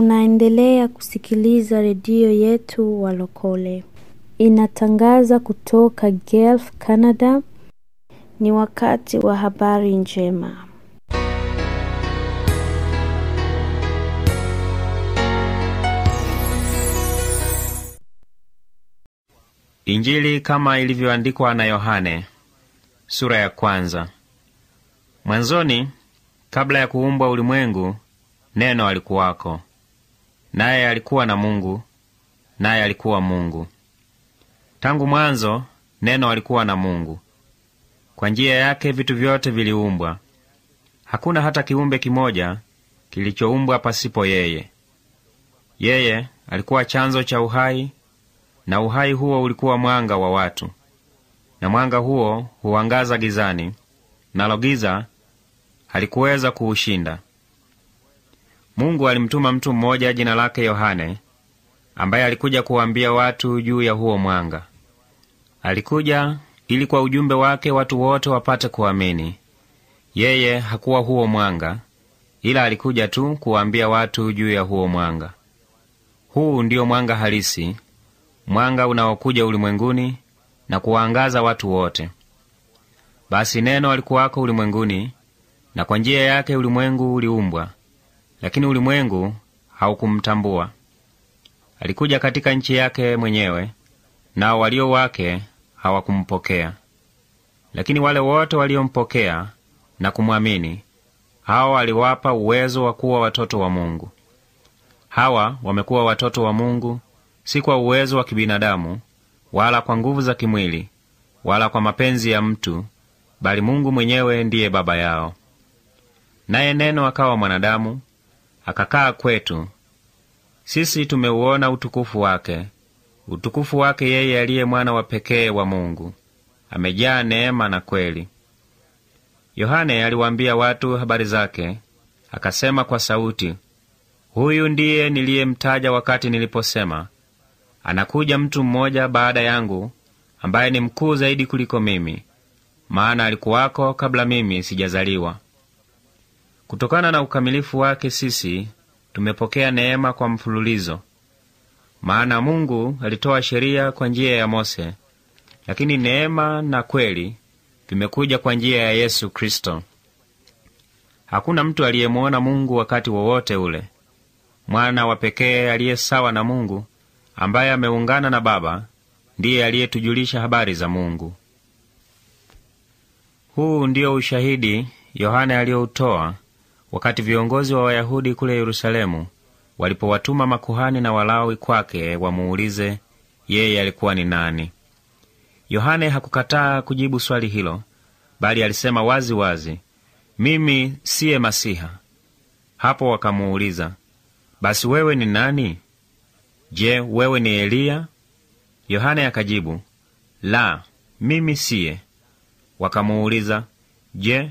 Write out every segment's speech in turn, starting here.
Unaendelea kusikiliza redio yetu Walokole, inatangaza kutoka Guelph, Canada. Ni wakati wa habari njema. Injili kama ilivyoandikwa na Yohane, sura ya kwanza. Mwanzoni, kabla ya kuumbwa ulimwengu, neno alikuwako, naye alikuwa na Mungu, naye alikuwa Mungu. Tangu mwanzo neno alikuwa na Mungu. Kwa njia yake vitu vyote viliumbwa. Hakuna hata kiumbe kimoja kilichoumbwa pasipo yeye. Yeye alikuwa chanzo cha uhai, na uhai huo ulikuwa mwanga wa watu, na mwanga huo huangaza gizani, nalo giza halikuweza kuushinda. Mungu alimtuma mtu mmoja jina lake Yohane, ambaye alikuja kuwaambia watu juu ya huo mwanga. Alikuja ili kwa ujumbe wake watu wote wapate kuamini. Yeye hakuwa huo mwanga, ila alikuja tu kuwaambia watu juu ya huo mwanga. Huu ndiyo mwanga halisi, mwanga unaokuja ulimwenguni na kuwaangaza watu wote. Basi neno alikuwako ulimwenguni, na kwa njia yake ulimwengu uliumbwa, lakini ulimwengu haukumtambua. Alikuja katika nchi yake mwenyewe, nao walio wake hawakumpokea. Lakini wale wote waliompokea na kumwamini, hawa aliwapa uwezo wa kuwa watoto wa Mungu. Hawa wamekuwa watoto wa Mungu si kwa uwezo wa kibinadamu wala kwa nguvu za kimwili wala kwa mapenzi ya mtu, bali Mungu mwenyewe ndiye baba yao. Naye Neno akawa mwanadamu akakaa kwetu, sisi tumeuona utukufu wake, utukufu wake yeye aliye mwana wa pekee wa Mungu, amejaa neema na kweli. Yohane aliwaambia watu habari zake, akasema kwa sauti, huyu ndiye niliyemtaja wakati niliposema, anakuja mtu mmoja baada yangu ambaye ni mkuu zaidi kuliko mimi, maana alikuwako kabla mimi sijazaliwa. Kutokana na ukamilifu wake sisi tumepokea neema kwa mfululizo. Maana Mungu alitoa sheria kwa njia ya Mose, lakini neema na kweli vimekuja kwa njia ya Yesu Kristo. Hakuna mtu aliyemuona Mungu wakati wowote ule. Mwana wa pekee aliye sawa na Mungu, ambaye ameungana na Baba, ndiye aliyetujulisha habari za Mungu. Huu ndiyo ushahidi Yohane aliyoutoa wakati viongozi wa Wayahudi kule Yerusalemu walipowatuma makuhani na Walawi kwake wamuulize yeye alikuwa ni nani. Yohane hakukataa kujibu swali hilo, bali alisema wazi wazi, mimi siye Masiha. Hapo wakamuuliza, basi wewe ni nani? Je, wewe ni Eliya? Yohane akajibu, la, mimi siye. Wakamuuliza, je,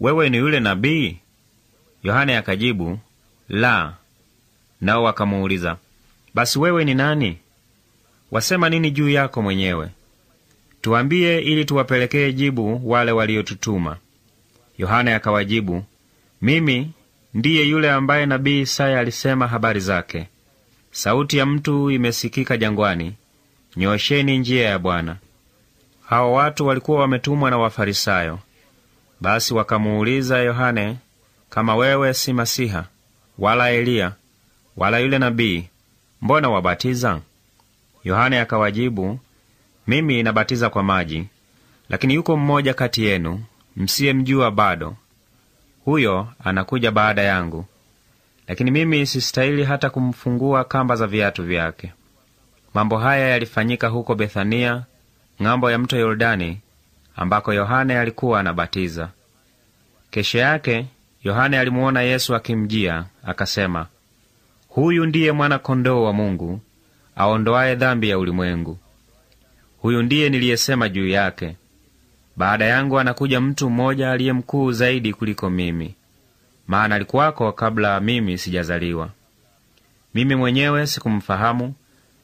wewe ni yule nabii? Yohane akajibu, la. Nao wakamuuliza, basi wewe ni nani? Wasema nini juu yako mwenyewe? Tuambie ili tuwapelekee jibu wale waliotutuma. Yohane akawajibu, mimi ndiye yule ambaye nabii Isaya alisema habari zake. Sauti ya mtu imesikika jangwani, nyoosheni njia ya Bwana. Hawa watu walikuwa wametumwa na Wafarisayo. Basi wakamuuliza Yohane kama wewe si Masiha wala Eliya wala yule nabii, mbona wabatiza? Yohane akawajibu, mimi nabatiza kwa maji, lakini yuko mmoja kati yenu msiyemjua bado. Huyo anakuja baada yangu, lakini mimi sistahili hata kumfungua kamba za viatu vyake. Mambo haya yalifanyika huko Bethania, ng'ambo ya mto Yordani, ambako Yohane alikuwa anabatiza. Kesho yake Yohane alimuona Yesu akimjia, akasema, huyu ndiye mwana-kondoo wa Mungu aondoaye dhambi ya ulimwengu. Huyu ndiye niliyesema juu yake, baada yangu anakuja mtu mmoja aliye mkuu zaidi kuliko mimi, maana alikuwako kabla mimi sijazaliwa. Mimi mwenyewe sikumfahamu,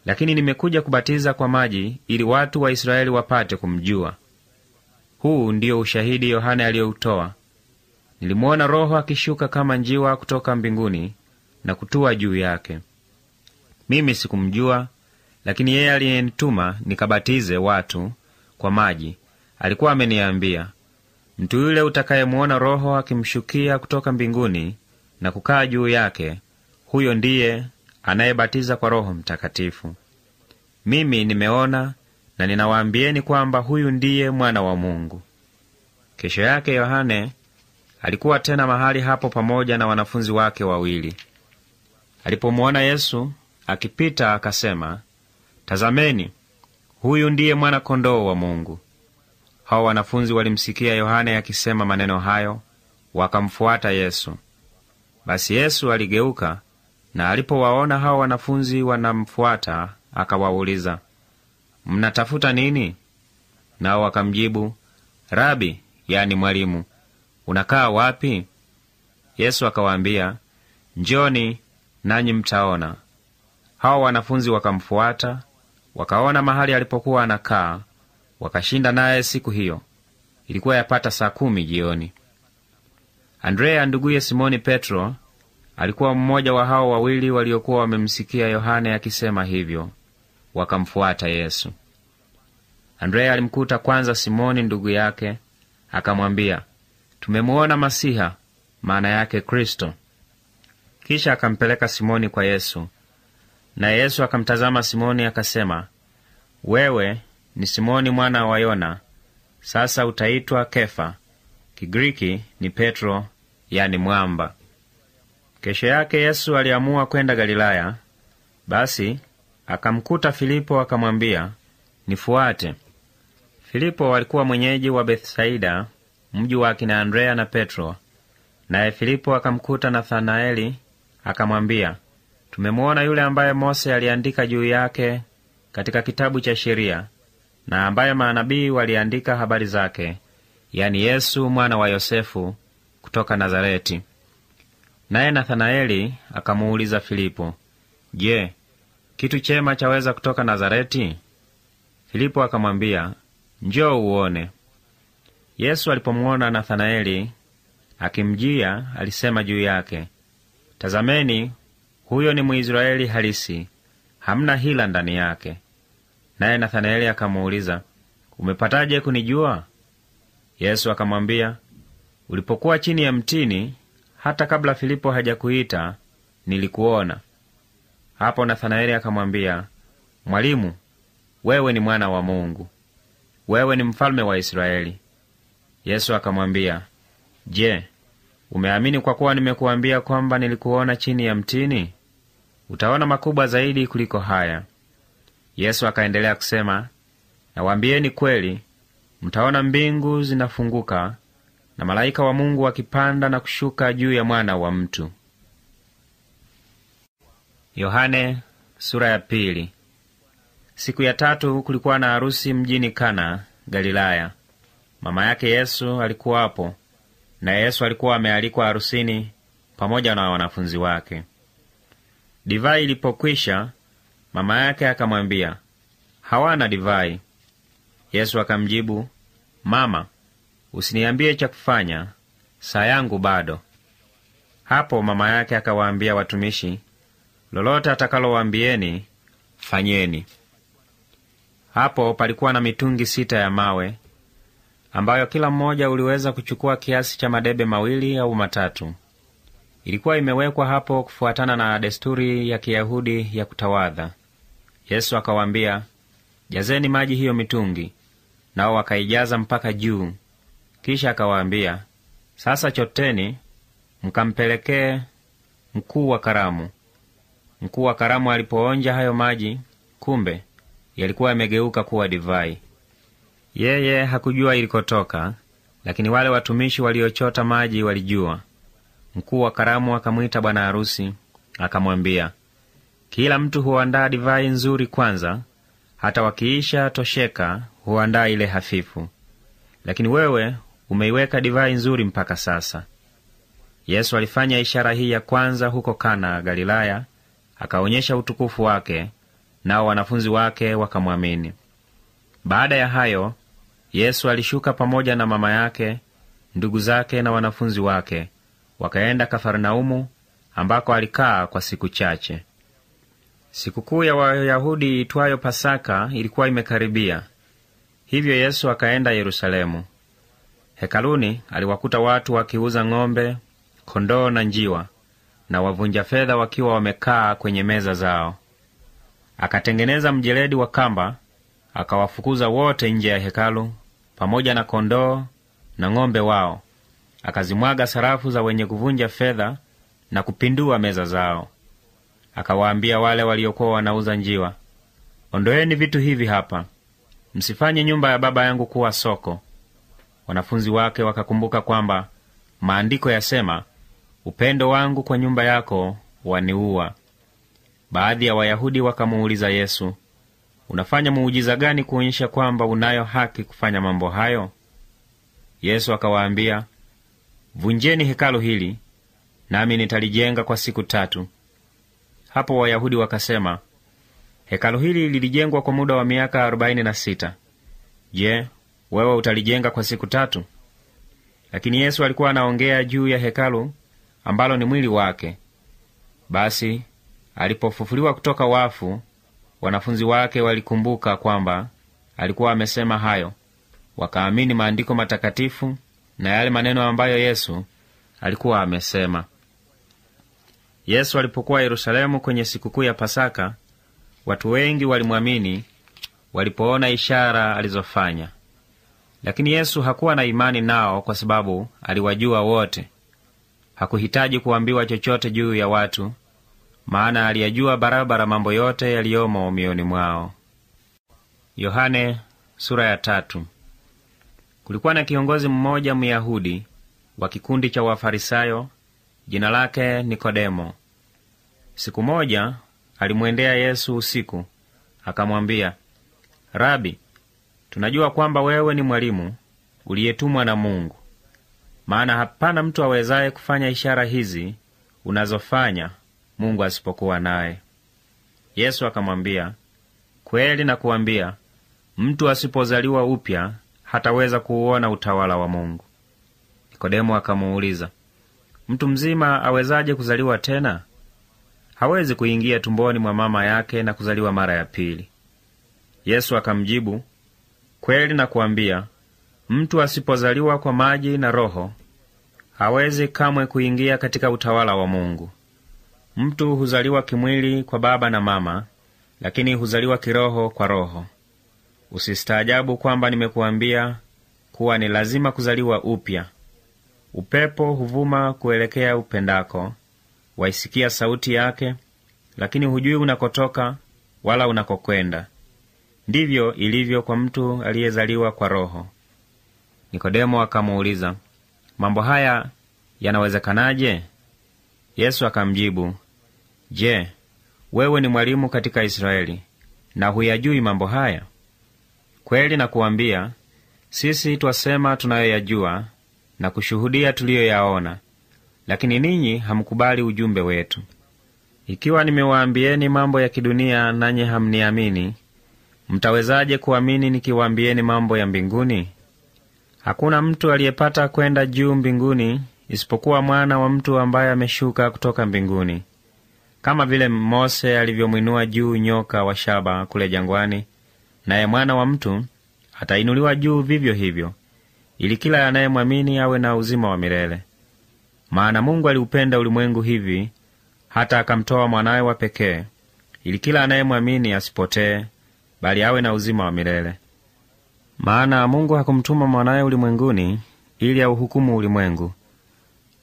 lakini nimekuja kubatiza kwa maji ili watu wa Israeli wapate kumjua. Huu ndiyo ushahidi Yohane aliyoutoa. Nilimwona Roho akishuka kama njiwa kutoka mbinguni, na kutua juu yake. Mimi sikumjua, lakini yeye aliyenituma nikabatize watu kwa maji alikuwa ameniambia, mtu yule utakayemwona Roho akimshukia kutoka mbinguni na kukaa juu yake, huyo ndiye anayebatiza kwa Roho Mtakatifu. Mimi nimeona na ninawaambieni kwamba huyu ndiye mwana wa Mungu. Kesho yake Yohane alikuwa tena mahali hapo pamoja na wanafunzi wake wawili. Alipomwona Yesu akipita, akasema, Tazameni, huyu ndiye mwana-kondoo wa Mungu. Hawa wanafunzi walimsikia Yohane akisema maneno hayo, wakamfuata Yesu. Basi Yesu aligeuka na alipowaona hawa wanafunzi wanamfuata, akawauliza, mnatafuta nini? Nao wakamjibu, Rabi, yani mwalimu, unakaa wapi? Yesu akawaambia, njoni nanyi mtaona. Hawa wanafunzi wakamfuata, wakaona mahali alipokuwa anakaa, wakashinda naye siku hiyo. Ilikuwa yapata saa kumi jioni. andreya nduguye Simoni Petro alikuwa mmoja wa hao wawili waliokuwa wamemsikia Yohane akisema hivyo, wakamfuata Yesu. Andrea alimkuta kwanza Simoni ndugu yake, akamwambia, tumemuona Masiha, maana yake Kristo. Kisha akampeleka Simoni kwa Yesu. Naye Yesu akamtazama Simoni akasema, wewe ni Simoni mwana wa Yona, sasa utaitwa Kefa. Kigiriki ni Petro, yani mwamba. Kesho yake Yesu aliamua kwenda Galilaya. Basi akamkuta Filipo akamwambia, nifuate. Filipo alikuwa mwenyeji wa Bethsaida, mji wa akina Andrea na Petro. Naye Filipo akamkuta Nathanaeli akamwambia, tumemwona yule ambaye Mose aliandika juu yake katika kitabu cha sheria na ambaye manabii waliandika habari zake, yani Yesu mwana wa Yosefu kutoka Nazareti. Naye Nathanaeli akamuuliza Filipo, Je, kitu chema chaweza kutoka Nazareti? Filipo akamwambia, njoo uone. Yesu alipomwona Nathanaeli akimjia, alisema juu yake, tazameni, huyo ni Mwisraeli halisi, hamna hila ndani yake. Naye Nathanaeli akamuuliza, umepataje kunijua? Yesu akamwambia, ulipokuwa chini ya mtini, hata kabla Filipo hajakuita nilikuona. Hapo Nathanaeli akamwambia, Mwalimu, wewe ni mwana wa Mungu, wewe ni mfalme wa Israeli. Yesu akamwambia, Je, umeamini kwa kuwa nimekuambia kwamba nilikuona chini ya mtini? Utaona makubwa zaidi kuliko haya. Yesu akaendelea kusema, nawaambieni kweli, mtaona mbingu zinafunguka na malaika wa Mungu wakipanda na kushuka juu ya mwana wa mtu. Yohane, sura ya pili. Siku ya tatu kulikuwa na harusi mjini Kana, Galilaya. Mama yake Yesu alikuwapo, na Yesu alikuwa amealikwa harusini pamoja na wanafunzi wake. Divai ilipokwisha, mama yake akamwambia, hawana divai. Yesu akamjibu, Mama, usiniambie cha kufanya, saa yangu bado. Hapo mama yake akawaambia watumishi, lolote atakalowaambieni fanyeni. Hapo palikuwa na mitungi sita ya mawe ambayo kila mmoja uliweza kuchukua kiasi cha madebe mawili au matatu. Ilikuwa imewekwa hapo kufuatana na desturi ya Kiyahudi ya kutawadha. Yesu akawaambia, jazeni maji hiyo mitungi, nao wakaijaza mpaka juu. Kisha akawaambia, sasa choteni mkampelekee mkuu wa karamu. Mkuu wa karamu alipoonja hayo maji, kumbe yalikuwa yamegeuka kuwa divai. Yeye hakujua ilikotoka, lakini wale watumishi waliochota maji walijua. Mkuu wa karamu akamwita bwana harusi, akamwambia, kila mtu huandaa divai nzuri kwanza, hata wakiisha tosheka huandaa ile hafifu, lakini wewe umeiweka divai nzuri mpaka sasa. Yesu alifanya ishara hii ya kwanza huko Kana Galilaya, akaonyesha utukufu wake, nao wanafunzi wake wakamwamini. Baada ya hayo, Yesu alishuka pamoja na mama yake, ndugu zake na wanafunzi wake, wakaenda Kafarnaumu, ambako alikaa kwa siku chache. Sikukuu ya Wayahudi itwayo Pasaka ilikuwa imekaribia. Hivyo Yesu akaenda Yerusalemu. Hekaluni aliwakuta watu wakiuza ng'ombe, kondoo na njiwa, na wavunja fedha wakiwa wamekaa kwenye meza zao. Akatengeneza mjeledi wa kamba, akawafukuza wote nje ya hekalu, pamoja na kondoo na ng'ombe wao. Akazimwaga sarafu za wenye kuvunja fedha na kupindua meza zao. Akawaambia wale waliokuwa wanauza njiwa, ondoeni vitu hivi hapa, msifanye nyumba ya Baba yangu kuwa soko. Wanafunzi wake wakakumbuka kwamba maandiko yasema, upendo wangu kwa nyumba yako waniua. Baadhi ya Wayahudi wakamuuliza Yesu, unafanya muujiza gani kuonyesha kwamba unayo haki kufanya mambo hayo? Yesu akawaambia, vunjeni hekalu hili, nami nitalijenga kwa siku tatu. Hapo Wayahudi wakasema, hekalu hili lilijengwa kwa muda wa miaka arobaini na sita. Je, wewe utalijenga kwa siku tatu? Lakini Yesu alikuwa anaongea juu ya hekalu ambalo ni mwili wake. Basi alipofufuliwa kutoka wafu, wanafunzi wake walikumbuka kwamba alikuwa amesema hayo, wakaamini maandiko matakatifu na yale maneno ambayo Yesu alikuwa amesema. Yesu alipokuwa Yerusalemu kwenye sikukuu ya Pasaka, watu wengi walimwamini walipoona ishara alizofanya. Lakini Yesu hakuwa na imani nao kwa sababu aliwajua wote. Hakuhitaji kuambiwa chochote juu ya watu, maana aliyajua barabara mambo yote yaliyomo mioyoni mwao. Yohane sura ya tatu. Kulikuwa na kiongozi mmoja Myahudi wa kikundi cha Wafarisayo, jina lake Nikodemo. Siku moja alimwendea Yesu usiku, akamwambia, Rabi, tunajua kwamba wewe ni mwalimu uliyetumwa na Mungu, maana hapana mtu awezaye kufanya ishara hizi unazofanya Mungu asipokuwa naye. Yesu akamwambia, kweli nakuambia, mtu asipozaliwa upya hataweza kuuona utawala wa Mungu. Nikodemo akamuuliza, mtu mzima awezaje kuzaliwa tena? Hawezi kuingia tumboni mwa mama yake na kuzaliwa mara ya pili. Yesu akamjibu, kweli nakuambia, mtu asipozaliwa kwa maji na Roho hawezi kamwe kuingia katika utawala wa Mungu. Mtu huzaliwa kimwili kwa baba na mama, lakini huzaliwa kiroho kwa Roho. Usistaajabu kwamba nimekuambia kuwa ni lazima kuzaliwa upya. Upepo huvuma kuelekea upendako, waisikia sauti yake, lakini hujui unakotoka wala unakokwenda. Ndivyo ilivyo kwa mtu aliyezaliwa kwa Roho. Nikodemo akamuuliza, mambo haya yanawezekanaje? Yesu akamjibu, Je, wewe ni mwalimu katika Israeli na huyajui mambo haya? Kweli nakuambia, sisi twasema tunayoyajua na kushuhudia tuliyoyaona, lakini ninyi hamkubali ujumbe wetu. Ikiwa nimewaambieni mambo ya kidunia nanyi hamniamini, mtawezaje kuamini nikiwaambieni mambo ya mbinguni? Hakuna mtu aliyepata kwenda juu mbinguni isipokuwa mwana wa mtu ambaye ameshuka kutoka mbinguni. Kama vile Mose alivyomwinua juu nyoka wa shaba kule jangwani, naye mwana wa mtu atainuliwa juu vivyo hivyo, ili kila anayemwamini awe na uzima wa milele. Maana Mungu aliupenda ulimwengu hivi hata akamtoa mwanawe wa pekee, ili kila anayemwamini asipotee, bali awe na uzima wa milele. Maana Mungu hakumtuma mwanawe ulimwenguni ili auhukumu ulimwengu,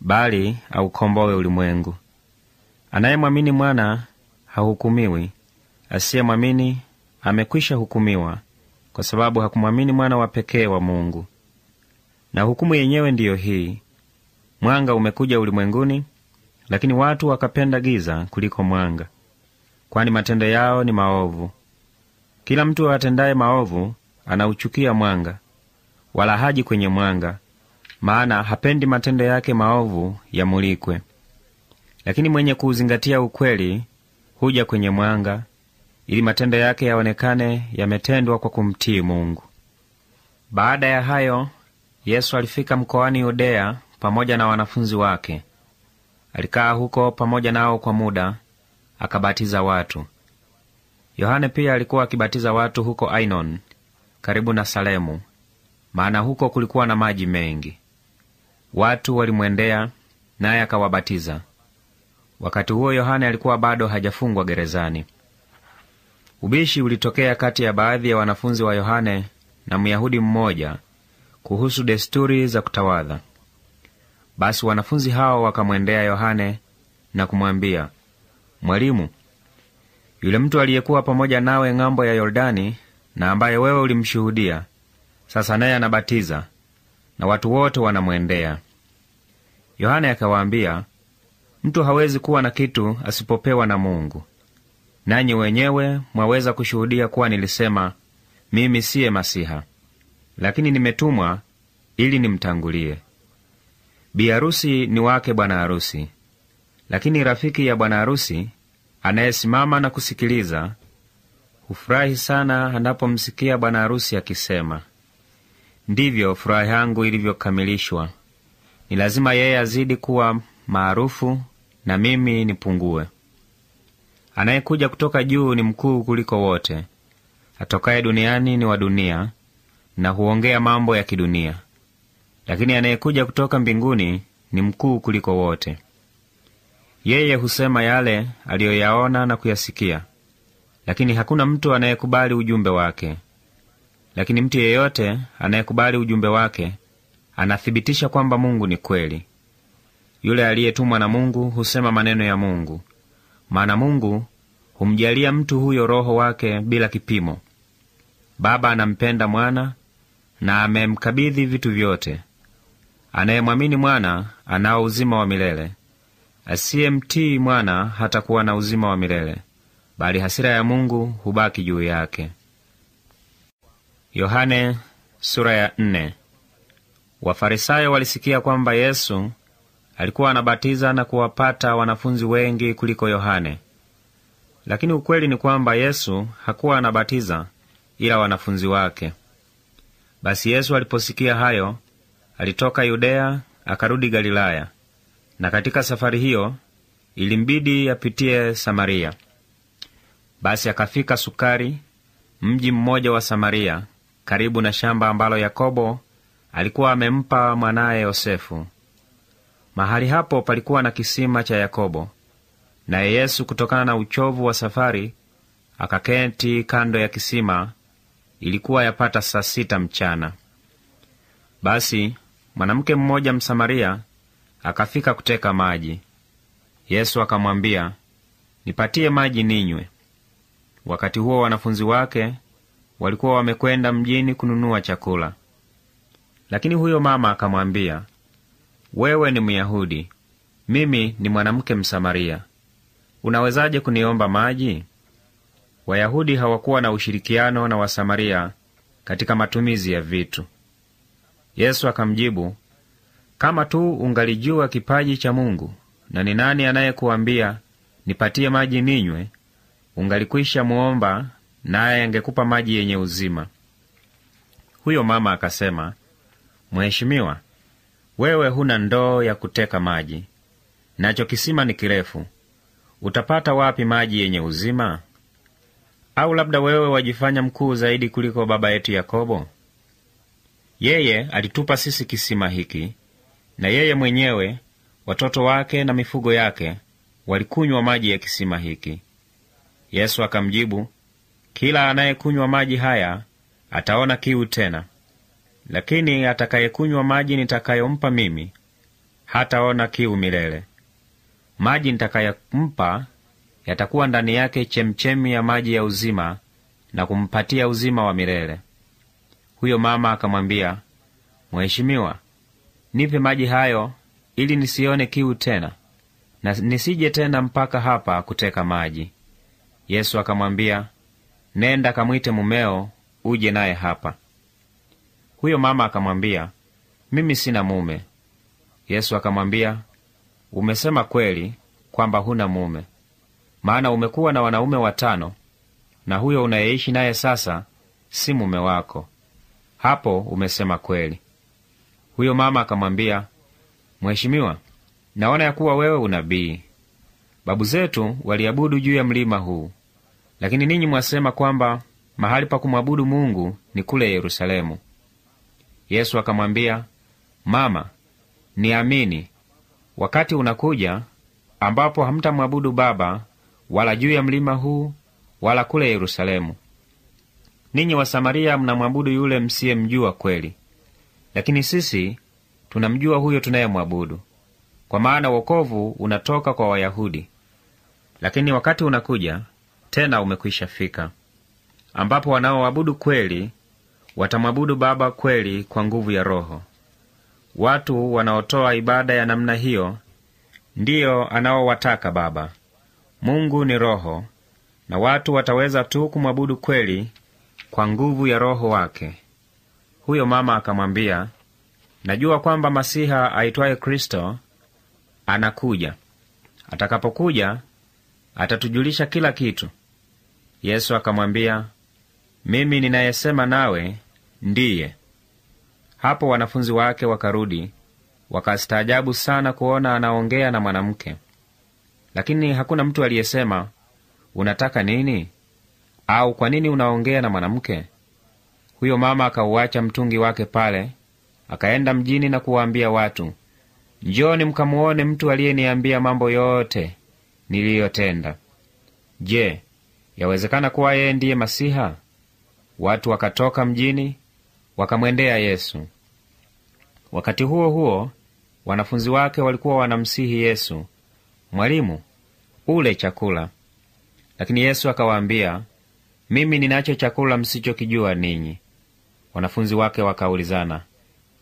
bali aukombowe ulimwengu. Anayemwamini mwana hahukumiwi; asiyemwamini amekwisha hukumiwa, kwa sababu hakumwamini mwana wa pekee wa Mungu. Na hukumu yenyewe ndiyo hii: mwanga umekuja ulimwenguni, lakini watu wakapenda giza kuliko mwanga, kwani matendo yao ni maovu. Kila mtu atendaye maovu anauchukia mwanga, wala haji kwenye mwanga, maana hapendi matendo yake maovu yamulikwe. Lakini mwenye kuuzingatia ukweli huja kwenye mwanga, ili matendo yake yaonekane yametendwa kwa kumtii Mungu. Baada ya hayo, Yesu alifika mkoani Yudea pamoja na wanafunzi wake. alikaa huko pamoja nao kwa muda, akabatiza watu. Yohane pia alikuwa akibatiza watu huko Ainon karibu na Salemu, maana huko kulikuwa na maji mengi. Watu walimwendea naye akawabatiza. Wakati huo Yohane alikuwa bado hajafungwa gerezani. Ubishi ulitokea kati ya baadhi ya wanafunzi wa Yohane na Myahudi mmoja kuhusu desturi za kutawadha. Basi wanafunzi hao wakamwendea Yohane na kumwambia, Mwalimu, yule mtu aliyekuwa pamoja nawe ng'ambo ya Yordani na ambaye wewe ulimshuhudia, sasa naye anabatiza na watu wote wanamwendea. Yohane akawaambia, mtu hawezi kuwa na kitu asipopewa na Mungu. Nanyi wenyewe mwaweza kushuhudia kuwa nilisema mimi siye Masiha, lakini nimetumwa ili nimtangulie. Bi arusi ni wake bwana harusi, lakini rafiki ya bwana harusi anayesimama na kusikiliza hufurahi sana anapomsikia bwana harusi akisema, ndivyo furaha yangu ilivyokamilishwa. Ni lazima yeye azidi kuwa maarufu na mimi nipungue. Anayekuja kutoka juu ni mkuu kuliko wote. Atokaye duniani ni wa dunia na huongea mambo ya kidunia, lakini anayekuja kutoka mbinguni ni mkuu kuliko wote. Yeye husema yale aliyoyaona na kuyasikia, lakini hakuna mtu anayekubali ujumbe wake. Lakini mtu yeyote anayekubali ujumbe wake anathibitisha kwamba Mungu ni kweli. Yule aliyetumwa na Mungu husema maneno ya Mungu, maana Mungu humjalia mtu huyo Roho wake bila kipimo. Baba anampenda Mwana na amemkabidhi vitu vyote. Anayemwamini Mwana anao uzima wa milele. Asiyemtii Mwana hatakuwa na uzima wa milele, bali hasira ya Mungu hubaki juu yake. Yohane sura ya nne. Wafarisayo walisikia kwamba Yesu alikuwa anabatiza na kuwapata wanafunzi wengi kuliko Yohane. Lakini ukweli ni kwamba Yesu hakuwa anabatiza ila wanafunzi wake. Basi Yesu aliposikia hayo, alitoka Yudea akarudi Galilaya, na katika safari hiyo ilimbidi yapitie Samaria. Basi akafika Sukari, mji mmoja wa Samaria, karibu na shamba ambalo Yakobo alikuwa amempa mwanaye Yosefu. Mahali hapo palikuwa na kisima cha Yakobo. Naye Yesu kutokana na uchovu wa safari akaketi kando ya kisima. Ilikuwa yapata saa sita mchana. Basi mwanamke mmoja Msamaria akafika kuteka maji. Yesu akamwambia, nipatie maji ninywe. Wakati huo wanafunzi wake walikuwa wamekwenda mjini kununua chakula. Lakini huyo mama akamwambia, wewe ni Myahudi, mimi ni mwanamke Msamaria, unawezaje kuniomba maji? Wayahudi hawakuwa na ushirikiano na Wasamaria katika matumizi ya vitu. Yesu akamjibu, kama tu ungalijua kipaji cha Mungu na ni nani anayekuambia nipatie maji ninywe, ungalikwisha muomba, naye angekupa maji yenye uzima. Huyo mama akasema, Mheshimiwa, wewe huna ndoo ya kuteka maji, nacho kisima ni kirefu. Utapata wapi maji yenye uzima? Au labda wewe wajifanya mkuu zaidi kuliko baba yetu Yakobo? Yeye alitupa sisi kisima hiki, na yeye mwenyewe, watoto wake na mifugo yake walikunywa maji ya kisima hiki. Yesu akamjibu, kila anayekunywa maji haya ataona kiu tena, lakini atakayekunywa maji nitakayompa mimi hataona kiu milele. Maji nitakayompa yatakuwa ndani yake chemchemi ya maji ya uzima na kumpatia uzima wa milele. Huyo mama akamwambia, Mheshimiwa, nipe maji hayo ili nisione kiu tena na nisije tena mpaka hapa kuteka maji. Yesu akamwambia, nenda kamwite mumeo uje naye hapa. Huyo mama akamwambia, mimi sina mume. Yesu akamwambia, umesema kweli kwamba huna mume, maana umekuwa na wanaume watano, na huyo unayeishi naye sasa si mume wako. Hapo umesema kweli. Huyo mama akamwambia, Mheshimiwa, naona ya kuwa wewe unabii. Babu zetu waliabudu juu ya mlima huu, lakini ninyi mwasema kwamba mahali pa kumwabudu Mungu ni kule Yerusalemu. Yesu akamwambia, Mama, niamini, wakati unakuja ambapo hamtamwabudu Baba wala juu ya mlima huu wala kule Yerusalemu. Ninyi Wasamaria mnamwabudu yule msiyemjua kweli, lakini sisi tunamjua huyo tunayemwabudu, kwa maana wokovu unatoka kwa Wayahudi. Lakini wakati unakuja tena umekwisha fika, ambapo wanaoabudu kweli watamwabudu Baba kweli kwa nguvu ya Roho. Watu wanaotoa ibada ya namna hiyo ndiyo anaowataka Baba. Mungu ni Roho, na watu wataweza tu kumwabudu kweli kwa nguvu ya Roho wake. Huyo mama akamwambia, najua kwamba Masiha aitwaye Kristo anakuja. Atakapokuja atatujulisha kila kitu. Yesu akamwambia, mimi ninayesema nawe ndiye. Hapo wanafunzi wake wakarudi wakastaajabu sana kuona anaongea na mwanamke. Lakini hakuna mtu aliyesema, unataka nini? au kwa nini unaongea na mwanamke? Huyo mama akauacha mtungi wake pale, akaenda mjini na kuwaambia watu, njoni mkamuone mtu aliyeniambia mambo yote niliyotenda. Je, yawezekana kuwa yeye ndiye Masiha? Watu wakatoka mjini wakamwendea Yesu. Wakati huo huo, wanafunzi wake walikuwa wanamsihi Yesu, Mwalimu, ule chakula. Lakini Yesu akawaambia, mimi ninacho chakula msichokijua ninyi. Wanafunzi wake wakaulizana,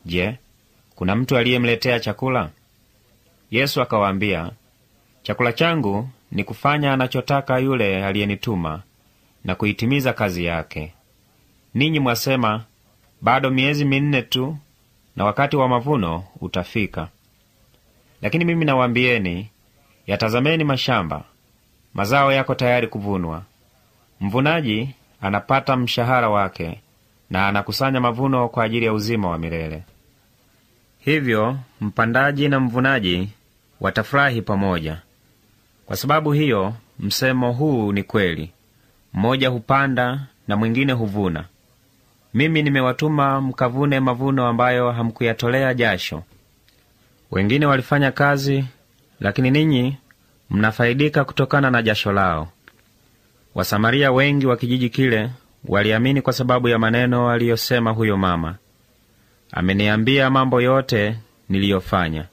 Je, kuna mtu aliyemletea chakula? Yesu akawaambia, chakula changu ni kufanya anachotaka yule aliyenituma na kuitimiza kazi yake. Ninyi mwasema, bado miezi minne tu na wakati wa mavuno utafika. Lakini mimi nawaambieni, yatazameni mashamba, mazao yako tayari kuvunwa. Mvunaji anapata mshahara wake na anakusanya mavuno kwa ajili ya uzima wa milele. Hivyo mpandaji na mvunaji watafurahi pamoja. Kwa sababu hiyo msemo huu ni kweli, mmoja hupanda na mwingine huvuna. Mimi nimewatuma mkavune mavuno ambayo hamkuyatolea jasho. Wengine walifanya kazi, lakini ninyi mnafaidika kutokana na jasho lao. Wasamaria wengi wa kijiji kile waliamini kwa sababu ya maneno aliyosema huyo mama, ameniambia mambo yote niliyofanya.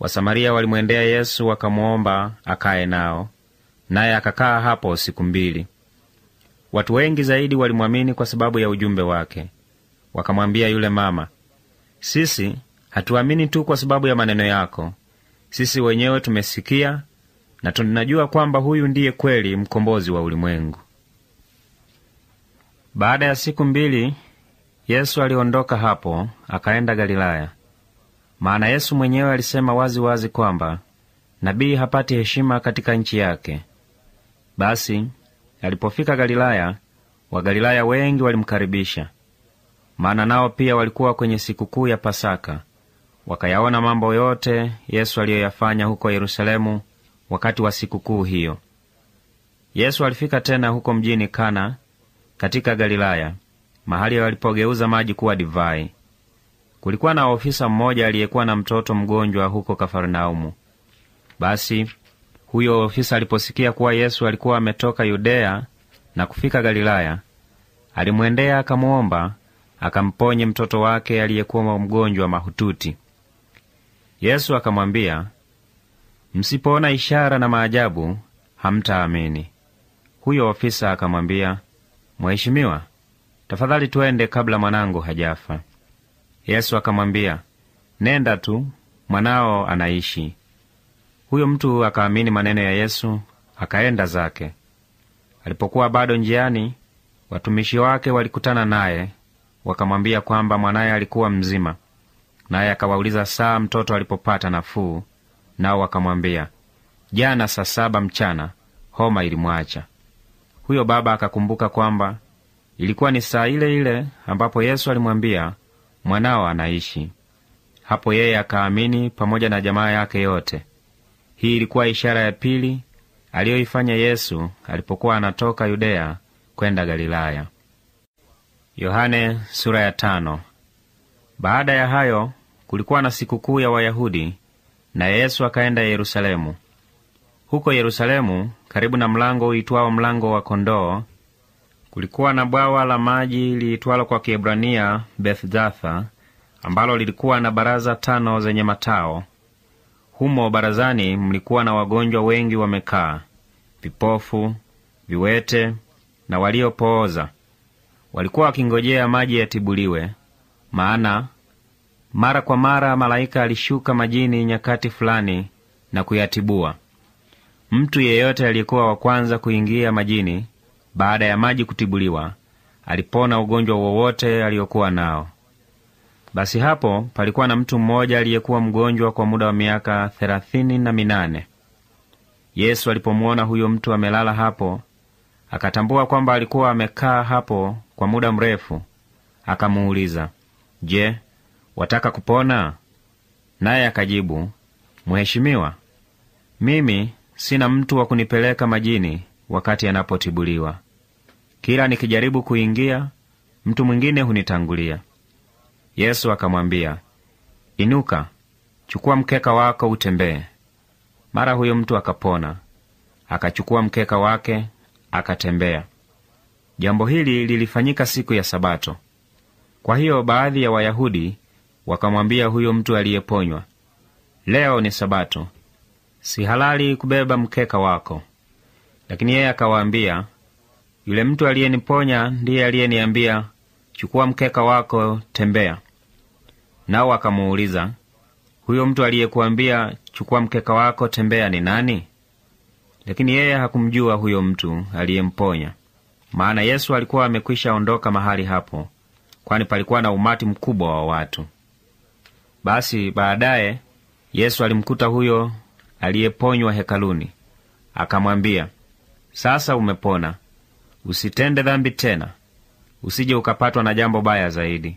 Wasamaria walimwendea Yesu wakamwomba akaye nao, naye akakaa hapo siku mbili. Watu wengi zaidi walimwamini kwa sababu ya ujumbe wake. Wakamwambia yule mama, sisi hatuamini tu kwa sababu ya maneno yako, sisi wenyewe tumesikia na tunajua kwamba huyu ndiye kweli mkombozi wa ulimwengu. Baada ya siku mbili Yesu aliondoka hapo akaenda Galilaya, maana Yesu mwenyewe alisema wazi wazi kwamba nabii hapati heshima katika nchi yake. Basi alipofika Galilaya, Wagalilaya wengi walimkaribisha, maana nao pia walikuwa kwenye sikukuu ya Pasaka. Wakayaona mambo yote Yesu aliyoyafanya huko Yerusalemu wakati wa sikukuu hiyo. Yesu alifika tena huko mjini Kana katika Galilaya, mahali walipogeuza maji kuwa divai. Kulikuwa na ofisa mmoja aliyekuwa na mtoto mgonjwa huko Kafarnaumu. Basi huyo ofisa aliposikia kuwa Yesu alikuwa ametoka Yudeya na kufika Galilaya, alimwendea akamwomba akamponye mtoto wake aliyekuwa mgonjwa mahututi. Yesu akamwambia, msipoona ishara na maajabu hamtaamini. Huyo ofisa akamwambia, Mheshimiwa, tafadhali twende kabla mwanangu hajafa. Yesu akamwambia, nenda tu, mwanao anaishi. Huyo mtu akaamini maneno ya Yesu, akaenda zake. Alipokuwa bado njiani, watumishi wake walikutana naye, wakamwambia kwamba mwanaye alikuwa mzima. Naye akawauliza saa mtoto alipopata nafuu, nao wakamwambia, jana saa saba mchana homa ilimwacha. Huyo baba akakumbuka kwamba ilikuwa ni saa ile ile ambapo Yesu alimwambia mwanao anaishi. Hapo yeye akaamini pamoja na jamaa yake yote. Hii ilikuwa ishara ya pili aliyoifanya Yesu alipokuwa anatoka Yudeya kwenda Galilaya. Yohane sura ya tano. Baada ya hayo kulikuwa na sikukuu ya Wayahudi, na Yesu akaenda Yerusalemu. Huko Yerusalemu, karibu na mlango uitwao mlango wa Kondoo, kulikuwa na bwawa la maji liitwalo kwa Kiebrania Bethzatha, ambalo lilikuwa na baraza tano zenye matao. Humo barazani mlikuwa na wagonjwa wengi wamekaa, vipofu, viwete na waliopooza. Walikuwa wakingojea maji yatibuliwe, maana mara kwa mara malaika alishuka majini nyakati fulani na kuyatibua. Mtu yeyote aliyekuwa wa kwanza kuingia majini baada ya maji kutibuliwa alipona ugonjwa wowote aliokuwa nao. Basi hapo palikuwa na mtu mmoja aliyekuwa mgonjwa kwa muda wa miaka thelathini na minane. Yesu alipomwona huyo mtu amelala hapo, akatambua kwamba alikuwa amekaa hapo kwa muda mrefu, akamuuliza, Je, wataka kupona? Naye akajibu, Mheshimiwa, mimi sina mtu wa kunipeleka majini wakati anapotibuliwa. Kila nikijaribu kuingia, mtu mwingine hunitangulia. Yesu akamwambia, Inuka, chukua mkeka wako utembee. Mara huyo mtu akapona, akachukua mkeka wake akatembea. Jambo hili lilifanyika siku ya Sabato. Kwa hiyo baadhi ya Wayahudi wakamwambia huyo mtu aliyeponywa, leo ni Sabato, si halali kubeba mkeka wako. Lakini yeye akawaambia, yule mtu aliyeniponya ndiye aliyeniambia, chukua mkeka wako, tembea. Nao akamuuliza, huyo mtu aliyekuambia chukua mkeka wako, tembea ni nani? Lakini yeye hakumjua huyo mtu aliyemponya, maana Yesu alikuwa amekwisha ondoka mahali hapo, kwani palikuwa na umati mkubwa wa watu. Basi baadaye Yesu alimkuta huyo aliyeponywa hekaluni, akamwambia, sasa umepona, usitende dhambi tena, usije ukapatwa na jambo baya zaidi.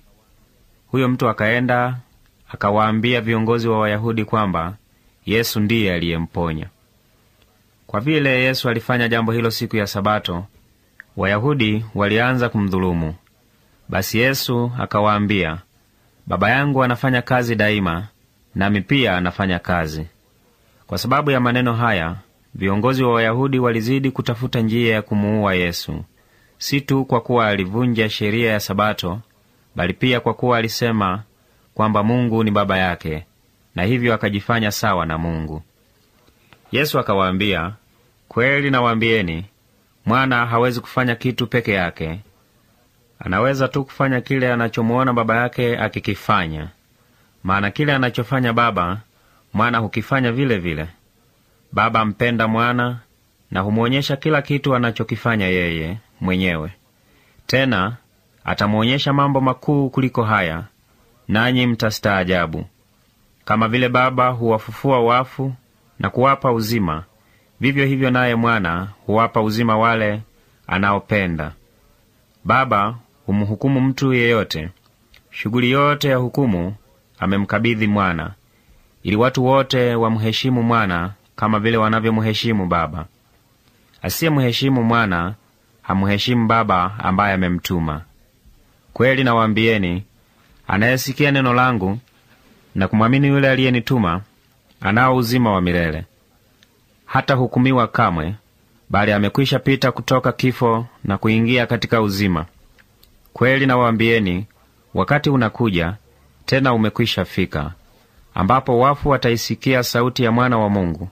Huyo mtu akaenda akawaambia viongozi wa Wayahudi kwamba Yesu ndiye aliyemponya. Kwa vile Yesu alifanya jambo hilo siku ya Sabato, Wayahudi walianza kumdhulumu. Basi Yesu akawaambia, Baba yangu anafanya kazi daima, nami pia anafanya kazi. Kwa sababu ya maneno haya, viongozi wa Wayahudi walizidi kutafuta njia ya kumuua Yesu, si tu kwa kuwa alivunja sheria ya Sabato, bali pia kwa kuwa alisema kwamba Mungu ni Baba yake, na hivyo akajifanya sawa na Mungu. Yesu akawaambia, kweli nawaambieni, mwana hawezi kufanya kitu peke yake. Anaweza tu kufanya kile anachomuona Baba yake akikifanya, maana kile anachofanya Baba, mwana hukifanya vile vile. Baba mpenda mwana na humwonyesha kila kitu anachokifanya yeye mwenyewe. Tena atamwonyesha mambo makuu kuliko haya, nanyi mtastaajabu. Kama vile Baba huwafufua wafu na kuwapa uzima, vivyo hivyo naye Mwana huwapa uzima wale anaopenda. Baba humhukumu mtu yeyote. Shughuli yote ya hukumu amemkabidhi Mwana, ili watu wote wamheshimu Mwana kama vile wanavyomheshimu Baba. Asiyemheshimu Mwana hamheshimu Baba ambaye amemtuma. Kweli nawaambieni, anayesikia neno langu na kumwamini yule aliyenituma anao uzima wa milele, hata hukumiwa kamwe, bali amekwisha pita kutoka kifo na kuingia katika uzima. Kweli nawaambieni, wakati unakuja tena umekwisha fika, ambapo wafu wataisikia sauti ya mwana wa Mungu,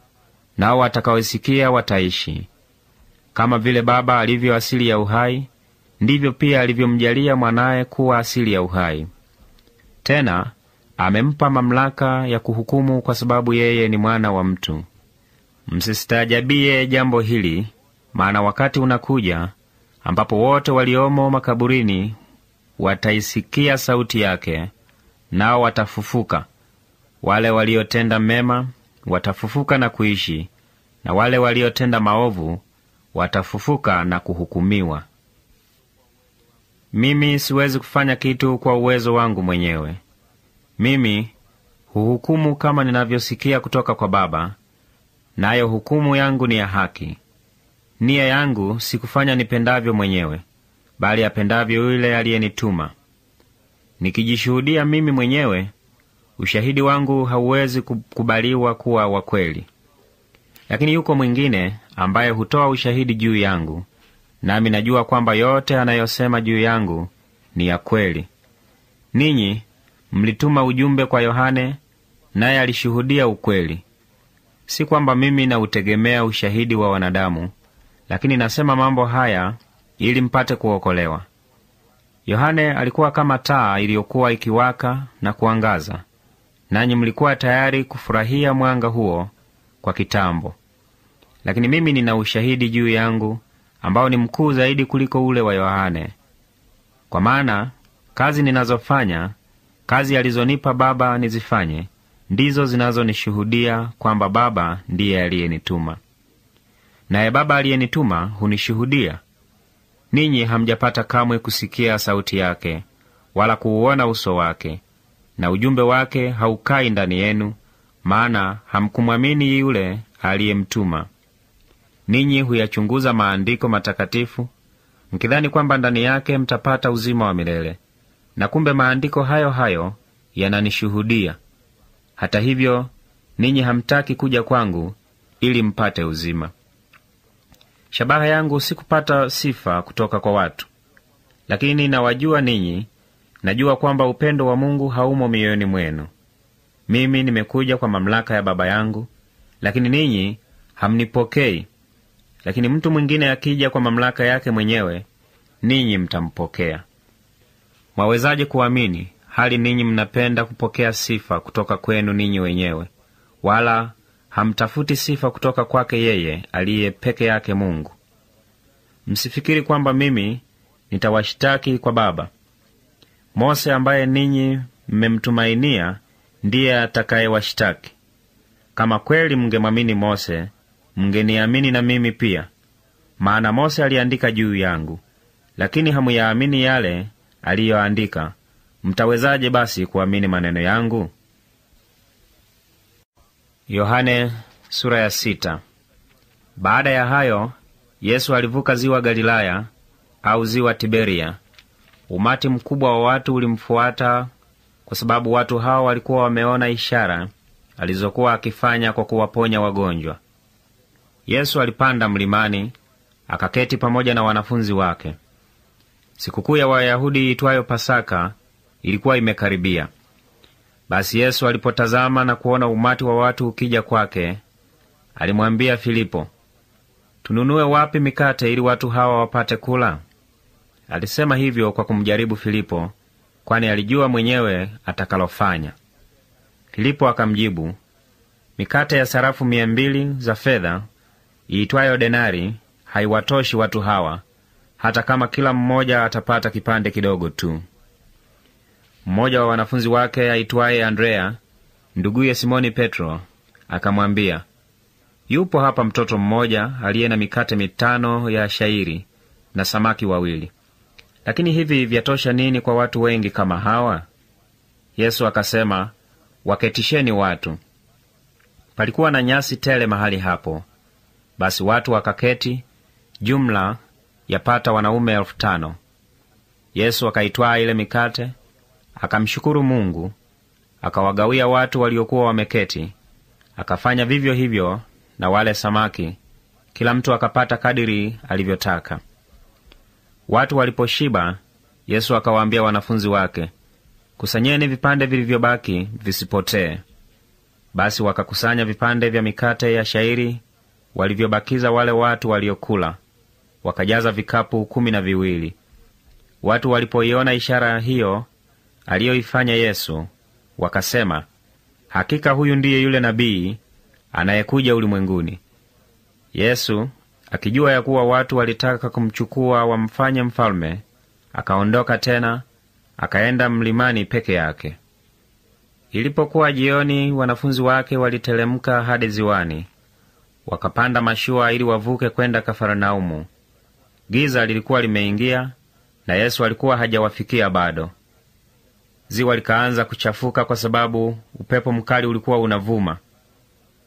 nao watakaoisikia wataishi. Kama vile Baba alivyo asili ya uhai, ndivyo pia alivyomjalia mwanaye kuwa asili ya uhai. Tena amempa mamlaka ya kuhukumu, kwa sababu yeye ni mwana wa mtu. Msistajabie jambo hili, maana wakati unakuja ambapo wote waliomo makaburini wataisikia sauti yake, nao watafufuka. Wale waliotenda mema watafufuka na kuishi, na wale waliotenda maovu watafufuka na kuhukumiwa. Mimi siwezi kufanya kitu kwa uwezo wangu mwenyewe. Mimi huhukumu kama ninavyosikia kutoka kwa Baba, nayo na hukumu yangu ni ya haki. Nia yangu si kufanya nipendavyo mwenyewe, bali apendavyo yule aliyenituma. Nikijishuhudia mimi mwenyewe, ushahidi wangu hauwezi kukubaliwa kuwa wa kweli. Lakini yuko mwingine ambaye hutoa ushahidi juu yangu, nami najua kwamba yote anayosema juu yangu ni ya kweli. Ninyi mlituma ujumbe kwa Yohane, naye alishuhudia ukweli. Si kwamba mimi nautegemea ushahidi wa wanadamu, lakini nasema mambo haya ili mpate kuokolewa. Yohane alikuwa kama taa iliyokuwa ikiwaka na kuangaza, nanyi mlikuwa tayari kufurahia mwanga huo kwa kitambo. Lakini mimi nina ushahidi juu yangu ambao ni mkuu zaidi kuliko ule wa Yohane. Kwa maana kazi ninazofanya, kazi alizonipa Baba nizifanye, ndizo zinazonishuhudia kwamba Baba ndiye aliyenituma. Naye Baba aliyenituma hunishuhudia. Ninyi hamjapata kamwe kusikia sauti yake wala kuuona uso wake, na ujumbe wake haukai ndani yenu, maana hamkumwamini yule aliyemtuma. Ninyi huyachunguza maandiko matakatifu mkidhani kwamba ndani yake mtapata uzima wa milele, na kumbe maandiko hayo hayo yananishuhudia. Hata hivyo, ninyi hamtaki kuja kwangu ili mpate uzima. Shabaha yangu si kupata sifa kutoka kwa watu, lakini nawajua ninyi. Najua kwamba upendo wa Mungu haumo mioyoni mwenu. Mimi nimekuja kwa mamlaka ya Baba yangu, lakini ninyi hamnipokei. Lakini mtu mwingine akija kwa mamlaka yake mwenyewe, ninyi mtampokea. Mwawezaje kuamini hali ninyi mnapenda kupokea sifa kutoka kwenu ninyi wenyewe, wala hamtafuti sifa kutoka kwake yeye aliye peke yake Mungu? Msifikiri kwamba mimi nitawashitaki kwa Baba. Mose ambaye ninyi mmemtumainia ndiye atakayewashitaki. Kama kweli mngemwamini Mose, mngeniamini na mimi pia, maana Mose aliandika juu yangu. Lakini hamuyaamini yale aliyoandika, mtawezaje basi kuamini maneno yangu? Yohane sura ya sita. Baada ya hayo Yesu alivuka ziwa Galilaya au ziwa Tiberia. Umati mkubwa wa watu ulimfuata kwa sababu watu hao walikuwa wameona ishara alizokuwa akifanya kwa kuwaponya wagonjwa. Yesu alipanda mlimani akaketi pamoja na wanafunzi wake. Sikukuu ya Wayahudi itwayo Pasaka ilikuwa imekaribia. Basi Yesu alipotazama na kuona umati wa watu ukija kwake, alimwambia Filipo, tununue wapi mikate ili watu hawa wapate kula? Alisema hivyo kwa kumjaribu Filipo, kwani alijua mwenyewe atakalofanya. Filipo akamjibu, mikate ya sarafu mia mbili za fedha iitwayo denari haiwatoshi watu hawa, hata kama kila mmoja atapata kipande kidogo tu. Mmoja wa wanafunzi wake aitwaye Andrea, nduguye Simoni Petro, akamwambia, yupo hapa mtoto mmoja aliye na mikate mitano ya shairi na samaki wawili, lakini hivi vyatosha nini kwa watu wengi kama hawa? Yesu akasema, waketisheni watu. Palikuwa na nyasi tele mahali hapo. Basi watu wakaketi, jumla yapata wanaume elfu tano. Yesu akaitwaa ile mikate, akamshukuru Mungu, akawagawia watu waliokuwa wameketi, akafanya vivyo hivyo na wale samaki, kila mtu akapata kadiri alivyotaka. Watu waliposhiba, Yesu akawaambia wanafunzi wake, kusanyeni vipande vilivyobaki visipotee. Basi wakakusanya vipande vya mikate ya shairi walivyobakiza wale watu waliokula, wakajaza vikapu kumi na viwili. Watu walipoiona ishara hiyo aliyoifanya Yesu, wakasema, hakika huyu ndiye yule nabii anayekuja ulimwenguni. Yesu akijua ya kuwa watu walitaka kumchukua wamfanye mfalme, akaondoka tena akaenda mlimani peke yake. Ilipokuwa jioni, wanafunzi wake walitelemka hadi ziwani, wakapanda mashua ili wavuke kwenda Kafarnaumu. Giza lilikuwa limeingia na Yesu alikuwa hajawafikia bado. ziwa likaanza kuchafuka kwa sababu upepo mkali ulikuwa unavuma.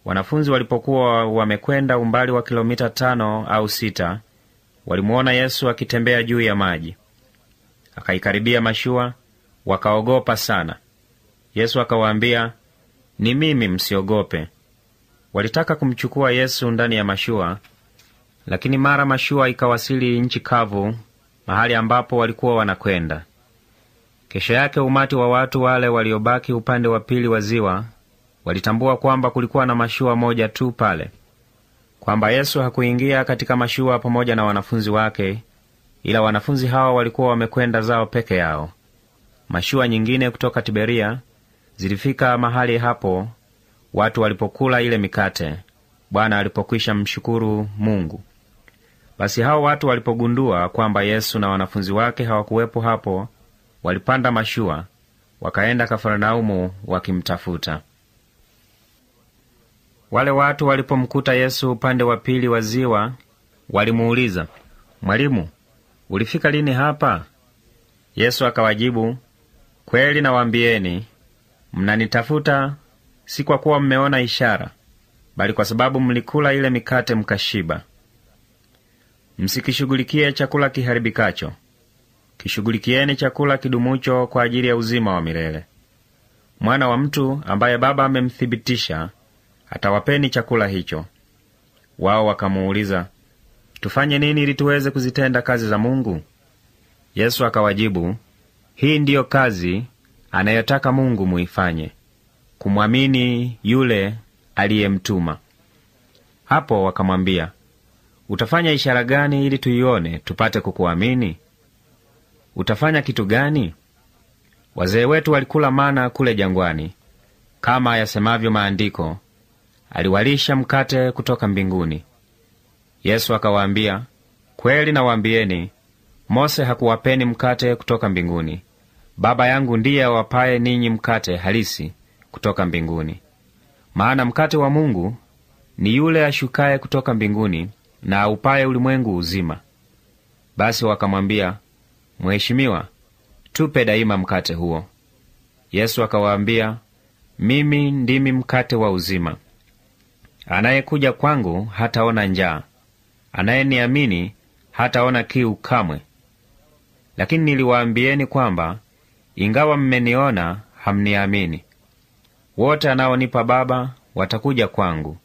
Wanafunzi walipokuwa wamekwenda umbali wa kilomita tano au sita, walimuona Yesu akitembea juu ya maji. Akaikaribia mashua, wakaogopa sana. Yesu akawaambia, ni mimi, msiogope. Walitaka kumchukua Yesu ndani ya mashua, lakini mara mashua ikawasili nchi kavu, mahali ambapo walikuwa wanakwenda. Kesho yake umati wa watu wale waliobaki upande wa pili wa ziwa walitambua kwamba kulikuwa na mashua moja tu pale, kwamba Yesu hakuingia katika mashua pamoja na wanafunzi wake, ila wanafunzi hawa walikuwa wamekwenda zao peke yao. Mashua nyingine kutoka Tiberia zilifika mahali hapo watu walipokula ile mikate Bwana alipokwisha mshukuru Mungu. Basi hao watu walipogundua kwamba Yesu na wanafunzi wake hawakuwepo hapo, walipanda mashua wakaenda Kafarnaumu wakimtafuta. Wale watu walipomkuta Yesu upande wa pili wa ziwa, walimuuliza, Mwalimu, ulifika lini hapa? Yesu akawajibu, kweli nawaambieni, mnanitafuta si kwa kuwa mmeona ishara, bali kwa sababu mlikula ile mikate mkashiba. Msikishughulikie chakula kiharibikacho, kishughulikieni chakula kidumucho kwa ajili ya uzima wa milele. Mwana wa mtu ambaye Baba amemthibitisha atawapeni chakula hicho. Wao wakamuuliza, tufanye nini ili tuweze kuzitenda kazi za Mungu? Yesu akawajibu, hii ndiyo kazi anayotaka Mungu muifanye, kumwamini yule aliyemtuma. Hapo wakamwambia, utafanya ishara gani ili tuione tupate kukuamini? Utafanya kitu gani? Wazee wetu walikula mana kule jangwani, kama yasemavyo Maandiko, aliwalisha mkate kutoka mbinguni. Yesu akawaambia, kweli nawaambieni, Mose hakuwapeni mkate kutoka mbinguni. Baba yangu ndiye awapaye ninyi mkate halisi kutoka mbinguni. Maana mkate wa Mungu ni yule ashukaye kutoka mbinguni na aupaye ulimwengu uzima. Basi wakamwambia, Mheshimiwa, tupe daima mkate huo. Yesu akawaambia, mimi ndimi mkate wa uzima. Anayekuja kwangu hataona njaa, anayeniamini hataona kiu kamwe. Lakini niliwaambieni kwamba ingawa mmeniona, hamniamini. Wote anaonipa Baba watakuja kwangu,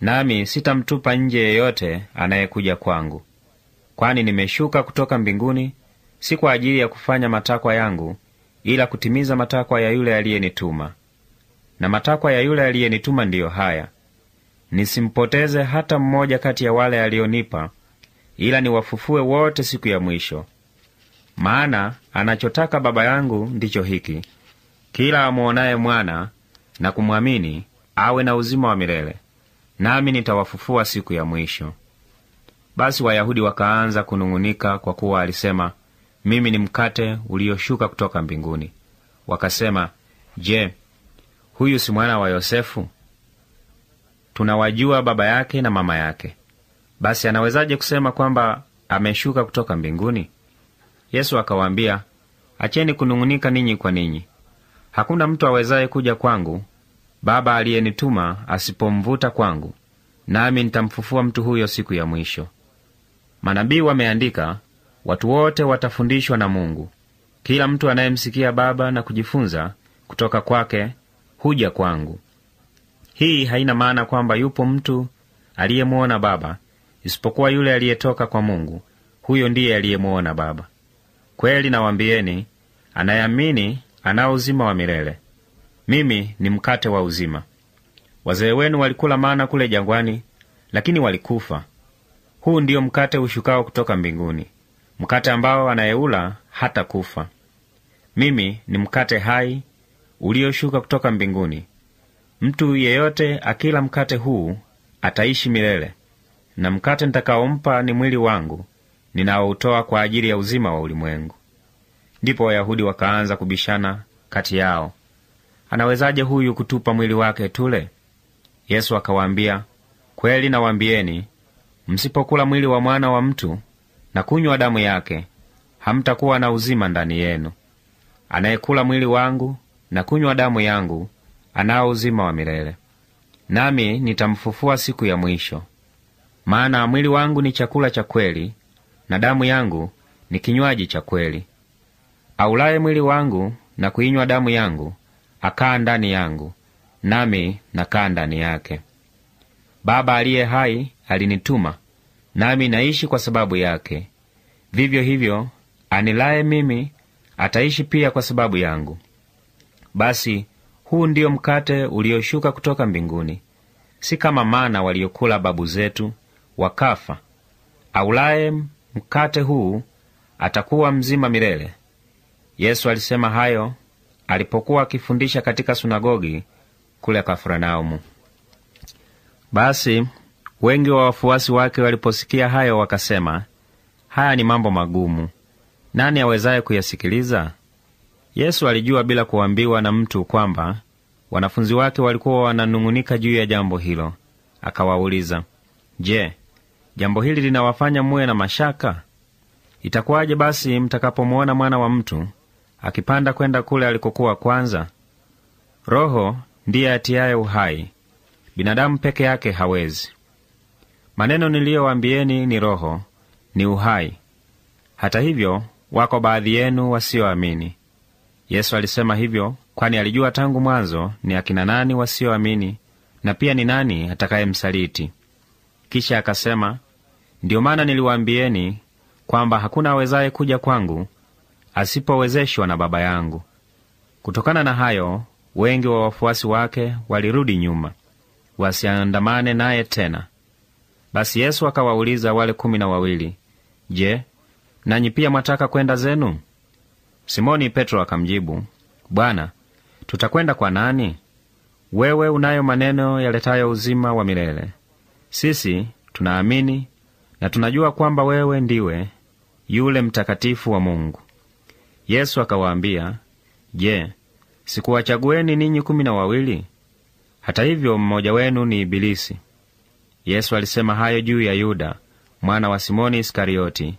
nami sitamtupa nje yeyote anayekuja kwangu, kwani nimeshuka kutoka mbinguni si kwa ajili ya kufanya matakwa yangu, ila kutimiza matakwa ya yule aliyenituma. Na matakwa ya yule aliyenituma ndiyo haya: nisimpoteze hata mmoja kati ya wale aliyonipa ila niwafufue wote siku ya mwisho. Maana anachotaka Baba yangu ndicho hiki, kila amwonaye mwana na kumwamini awe na uzima wa milele, nami nitawafufua siku ya mwisho. Basi Wayahudi wakaanza kunung'unika kwa kuwa alisema, mimi ni mkate ulioshuka kutoka mbinguni. Wakasema, je, huyu si mwana wa Yosefu? Tunawajua baba yake na mama yake, basi anawezaje kusema kwamba ameshuka kutoka mbinguni? Yesu akawaambia, acheni kunung'unika ninyi kwa ninyi. Hakuna mtu awezaye kuja kwangu Baba aliyenituma asipomvuta kwangu, nami nitamfufua mtu huyo siku ya mwisho. Manabii wameandika, watu wote watafundishwa na Mungu. Kila mtu anayemsikia Baba na kujifunza kutoka kwake huja kwangu. Hii haina maana kwamba yupo mtu aliyemwona Baba, isipokuwa yule aliyetoka kwa Mungu, huyo ndiye aliyemwona Baba. Kweli nawambieni, anayeamini anao uzima wa milele. Mimi ni mkate wa uzima. Wazee wenu walikula mana kule jangwani, lakini walikufa. Huu ndiyo mkate ushukao kutoka mbinguni, mkate ambao anayeula hata kufa. Mimi ni mkate hai ulioshuka kutoka mbinguni. Mtu yeyote akila mkate huu ataishi milele, na mkate nitakaompa ni mwili wangu ninaoutoa kwa ajili ya uzima wa ulimwengu. Ndipo Wayahudi wakaanza kubishana kati yao, anawezaje huyu kutupa mwili wake tule? Yesu akawaambia, kweli nawaambieni, msipokula mwili wa mwana wa mtu na kunywa damu yake, hamtakuwa na uzima ndani yenu. Anayekula mwili wangu na kunywa damu yangu anao uzima wa milele, nami nitamfufua siku ya mwisho. Maana mwili wangu ni chakula cha kweli na damu yangu ni kinywaji cha kweli. Aulaye mwili wangu na kuinywa damu yangu akaa ndani yangu, nami nakaa ndani yake. Baba aliye hai alinituma, nami naishi kwa sababu yake. Vivyo hivyo anilaye mimi ataishi pia kwa sababu yangu. Basi huu ndiyo mkate ulioshuka kutoka mbinguni, si kama mana waliokula babu zetu wakafa. Aulaye mkate huu atakuwa mzima milele. Yesu alisema hayo alipokuwa akifundisha katika sunagogi kule Kafarnaumu. Basi wengi wa wafuasi wake waliposikia hayo wakasema, haya ni mambo magumu, nani awezaye kuyasikiliza? Yesu alijua bila kuambiwa na mtu kwamba wanafunzi wake walikuwa wananung'unika juu ya jambo hilo. Akawauliza, Je, jambo hili linawafanya muwe na mashaka? Itakuwaje basi mtakapomwona mwana wa mtu akipanda kwenda kule alikokuwa kwanza? Roho ndiye atiaye uhai, binadamu peke yake hawezi. Maneno niliyowaambieni ni roho, ni uhai. Hata hivyo, wako baadhi yenu wasioamini. Yesu alisema hivyo kwani alijua tangu mwanzo ni akina nani wasioamini na pia ni nani atakayemsaliti. Kisha akasema, ndiyo maana niliwaambieni kwamba hakuna awezaye kuja kwangu asipowezeshwa na Baba yangu. Kutokana na hayo, wengi wa wafuasi wake walirudi nyuma, wasiandamane naye tena. Basi Yesu akawauliza wale kumi na wawili, Je, nanyi pia mwataka kwenda zenu? Simoni Petro akamjibu, Bwana, tutakwenda kwa nani? Wewe unayo maneno yaletayo uzima wa milele. Sisi tunaamini na tunajua kwamba wewe ndiwe yule mtakatifu wa Mungu. Yesu akawaambia, Je, sikuwachagueni ninyi kumi na wawili? Hata hivyo mmoja wenu ni Ibilisi. Yesu alisema hayo juu ya Yuda mwana wa Simoni Iskarioti,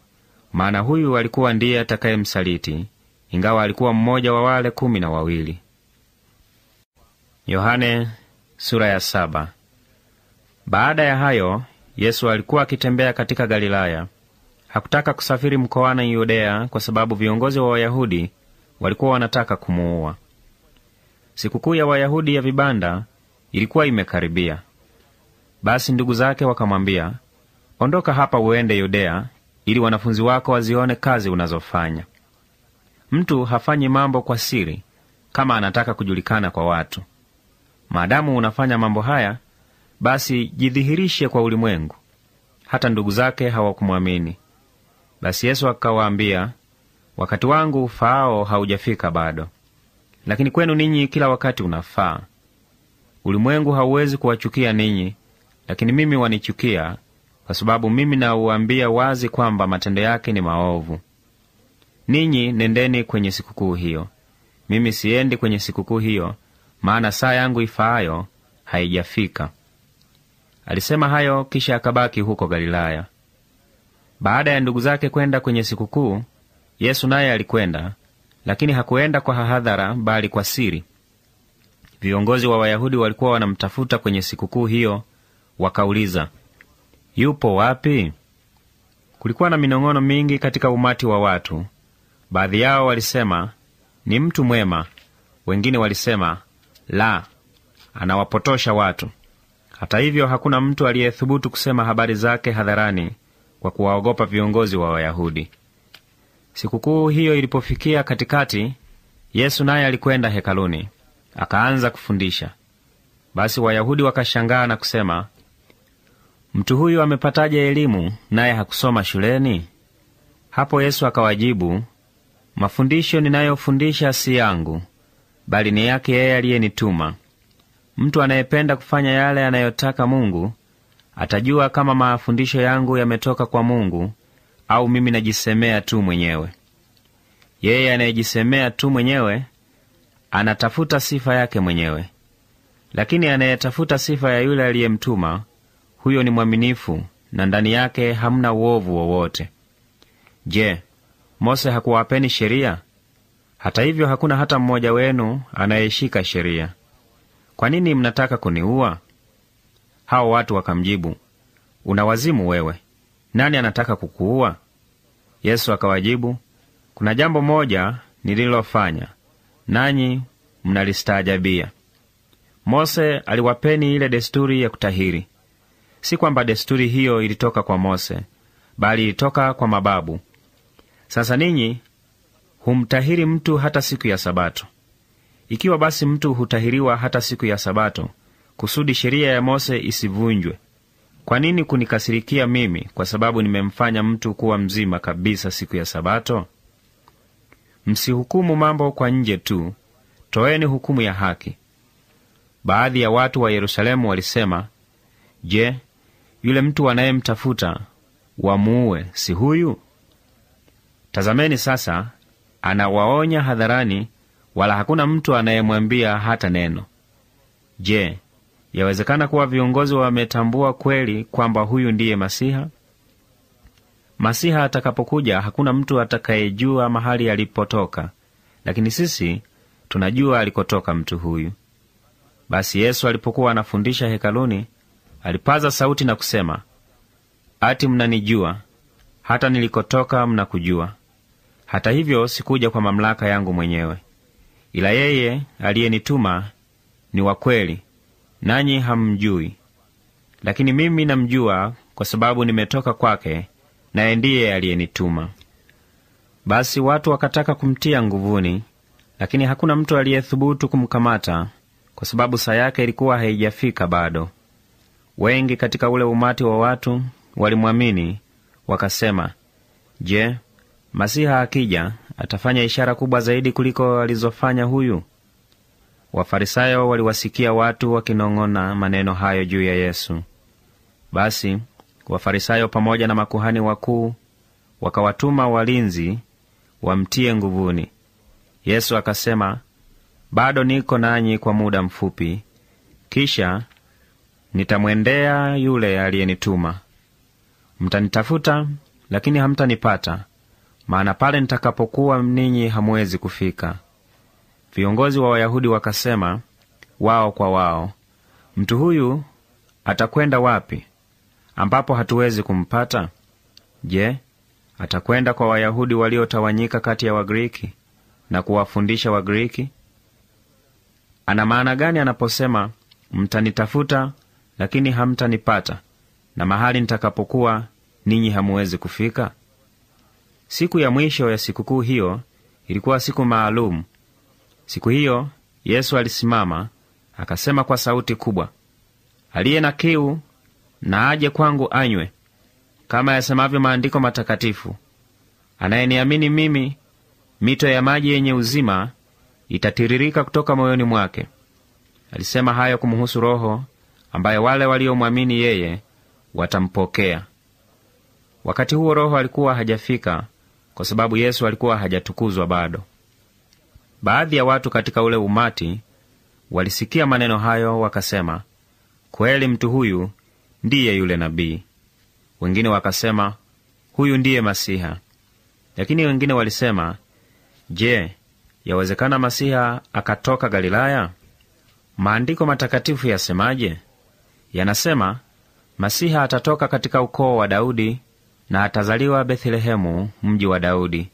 maana huyu alikuwa ndiye atakayemsaliti, ingawa alikuwa mmoja wa wale kumi na wawili. Yohane, sura ya saba. Baada ya hayo Yesu alikuwa akitembea katika Galilaya. Hakutaka kusafiri mkoani Yudea kwa sababu viongozi wa Wayahudi walikuwa wanataka kumuua. Sikukuu ya Wayahudi ya vibanda ilikuwa imekaribia. Basi ndugu zake wakamwambia, ondoka hapa uende Yudea, ili wanafunzi wako wazione kazi unazofanya. Mtu hafanyi mambo kwa siri kama anataka kujulikana kwa watu. Maadamu unafanya mambo haya, basi jidhihirishe kwa ulimwengu. Hata ndugu zake hawakumwamini. Basi Yesu akawaambia, wakati wangu ufaao haujafika bado, lakini kwenu ninyi kila wakati unafaa. Ulimwengu hauwezi kuwachukia ninyi, lakini mimi wanichukia, kwa sababu mimi nauambia wazi kwamba matendo yake ni maovu. Ninyi nendeni kwenye sikukuu hiyo, mimi siendi kwenye sikukuu hiyo, maana saa yangu ifaayo haijafika. Alisema hayo kisha akabaki huko Galilaya. Baada ya ndugu zake kwenda kwenye sikukuu, Yesu naye alikwenda, lakini hakuenda kwa hahadhara, bali kwa siri. Viongozi wa Wayahudi walikuwa wanamtafuta kwenye sikukuu hiyo, wakauliza, yupo wapi? Kulikuwa na minong'ono mingi katika umati wa watu. Baadhi yao walisema ni mtu mwema, wengine walisema la, anawapotosha watu. Hata hivyo, hakuna mtu aliyethubutu kusema habari zake hadharani kwa kuwaogopa viongozi wa Wayahudi. Sikukuu hiyo ilipofikia katikati, Yesu naye alikwenda hekaluni akaanza kufundisha. Basi Wayahudi wakashangaa na kusema, mtu huyu amepataje elimu naye hakusoma shuleni? Hapo Yesu akawajibu, mafundisho ninayofundisha si yangu, bali ni yake yeye aliyenituma. Mtu anayependa kufanya yale anayotaka Mungu atajua kama mafundisho yangu yametoka kwa Mungu au mimi najisemea tu mwenyewe. Yeye anayejisemea tu mwenyewe anatafuta sifa yake mwenyewe, lakini anayetafuta sifa ya yule aliyemtuma, huyo ni mwaminifu na ndani yake hamna uovu wowote. Je, Mose hakuwapeni sheria? Hata hivyo hakuna hata mmoja wenu anayeshika sheria. Kwa nini mnataka kuniua? Hao watu wakamjibu, una wazimu wewe, nani anataka kukuua? Yesu akawajibu, kuna jambo moja nililofanya, nanyi mnalistaajabia. Mose aliwapeni ile desturi ya kutahiri. Si kwamba desturi hiyo ilitoka kwa Mose, bali ilitoka kwa mababu. Sasa ninyi humtahiri mtu hata siku ya Sabato. Ikiwa basi mtu hutahiriwa hata siku ya Sabato kusudi sheria ya Mose isivunjwe, kwa nini kunikasirikia mimi kwa sababu nimemfanya mtu kuwa mzima kabisa siku ya Sabato? Msihukumu mambo kwa nje tu, toeni hukumu ya haki. Baadhi ya watu wa Yerusalemu walisema, Je, yule mtu wanayemtafuta wamuue si huyu? Tazameni sasa, anawaonya hadharani, wala hakuna mtu anayemwambia hata neno. Je, yawezekana kuwa viongozi wametambua kweli kwamba huyu ndiye Masiha? Masiha atakapokuja hakuna mtu atakayejua mahali alipotoka, lakini sisi tunajua alikotoka mtu huyu. Basi Yesu alipokuwa anafundisha hekaluni, alipaza sauti na kusema, ati mnanijua, hata nilikotoka mnakujua. Hata hivyo sikuja kwa mamlaka yangu mwenyewe, ila yeye aliyenituma ni wa kweli, nanyi hammjui, lakini mimi namjua, kwa sababu nimetoka kwake, naye ndiye aliyenituma. Basi watu wakataka kumtia nguvuni, lakini hakuna mtu aliyethubutu kumkamata, kwa sababu saa yake ilikuwa haijafika bado. Wengi katika ule umati wa watu walimwamini, wakasema, Je, Masiha akija atafanya ishara kubwa zaidi kuliko alizofanya huyu? Wafarisayo waliwasikia watu wakinong'ona maneno hayo juu ya Yesu. Basi Wafarisayo pamoja na makuhani wakuu wakawatuma walinzi wamtie nguvuni. Yesu akasema, bado niko nanyi kwa muda mfupi, kisha nitamwendea yule aliyenituma. Mtanitafuta, lakini hamtanipata, maana pale nitakapokuwa ninyi hamuwezi kufika. Viongozi wa Wayahudi wakasema wao kwa wao, mtu huyu atakwenda wapi ambapo hatuwezi kumpata? Je, atakwenda kwa Wayahudi waliotawanyika kati ya Wagiriki na kuwafundisha Wagiriki? Ana maana gani anaposema mtanitafuta, lakini hamtanipata, na mahali nitakapokuwa ninyi hamuwezi kufika? Siku ya mwisho ya sikukuu hiyo ilikuwa siku maalum. Siku hiyo Yesu alisimama akasema kwa sauti kubwa, aliye na kiu na aje kwangu anywe, kama yasemavyo maandiko matakatifu, anayeniamini mimi, mito ya maji yenye uzima itatiririka kutoka moyoni mwake. Alisema hayo kumuhusu Roho ambaye wale waliomwamini yeye watampokea. Wakati huo Roho alikuwa hajafika, kwa sababu Yesu alikuwa hajatukuzwa bado. Baadhi ya watu katika ule umati walisikia maneno hayo, wakasema, kweli mtu huyu ndiye yule nabii. Wengine wakasema, huyu ndiye Masiha. Lakini wengine walisema, je, yawezekana Masiha akatoka Galilaya? Maandiko matakatifu yasemaje? Yanasema, Masiha atatoka katika ukoo wa Daudi na atazaliwa Bethlehemu, mji wa Daudi.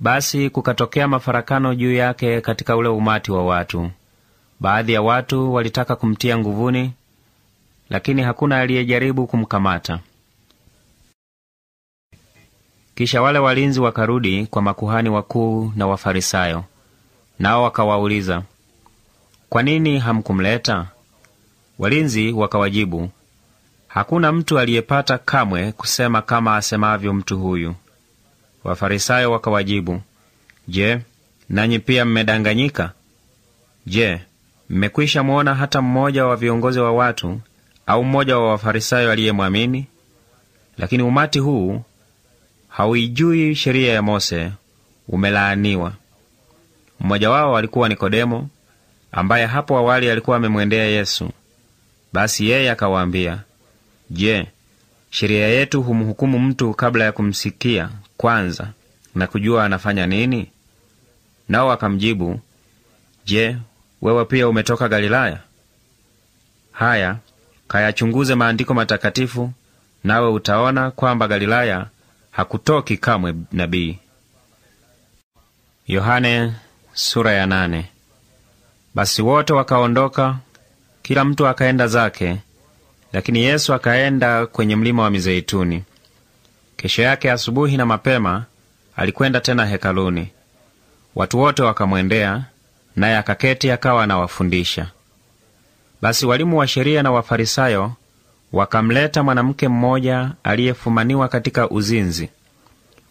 Basi kukatokea mafarakano juu yake katika ule umati wa watu. Baadhi ya watu walitaka kumtia nguvuni, lakini hakuna aliyejaribu kumkamata. Kisha wale walinzi wakarudi kwa makuhani wakuu na Wafarisayo, nao wakawauliza, kwa nini hamkumleta? Walinzi wakawajibu, hakuna mtu aliyepata kamwe kusema kama asemavyo mtu huyu. Wafarisayo wakawajibu, Je, nanyi pia mmedanganyika? Je, mmekwisha mwona hata mmoja wa viongozi wa watu au mmoja wa Wafarisayo aliyemwamini? Lakini umati huu hauijui sheria ya Mose, umelaaniwa. Mmoja wao alikuwa Nikodemo, ambaye hapo awali alikuwa amemwendea Yesu. Basi yeye akawaambia, Je, sheria yetu humhukumu mtu kabla ya kumsikia kwanza na kujua anafanya nini? Nao wakamjibu, Je, wewe pia umetoka Galilaya? Haya, kayachunguze maandiko matakatifu, nawe utaona kwamba Galilaya hakutoki kamwe nabii. Yohane sura ya nane. Basi wote wakaondoka, kila mtu akaenda zake, lakini Yesu akaenda kwenye mlima wa Mizeituni. Kesho yake asubuhi na mapema alikwenda tena hekaluni. Watu wote wakamwendea, naye akaketi akawa anawafundisha. Basi walimu wa sheria na Wafarisayo wakamleta mwanamke mmoja aliyefumaniwa katika uzinzi,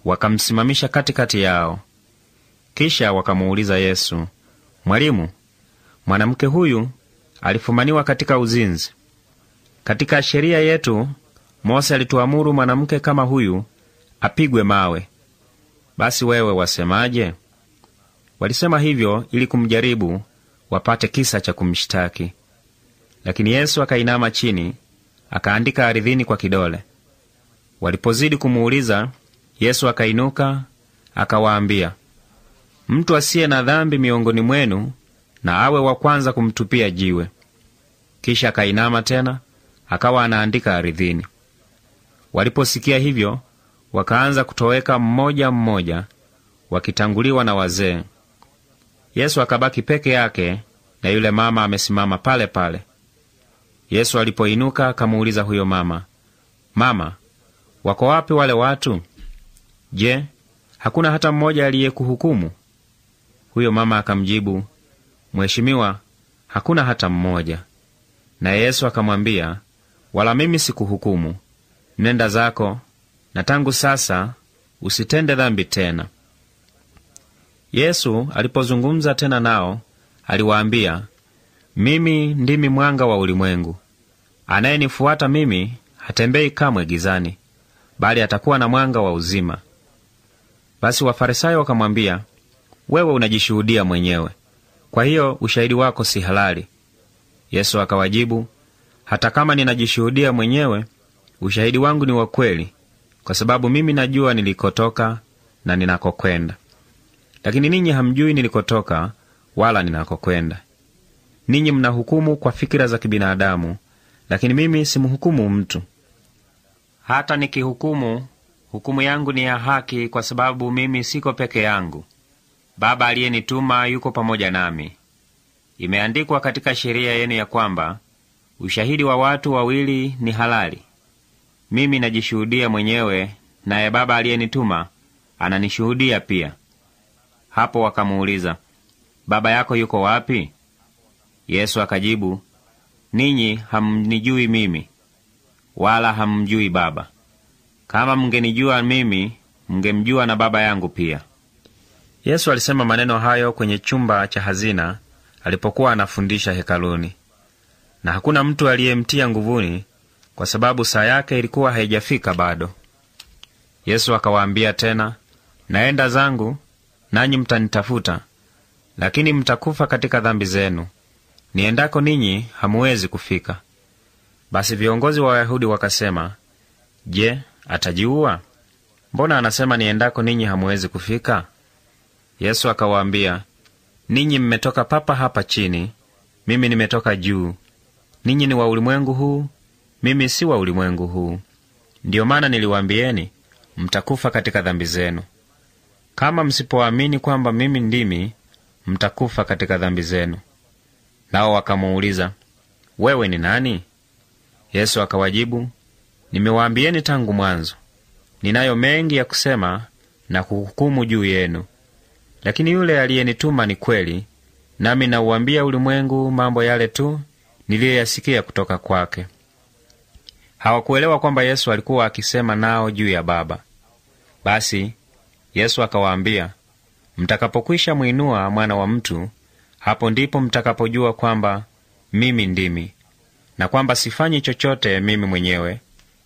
wakamsimamisha katikati yao. Kisha wakamuuliza Yesu, Mwalimu, mwanamke huyu alifumaniwa katika uzinzi. Katika sheria yetu Mose alituamuru mwanamke kama huyu apigwe mawe. Basi wewe wasemaje? Walisema hivyo ili kumjaribu wapate kisa cha kumshtaki. Lakini Yesu akainama chini akaandika aridhini kwa kidole. Walipozidi kumuuliza, Yesu akainuka akawaambia, mtu asiye na dhambi miongoni mwenu na awe wa kwanza kumtupia jiwe. Kisha akainama tena akawa anaandika aridhini. Waliposikia hivyo, wakaanza kutoweka mmoja mmoja, wakitanguliwa na wazee. Yesu akabaki peke yake na yule mama amesimama pale pale. Yesu alipoinuka akamuuliza huyo mama, Mama, wako wapi wale watu? Je, hakuna hata mmoja aliyekuhukumu? Huyo mama akamjibu, Mheshimiwa, hakuna hata mmoja. Na Yesu akamwambia, wala mimi sikuhukumu. Nenda zako, na tangu sasa usitende dhambi tena. Yesu alipozungumza tena nao, aliwaambia, mimi ndimi mwanga wa ulimwengu. Anayenifuata mimi hatembei kamwe gizani, bali atakuwa na mwanga wa uzima. Basi Wafarisayo wakamwambia, wewe unajishuhudia mwenyewe, kwa hiyo ushahidi wako si halali. Yesu akawajibu, hata kama ninajishuhudia mwenyewe, ushahidi wangu ni wa kweli, kwa sababu mimi najua nilikotoka na ninakokwenda. Lakini ninyi hamjui nilikotoka wala ninakokwenda. Ninyi mnahukumu kwa fikira za kibinadamu, lakini mimi simhukumu mtu. Hata nikihukumu, hukumu yangu ni ya haki, kwa sababu mimi siko peke yangu. Baba aliyenituma yuko pamoja nami. Imeandikwa katika sheria yenu ya kwamba ushahidi wa watu wawili ni halali. Mimi najishuhudia mwenyewe, naye Baba aliyenituma ananishuhudia pia. Hapo wakamuuliza, baba yako yuko wapi? Yesu akajibu, ninyi hamnijui mimi, wala hammjui Baba. Kama mngenijua mimi, mngemjua na Baba yangu pia. Yesu alisema maneno hayo kwenye chumba cha hazina alipokuwa anafundisha hekaluni, na hakuna mtu aliyemtia nguvuni, kwa sababu saa yake ilikuwa haijafika bado. Yesu akawaambia tena, naenda zangu, nanyi mtanitafuta, lakini mtakufa katika dhambi zenu. Niendako ninyi hamuwezi kufika. Basi viongozi wa Wayahudi wakasema, Je, atajiua? Mbona anasema niendako ninyi hamuwezi kufika? Yesu akawaambia, ninyi mmetoka papa hapa chini, mimi nimetoka juu. Ninyi ni wa ulimwengu huu, mimi si wa ulimwengu huu. Ndiyo maana niliwaambieni mtakufa katika dhambi zenu. Kama msipoamini kwamba mimi ndimi, mtakufa katika dhambi zenu. Nao wakamuuliza, wewe ni nani? Yesu akawajibu, nimewaambieni tangu mwanzo. Ninayo mengi ya kusema na kuhukumu juu yenu, lakini yule aliyenituma ni kweli, nami nauambia ulimwengu mambo yale tu niliyoyasikia kutoka kwake. Hawakuelewa kwamba Yesu alikuwa akisema nao juu ya Baba. Basi Yesu akawaambia, mtakapokwisha mwinua mwana wa mtu, hapo ndipo mtakapojua kwamba mimi ndimi, na kwamba sifanyi chochote mimi mwenyewe,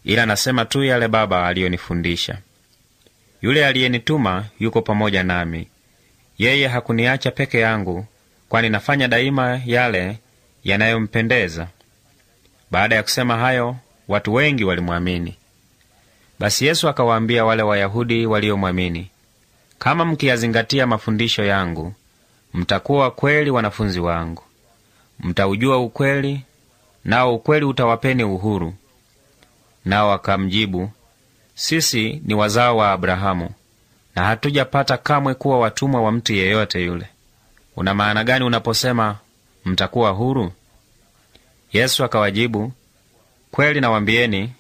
ila nasema tu yale Baba aliyonifundisha. Yule aliyenituma yuko pamoja nami. Yeye hakuniacha peke yangu, kwani nafanya daima yale yanayompendeza. Baada ya kusema hayo, watu wengi walimwamini. Basi Yesu akawaambia wale Wayahudi waliomwamini, kama mkiyazingatia mafundisho yangu, mtakuwa kweli wanafunzi wangu. Mtaujua ukweli, nao ukweli utawapeni uhuru. Nao akamjibu, sisi ni wazao wa Abrahamu na hatujapata kamwe kuwa watumwa wa mtu yeyote yule. Una maana gani unaposema mtakuwa huru? Yesu akawajibu, kweli nawambieni,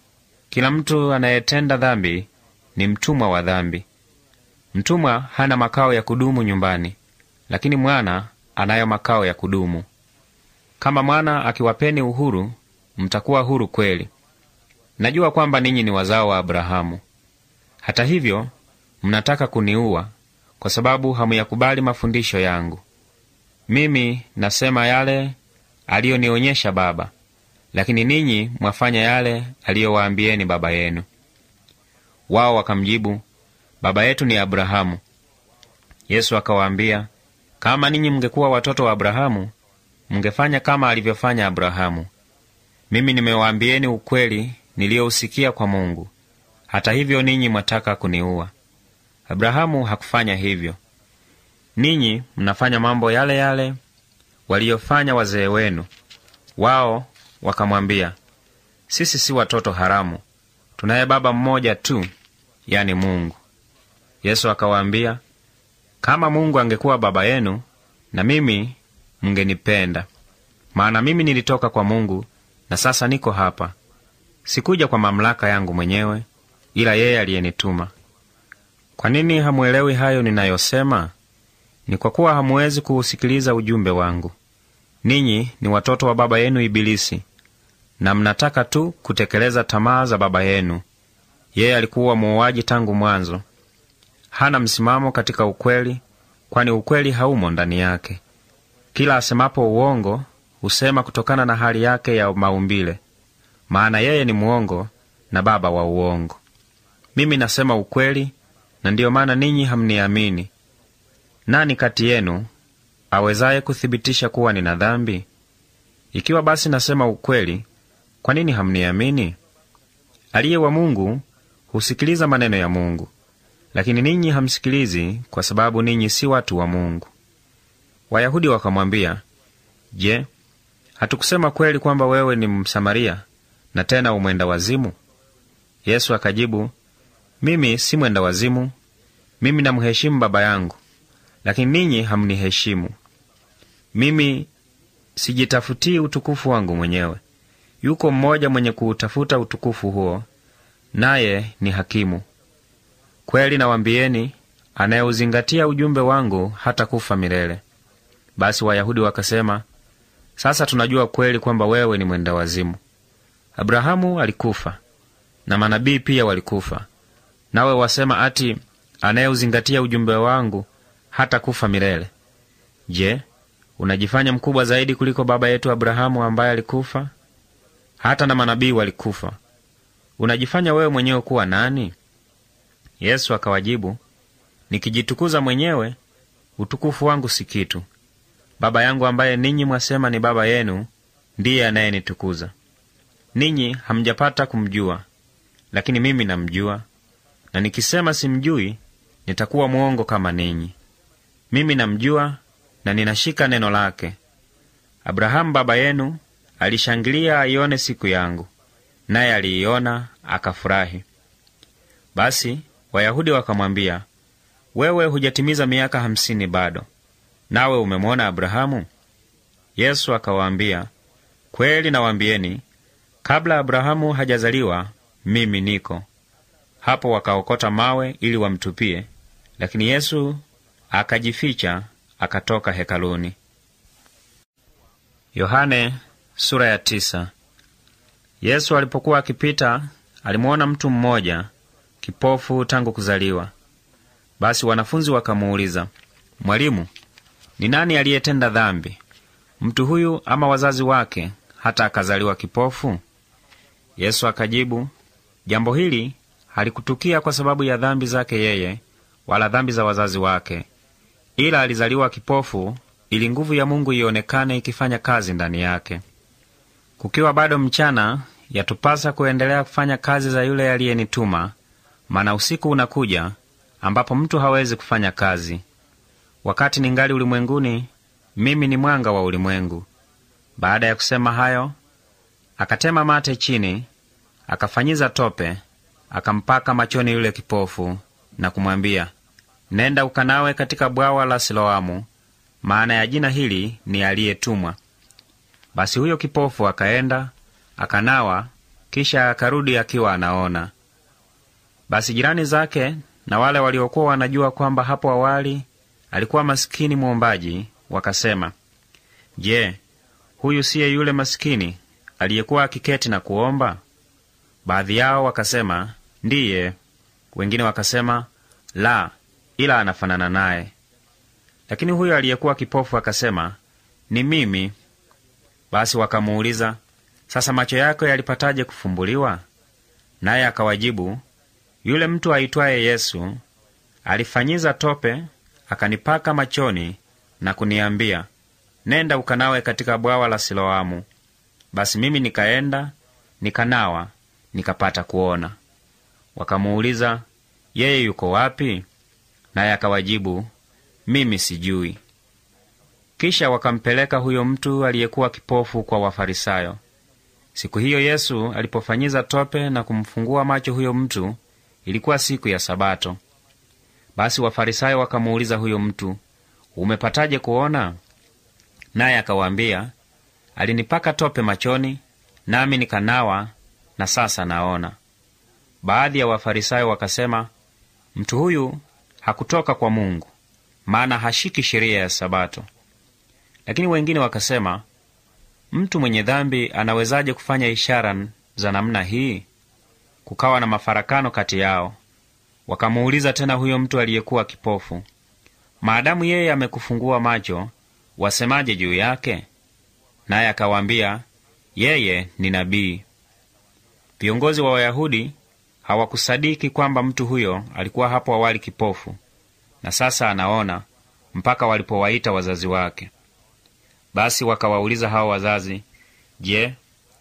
kila mtu anayetenda dhambi ni mtumwa wa dhambi. Mtumwa hana makao ya kudumu nyumbani, lakini mwana anayo makao ya kudumu. Kama mwana akiwapeni uhuru, mtakuwa huru kweli. Najua kwamba ninyi ni wazao wa Abrahamu. Hata hivyo, mnataka kuniua kwa sababu hamuyakubali mafundisho yangu. Mimi nasema yale aliyonionyesha Baba, lakini ninyi mwafanya yale aliyowaambieni baba yenu. Wao wakamjibu, baba yetu ni Abrahamu. Yesu akawaambia, kama ninyi mngekuwa watoto wa Abrahamu, mngefanya kama alivyofanya Abrahamu. Mimi nimewaambieni ukweli niliyousikia kwa Mungu. Hata hivyo ninyi mwataka kuniua. Abrahamu hakufanya hivyo. Ninyi mnafanya mambo yale yale waliyofanya wazee wenu. Wao wakamwambia, sisi si watoto haramu, tunaye baba mmoja tu, yani Mungu. Yesu akawaambia, kama Mungu angekuwa baba yenu, na mimi mngenipenda, maana mimi nilitoka kwa Mungu na sasa niko hapa. Sikuja kwa mamlaka yangu mwenyewe, ila yeye aliyenituma. Kwa nini hamuelewi hayo ninayosema? Ni kwa kuwa hamuwezi kuusikiliza ujumbe wangu. Ninyi ni watoto wa baba yenu Ibilisi, na mnataka tu kutekeleza tamaa za baba yenu. Yeye alikuwa muuaji tangu mwanzo, hana msimamo katika ukweli, kwani ukweli haumo ndani yake. Kila asemapo uongo husema kutokana na hali yake ya maumbile, maana yeye ni mwongo na baba wa uongo. Mimi nasema ukweli, na ndiyo maana ninyi hamniamini. Nani kati yenu awezaye kuthibitisha kuwa nina dhambi? Ikiwa basi nasema ukweli, kwa nini hamniamini? Aliye wa Mungu husikiliza maneno ya Mungu, lakini ninyi hamsikilizi, kwa sababu ninyi si watu wa Mungu. Wayahudi wakamwambia, Je, hatukusema kweli kwamba wewe ni Msamaria na tena umwenda wazimu? Yesu akajibu, mimi si mwenda wazimu. Mimi namheshimu Baba yangu, lakini ninyi hamniheshimu. Mimi sijitafutii utukufu wangu mwenyewe. Yuko mmoja mwenye kuutafuta utukufu huo, naye ni hakimu. Kweli nawambieni, anayeuzingatia ujumbe wangu hata kufa milele. Basi Wayahudi wakasema, sasa tunajua kweli kwamba wewe ni mwenda wazimu. Abrahamu alikufa na manabii pia walikufa, nawe wasema ati anayeuzingatia ujumbe wangu hata kufa milele. Je, unajifanya mkubwa zaidi kuliko baba yetu Abrahamu ambaye alikufa? Hata na manabii walikufa. Unajifanya wewe mwenyewe kuwa nani? Yesu akawajibu, nikijitukuza mwenyewe, utukufu wangu si kitu. Baba yangu ambaye ninyi mwasema ni baba yenu ndiye anayenitukuza. Ninyi hamjapata kumjua, lakini mimi namjua, na nikisema simjui, nitakuwa mwongo kama ninyi. Mimi namjua na ninashika neno lake. Abrahamu baba yenu alishangilia aione siku yangu, naye aliiona akafurahi. Basi Wayahudi wakamwambia, wewe hujatimiza miaka hamsini bado, nawe umemwona Abrahamu? Yesu akawaambia, kweli nawaambieni, kabla Abrahamu hajazaliwa mimi niko hapo. Wakaokota mawe ili wamtupie, lakini Yesu akajificha, akatoka hekaluni. Yohane sura ya tisa. Yesu alipokuwa akipita alimuona mtu mmoja kipofu tangu kuzaliwa. Basi wanafunzi wakamuuliza, Mwalimu, ni nani aliyetenda dhambi, mtu huyu ama wazazi wake, hata akazaliwa kipofu? Yesu akajibu, jambo hili halikutukia kwa sababu ya dhambi zake yeye wala dhambi za wazazi wake, ila alizaliwa kipofu ili nguvu ya Mungu ionekane ikifanya kazi ndani yake. Kukiwa bado mchana, yatupasa kuendelea kufanya kazi za yule aliyenituma, maana usiku unakuja ambapo mtu hawezi kufanya kazi. wakati ningali ulimwenguni, mimi ni mwanga wa ulimwengu. Baada ya kusema hayo, akatema mate chini, akafanyiza tope, akampaka machoni yule kipofu na kumwambia, nenda ukanawe katika bwawa la Siloamu, maana ya jina hili ni aliyetumwa. Basi huyo kipofu akaenda akanawa, kisha akarudi akiwa anaona. Basi jirani zake na wale waliokuwa wanajua kwamba hapo awali alikuwa masikini mwombaji wakasema, Je, huyu siye yule masikini aliyekuwa akiketi na kuomba? Baadhi yao wakasema, ndiye. Wengine wakasema, la, ila anafanana naye. Lakini huyo aliyekuwa kipofu akasema, ni mimi. Basi wakamuuliza, sasa macho yako yalipataje kufumbuliwa? Naye akawajibu, yule mtu aitwaye Yesu alifanyiza tope akanipaka machoni na kuniambia, nenda ukanawe katika bwawa la Siloamu. Basi mimi nikaenda nikanawa, nikapata kuona. Wakamuuliza, yeye yuko wapi? Naye akawajibu, mimi sijui. Kisha wakampeleka huyo mtu aliyekuwa kipofu kwa Wafarisayo. Siku hiyo Yesu alipofanyiza tope na kumfungua macho huyo mtu, ilikuwa siku ya Sabato. Basi Wafarisayo wakamuuliza huyo mtu, umepataje kuona? Naye akawaambia, alinipaka tope machoni, nami nikanawa, na sasa naona. Baadhi ya Wafarisayo wakasema, mtu huyu hakutoka kwa Mungu, maana hashiki sheria ya Sabato. Lakini wengine wakasema, mtu mwenye dhambi anawezaje kufanya ishara za namna hii? Kukawa na mafarakano kati yao. Wakamuuliza tena huyo mtu aliyekuwa kipofu, maadamu yeye amekufungua macho, wasemaje juu yake? Naye akawaambia, yeye ni nabii. Viongozi wa Wayahudi hawakusadiki kwamba mtu huyo alikuwa hapo awali kipofu na sasa anaona, mpaka walipowaita wazazi wake. Basi wakawauliza hao wazazi, Je,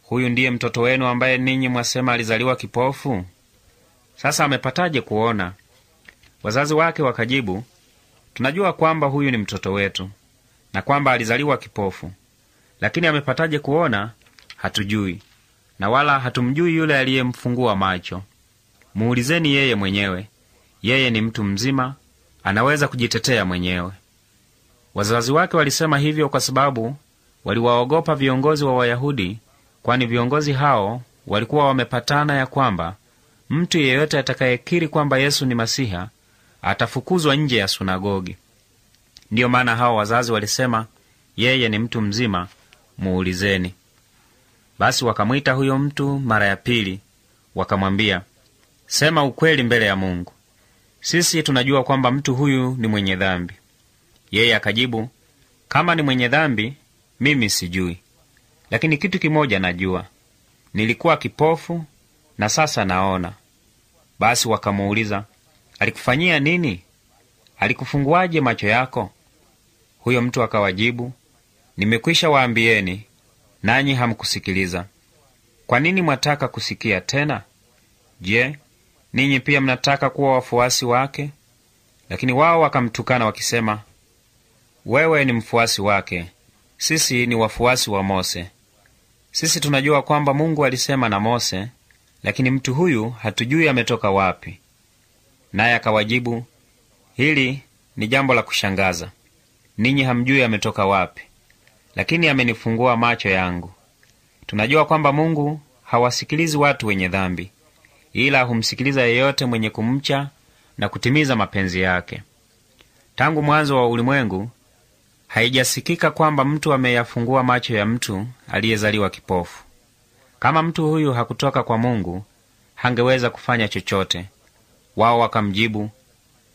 huyu ndiye mtoto wenu ambaye ninyi mwasema alizaliwa kipofu? Sasa amepataje kuona? Wazazi wake wakajibu, tunajua kwamba huyu ni mtoto wetu na kwamba alizaliwa kipofu, lakini amepataje kuona hatujui, na wala hatumjui yule aliyemfungua macho. Muulizeni yeye mwenyewe, yeye ni mtu mzima, anaweza kujitetea mwenyewe. Wazazi wake walisema hivyo kwa sababu waliwaogopa viongozi wa Wayahudi, kwani viongozi hao walikuwa wamepatana ya kwamba mtu yeyote atakayekiri kwamba Yesu ni Masiha atafukuzwa nje ya sunagogi. Ndiyo maana hao wazazi walisema, yeye ni mtu mzima, muulizeni. Basi wakamwita huyo mtu mara ya pili, wakamwambia, sema ukweli mbele ya Mungu. Sisi tunajua kwamba mtu huyu ni mwenye dhambi. Yeye akajibu, kama ni mwenye dhambi, mimi sijui, lakini kitu kimoja najua, nilikuwa kipofu na sasa naona. Basi wakamuuliza, alikufanyia nini? Alikufunguaje macho yako? Huyo mtu akawajibu, nimekwisha waambieni, nanyi hamkusikiliza. Kwa nini mwataka kusikia tena? Je, ninyi pia mnataka kuwa wafuasi wake? Lakini wao wakamtukana wakisema, wewe ni mfuasi wake, sisi ni wafuasi wa Mose. Sisi tunajua kwamba Mungu alisema na Mose, lakini mtu huyu hatujui ametoka wapi. Naye akawajibu, hili ni jambo la kushangaza. Ninyi hamjui ametoka wapi, lakini amenifungua macho yangu. Tunajua kwamba Mungu hawasikilizi watu wenye dhambi, ila humsikiliza yeyote mwenye kumcha na kutimiza mapenzi yake. Tangu mwanzo wa ulimwengu haijasikika kwamba mtu ameyafungua macho ya mtu aliyezaliwa kipofu. Kama mtu huyu hakutoka kwa Mungu, hangeweza kufanya chochote. Wao wakamjibu,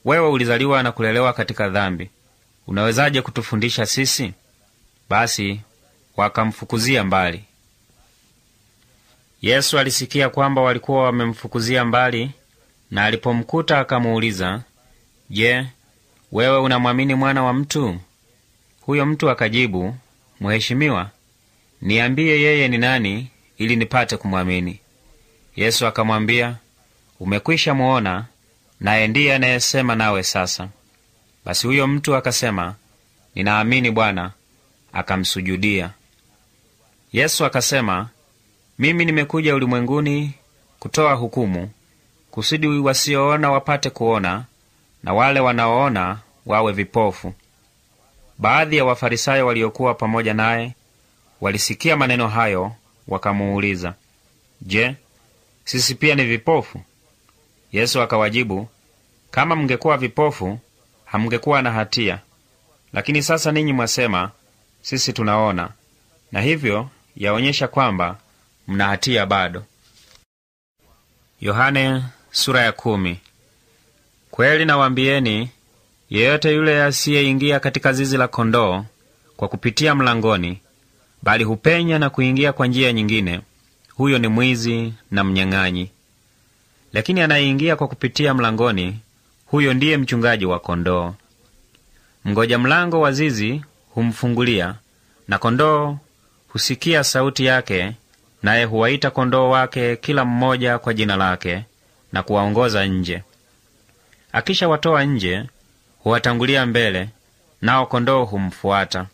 wewe ulizaliwa na kulelewa katika dhambi, unawezaje kutufundisha sisi? Basi wakamfukuzia mbali. Yesu alisikia kwamba walikuwa wamemfukuzia mbali, na alipomkuta akamuuliza, Je, wewe unamwamini mwana wa mtu? Huyo mtu akajibu, Mheshimiwa, niambie yeye ni nani ili nipate kumwamini. Yesu akamwambia, umekwisha muona, naye ndiye anayesema nawe sasa. Basi huyo mtu akasema, ninaamini Bwana, akamsujudia. Yesu akasema, mimi nimekuja ulimwenguni kutoa hukumu, kusudi wasioona wapate kuona, na wale wanaoona wawe vipofu. Baadhi ya Wafarisayo waliokuwa pamoja naye walisikia maneno hayo, wakamuuliza, Je, sisi pia ni vipofu? Yesu akawajibu, kama mngekuwa vipofu hamngekuwa na hatia, lakini sasa ninyi mwasema, sisi tunaona, na hivyo yaonyesha kwamba mna hatia bado. Yohane sura ya kumi. Kweli nawambieni, yeyote yule asiyeingia katika zizi la kondoo kwa kupitia mlangoni, bali hupenya na kuingia kwa njia nyingine, huyo ni mwizi na mnyang'anyi. Lakini anayeingia kwa kupitia mlangoni, huyo ndiye mchungaji wa kondoo. Mgoja mlango wa zizi humfungulia, na kondoo husikia sauti yake, naye huwaita kondoo wake kila mmoja kwa jina lake na kuwaongoza nje. Akisha watoa nje, huwatangulia mbele, nao kondoo humfuata,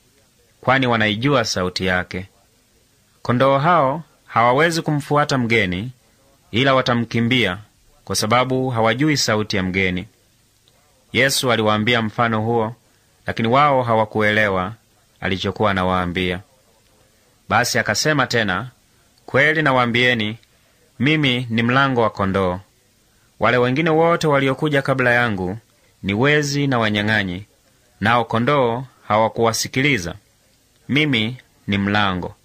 kwani wanaijua sauti yake. Kondoo hao hawawezi kumfuata mgeni, ila watamkimbia, kwa sababu hawajui sauti ya mgeni. Yesu aliwaambia mfano huo, lakini wao hawakuelewa alichokuwa anawaambia. Basi akasema tena, kweli nawaambieni, mimi ni mlango wa kondoo. Wale wengine wote waliokuja kabla yangu ni wezi na wanyang'anyi, nao kondoo hawakuwasikiliza. Mimi ni mlango.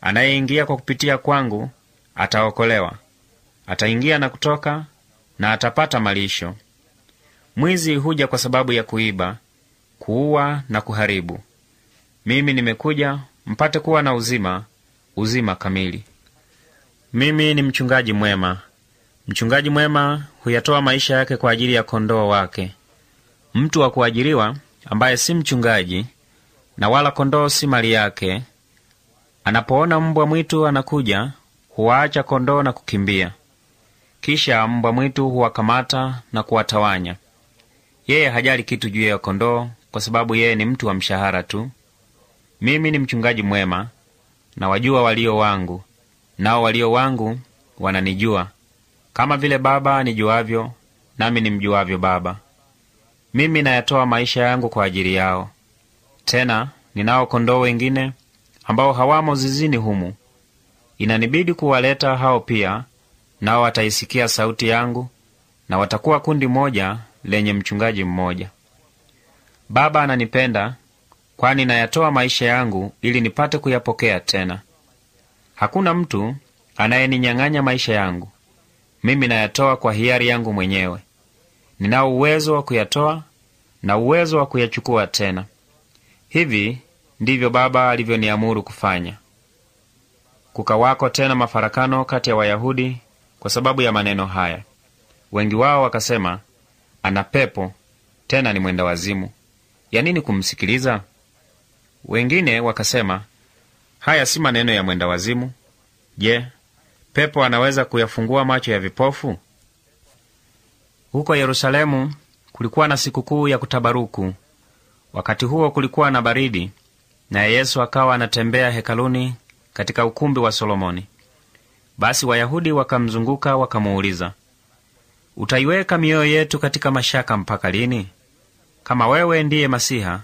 Anayeingia kwa kupitia kwangu ataokolewa, ataingia na kutoka, na atapata malisho. Mwizi huja kwa sababu ya kuiba, kuua na kuharibu. Mimi nimekuja mpate kuwa na uzima, uzima kamili. Mimi ni mchungaji mwema. Mchungaji mwema huyatoa maisha yake kwa ajili ya kondoo wake. Mtu wa kuajiriwa ambaye si mchungaji na wala kondoo si mali yake, anapoona mbwa mwitu anakuja, huwaacha kondoo na kukimbia. Kisha mbwa mwitu huwakamata na kuwatawanya. Yeye hajali kitu juu ya kondoo, kwa sababu yeye ni mtu wa mshahara tu. Mimi ni mchungaji mwema, na wajua walio wangu, nao walio wangu wananijua, kama vile Baba nijuavyo, nami nimjuavyo Baba. Mimi nayatoa maisha yangu kwa ajili yao. Tena ninao kondoo wengine ambao hawamo zizini humu. Inanibidi kuwaleta hao pia, nao wataisikia sauti yangu, na watakuwa kundi moja lenye mchungaji mmoja. Baba ananipenda, kwani nayatoa maisha yangu ili nipate kuyapokea tena. Hakuna mtu anayeninyang'anya maisha yangu. Mimi nayatoa kwa hiari yangu mwenyewe. Ninao uwezo wa kuyatoa na uwezo wa kuyachukua tena. Hivi ndivyo Baba alivyoniamuru kufanya. Kukawako tena mafarakano kati ya Wayahudi kwa sababu ya maneno haya. Wengi wao wakasema, ana pepo, tena ni mwenda wazimu. Ya nini kumsikiliza? Wengine wakasema, haya si maneno ya mwenda wazimu. Je, pepo anaweza kuyafungua macho ya vipofu? Huko Yerusalemu kulikuwa na sikukuu ya kutabaruku. Wakati huo kulikuwa na baridi, naye Yesu akawa anatembea hekaluni katika ukumbi wa Solomoni. Basi Wayahudi wakamzunguka wakamuuliza, utaiweka mioyo yetu katika mashaka mpaka lini? Kama wewe ndiye Masiha,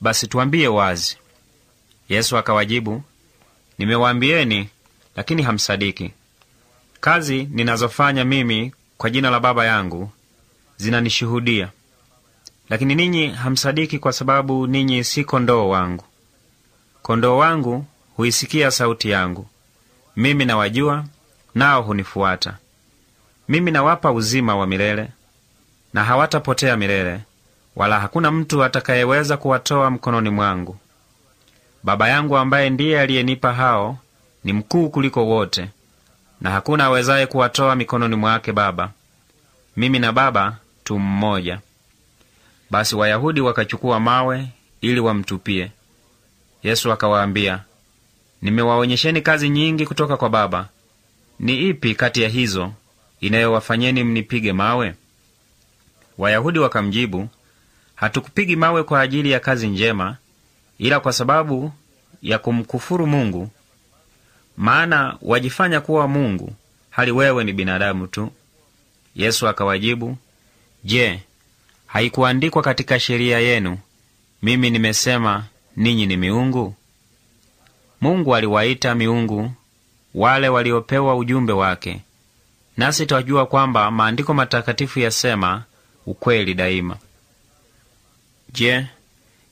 basi tuambie wazi. Yesu akawajibu, nimewaambieni, lakini hamsadiki. Kazi ninazofanya mimi kwa jina la Baba yangu zinanishuhudia, lakini ninyi hamsadiki, kwa sababu ninyi si kondoo wangu. Kondoo wangu huisikia sauti yangu, mimi nawajua, nao hunifuata. Mimi nawapa uzima wa milele, na hawatapotea milele, wala hakuna mtu atakayeweza kuwatoa mkononi mwangu. Baba yangu ambaye ndiye aliyenipa hao ni mkuu kuliko wote, na hakuna awezaye kuwatoa mikononi mwake Baba. Mimi na Baba tu mmoja. Basi Wayahudi wakachukua mawe ili wamtupie. Yesu akawaambia, nimewaonyesheni kazi nyingi kutoka kwa Baba. Ni ipi kati ya hizo inayowafanyeni mnipige mawe? Wayahudi wakamjibu, hatukupigi mawe kwa ajili ya kazi njema, ila kwa sababu ya kumkufuru Mungu. Maana wajifanya kuwa Mungu hali wewe ni binadamu tu. Yesu akawajibu, Je, haikuandikwa katika sheria yenu, mimi nimesema ninyi ni miungu? Mungu aliwaita miungu wale waliopewa ujumbe wake, nasi twajua kwamba maandiko matakatifu yasema ukweli daima. Je,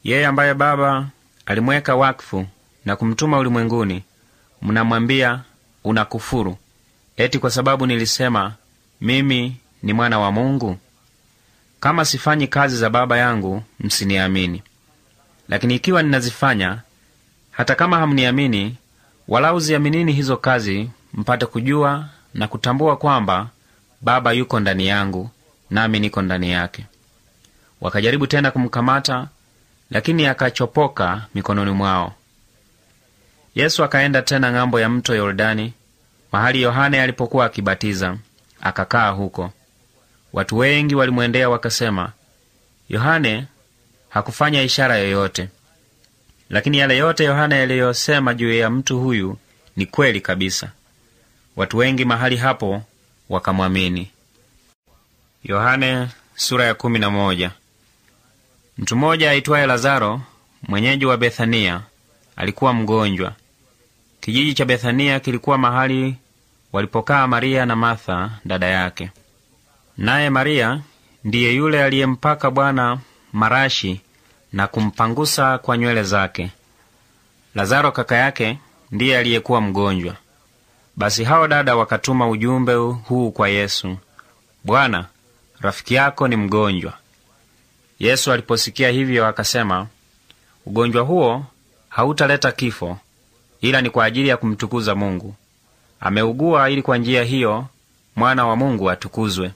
yeye ambaye Baba alimweka wakfu na kumtuma ulimwenguni, mnamwambia unakufuru, eti kwa sababu nilisema mimi ni mwana wa Mungu? Kama sifanyi kazi za Baba yangu, msiniamini. Lakini ikiwa ninazifanya, hata kama hamniamini, walau ziaminini hizo kazi, mpate kujua na kutambua kwamba Baba yuko ndani yangu nami niko ndani yake. Wakajaribu tena kumkamata, lakini akachopoka mikononi mwao. Yesu akaenda tena ng'ambo ya mto Yordani, mahali Yohane alipokuwa akibatiza, akakaa huko. Watu wengi walimwendea wakasema, Yohane hakufanya ishara yoyote, lakini yale yote Yohane yaliyosema juu ya mtu huyu ni kweli kabisa. Watu wengi mahali hapo wakamwamini. Yohane sura ya kumi na moja. Mtu mmoja aitwaye Lazaro mwenyeji wa Bethania alikuwa mgonjwa. Kijiji cha Bethania kilikuwa mahali walipokaa Maria na Martha dada yake. Naye Maria ndiye yule aliyempaka Bwana marashi na kumpangusa kwa nywele zake. Lazaro kaka yake ndiye aliyekuwa mgonjwa. Basi hao dada wakatuma ujumbe huu kwa Yesu: Bwana, rafiki yako ni mgonjwa. Yesu aliposikia hivyo akasema, ugonjwa huo hautaleta kifo, ila ni kwa ajili ya kumtukuza Mungu. Ameugua ili kwa njia hiyo mwana wa Mungu atukuzwe.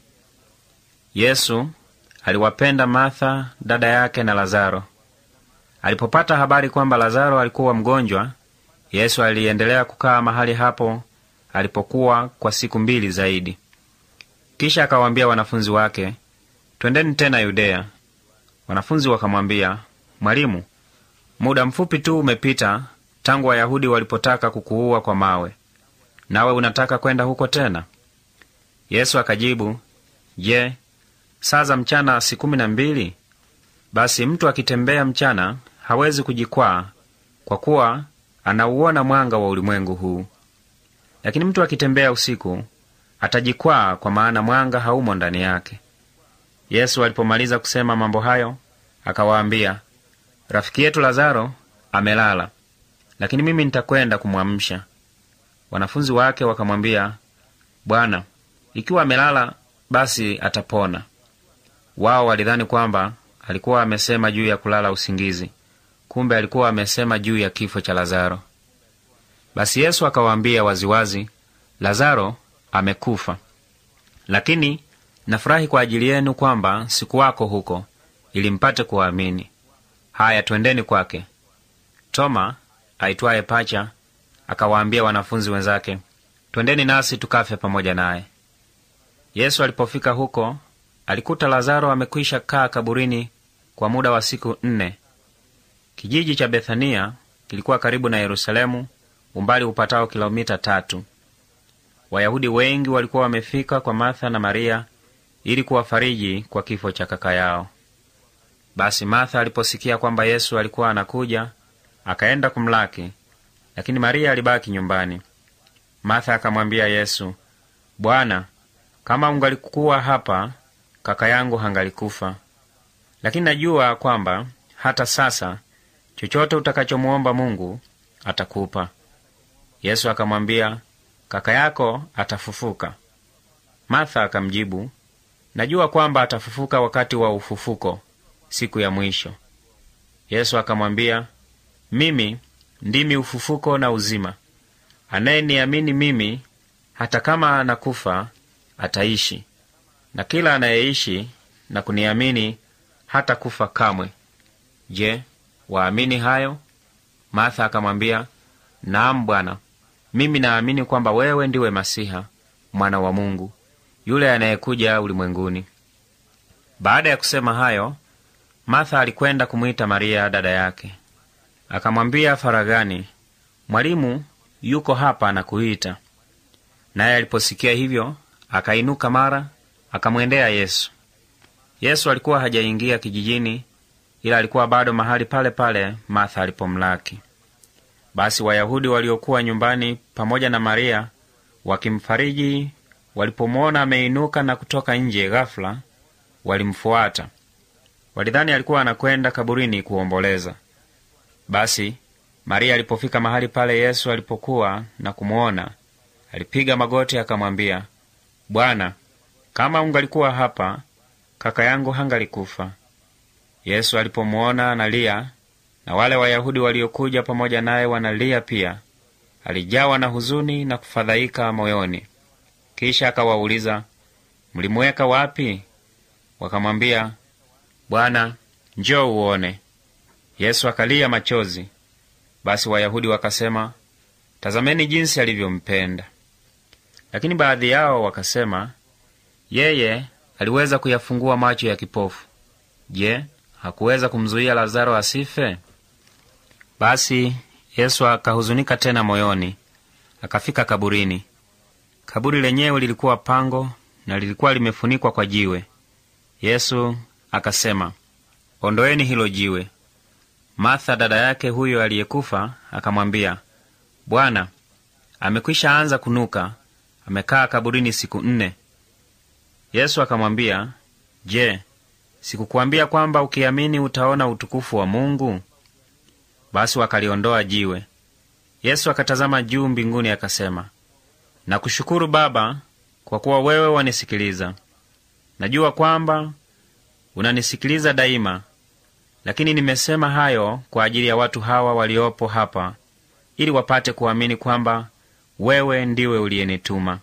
Yesu aliwapenda Martha dada yake na Lazaro. Alipopata habari kwamba Lazaro alikuwa mgonjwa, Yesu aliendelea kukaa mahali hapo alipokuwa kwa siku mbili zaidi. Kisha akawaambia wanafunzi wake, twendeni tena Yudea. Wanafunzi wakamwambia, Mwalimu, muda mfupi tu umepita tangu Wayahudi walipotaka kukuua kwa mawe, nawe unataka kwenda huko tena? Yesu akajibu, Je, saa za mchana si kumi na mbili? Basi mtu akitembea mchana hawezi kujikwaa, kwa kuwa anauona mwanga wa ulimwengu huu. Lakini mtu akitembea usiku atajikwaa, kwa maana mwanga haumo ndani yake. Yesu alipomaliza kusema mambo hayo, akawaambia, rafiki yetu Lazaro amelala, lakini mimi nitakwenda kumwamsha. Wanafunzi wake wakamwambia, Bwana, ikiwa amelala, basi atapona. Wao walidhani kwamba alikuwa amesema juu ya kulala usingizi, kumbe alikuwa amesema juu ya kifo cha Lazaro. Basi Yesu akawaambia waziwazi, Lazaro amekufa, lakini nafurahi kwa ajili yenu kwamba sikuwako huko, ili mpate kuwaamini. Haya, twendeni kwake. Toma aitwaye Pacha akawaambia wanafunzi wenzake, twendeni nasi tukafe pamoja naye. Yesu alipofika huko, alikuta Lazaro amekwisha kaa kaburini kwa muda wa siku nne. Kijiji cha Bethania kilikuwa karibu na Yerusalemu, umbali upatao kilomita tatu. Wayahudi wengi walikuwa wamefika kwa Martha na Maria ili kuwafariji kwa kifo cha kaka yao. Basi Martha aliposikia kwamba Yesu alikuwa anakuja, akaenda kumlaki, lakini Maria alibaki nyumbani. Martha akamwambia Yesu, Bwana, kama ungalikuwa hapa, kaka yangu hangalikufa. Lakini najua kwamba hata sasa chochote utakachomwomba Mungu atakupa. Yesu akamwambia, kaka yako atafufuka. Martha akamjibu, najua kwamba atafufuka wakati wa ufufuko, siku ya mwisho. Yesu akamwambia, mimi ndimi ufufuko na uzima. Anayeniamini mimi, hata kama anakufa, ataishi, na kila anayeishi na kuniamini hata kufa kamwe. Je, waamini hayo? Martha akamwambia, naam Bwana, mimi naamini kwamba wewe ndiwe Masiha, mwana wa Mungu, yule anayekuja ulimwenguni. Baada ya kusema hayo, Martha alikwenda kumwita Maria dada yake, akamwambia faragani, Mwalimu yuko hapa na kuita. Naye aliposikia hivyo, akainuka mara akamwendea Yesu. Yesu alikuwa hajaingia kijijini, ila alikuwa bado mahali pale pale Martha alipomlaki. Basi Wayahudi waliokuwa nyumbani pamoja na Maria wakimfariji, walipomwona ameinuka na kutoka nje ghafula, walimfuata. Walidhani alikuwa anakwenda kaburini kuomboleza. Basi Maria alipofika mahali pale Yesu alipokuwa na kumwona, alipiga magoti akamwambia, Bwana, kama ungalikuwa hapa, kaka yangu hangalikufa. Yesu alipomwona analia na wale Wayahudi waliokuja pamoja naye wanalia pia, alijawa na huzuni na kufadhaika moyoni. Kisha akawauliza, mlimuweka wapi? Wakamwambia, Bwana, njoo uone. Yesu akalia machozi. Basi Wayahudi wakasema, tazameni jinsi alivyompenda. Lakini baadhi yao wakasema, yeye aliweza kuyafungua macho ya kipofu. Je, hakuweza kumzuia Lazaro asife? Basi Yesu akahuzunika tena moyoni, akafika kaburini. Kaburi lenyewe lilikuwa pango na lilikuwa limefunikwa kwa jiwe. Yesu akasema, ondoeni hilo jiwe. Martha dada yake huyo aliyekufa akamwambia, Bwana, amekwisha anza kunuka, amekaa kaburini siku nne. Yesu akamwambia, Je, sikukuambia kwamba ukiamini utaona utukufu wa Mungu? Basi wakaliondoa jiwe. Yesu akatazama juu mbinguni akasema, nakushukuru Baba, kwa kuwa wewe wanisikiliza. Najua kwamba unanisikiliza daima, lakini nimesema hayo kwa ajili ya watu hawa waliopo hapa, ili wapate kuamini kwamba wewe ndiwe uliyenituma.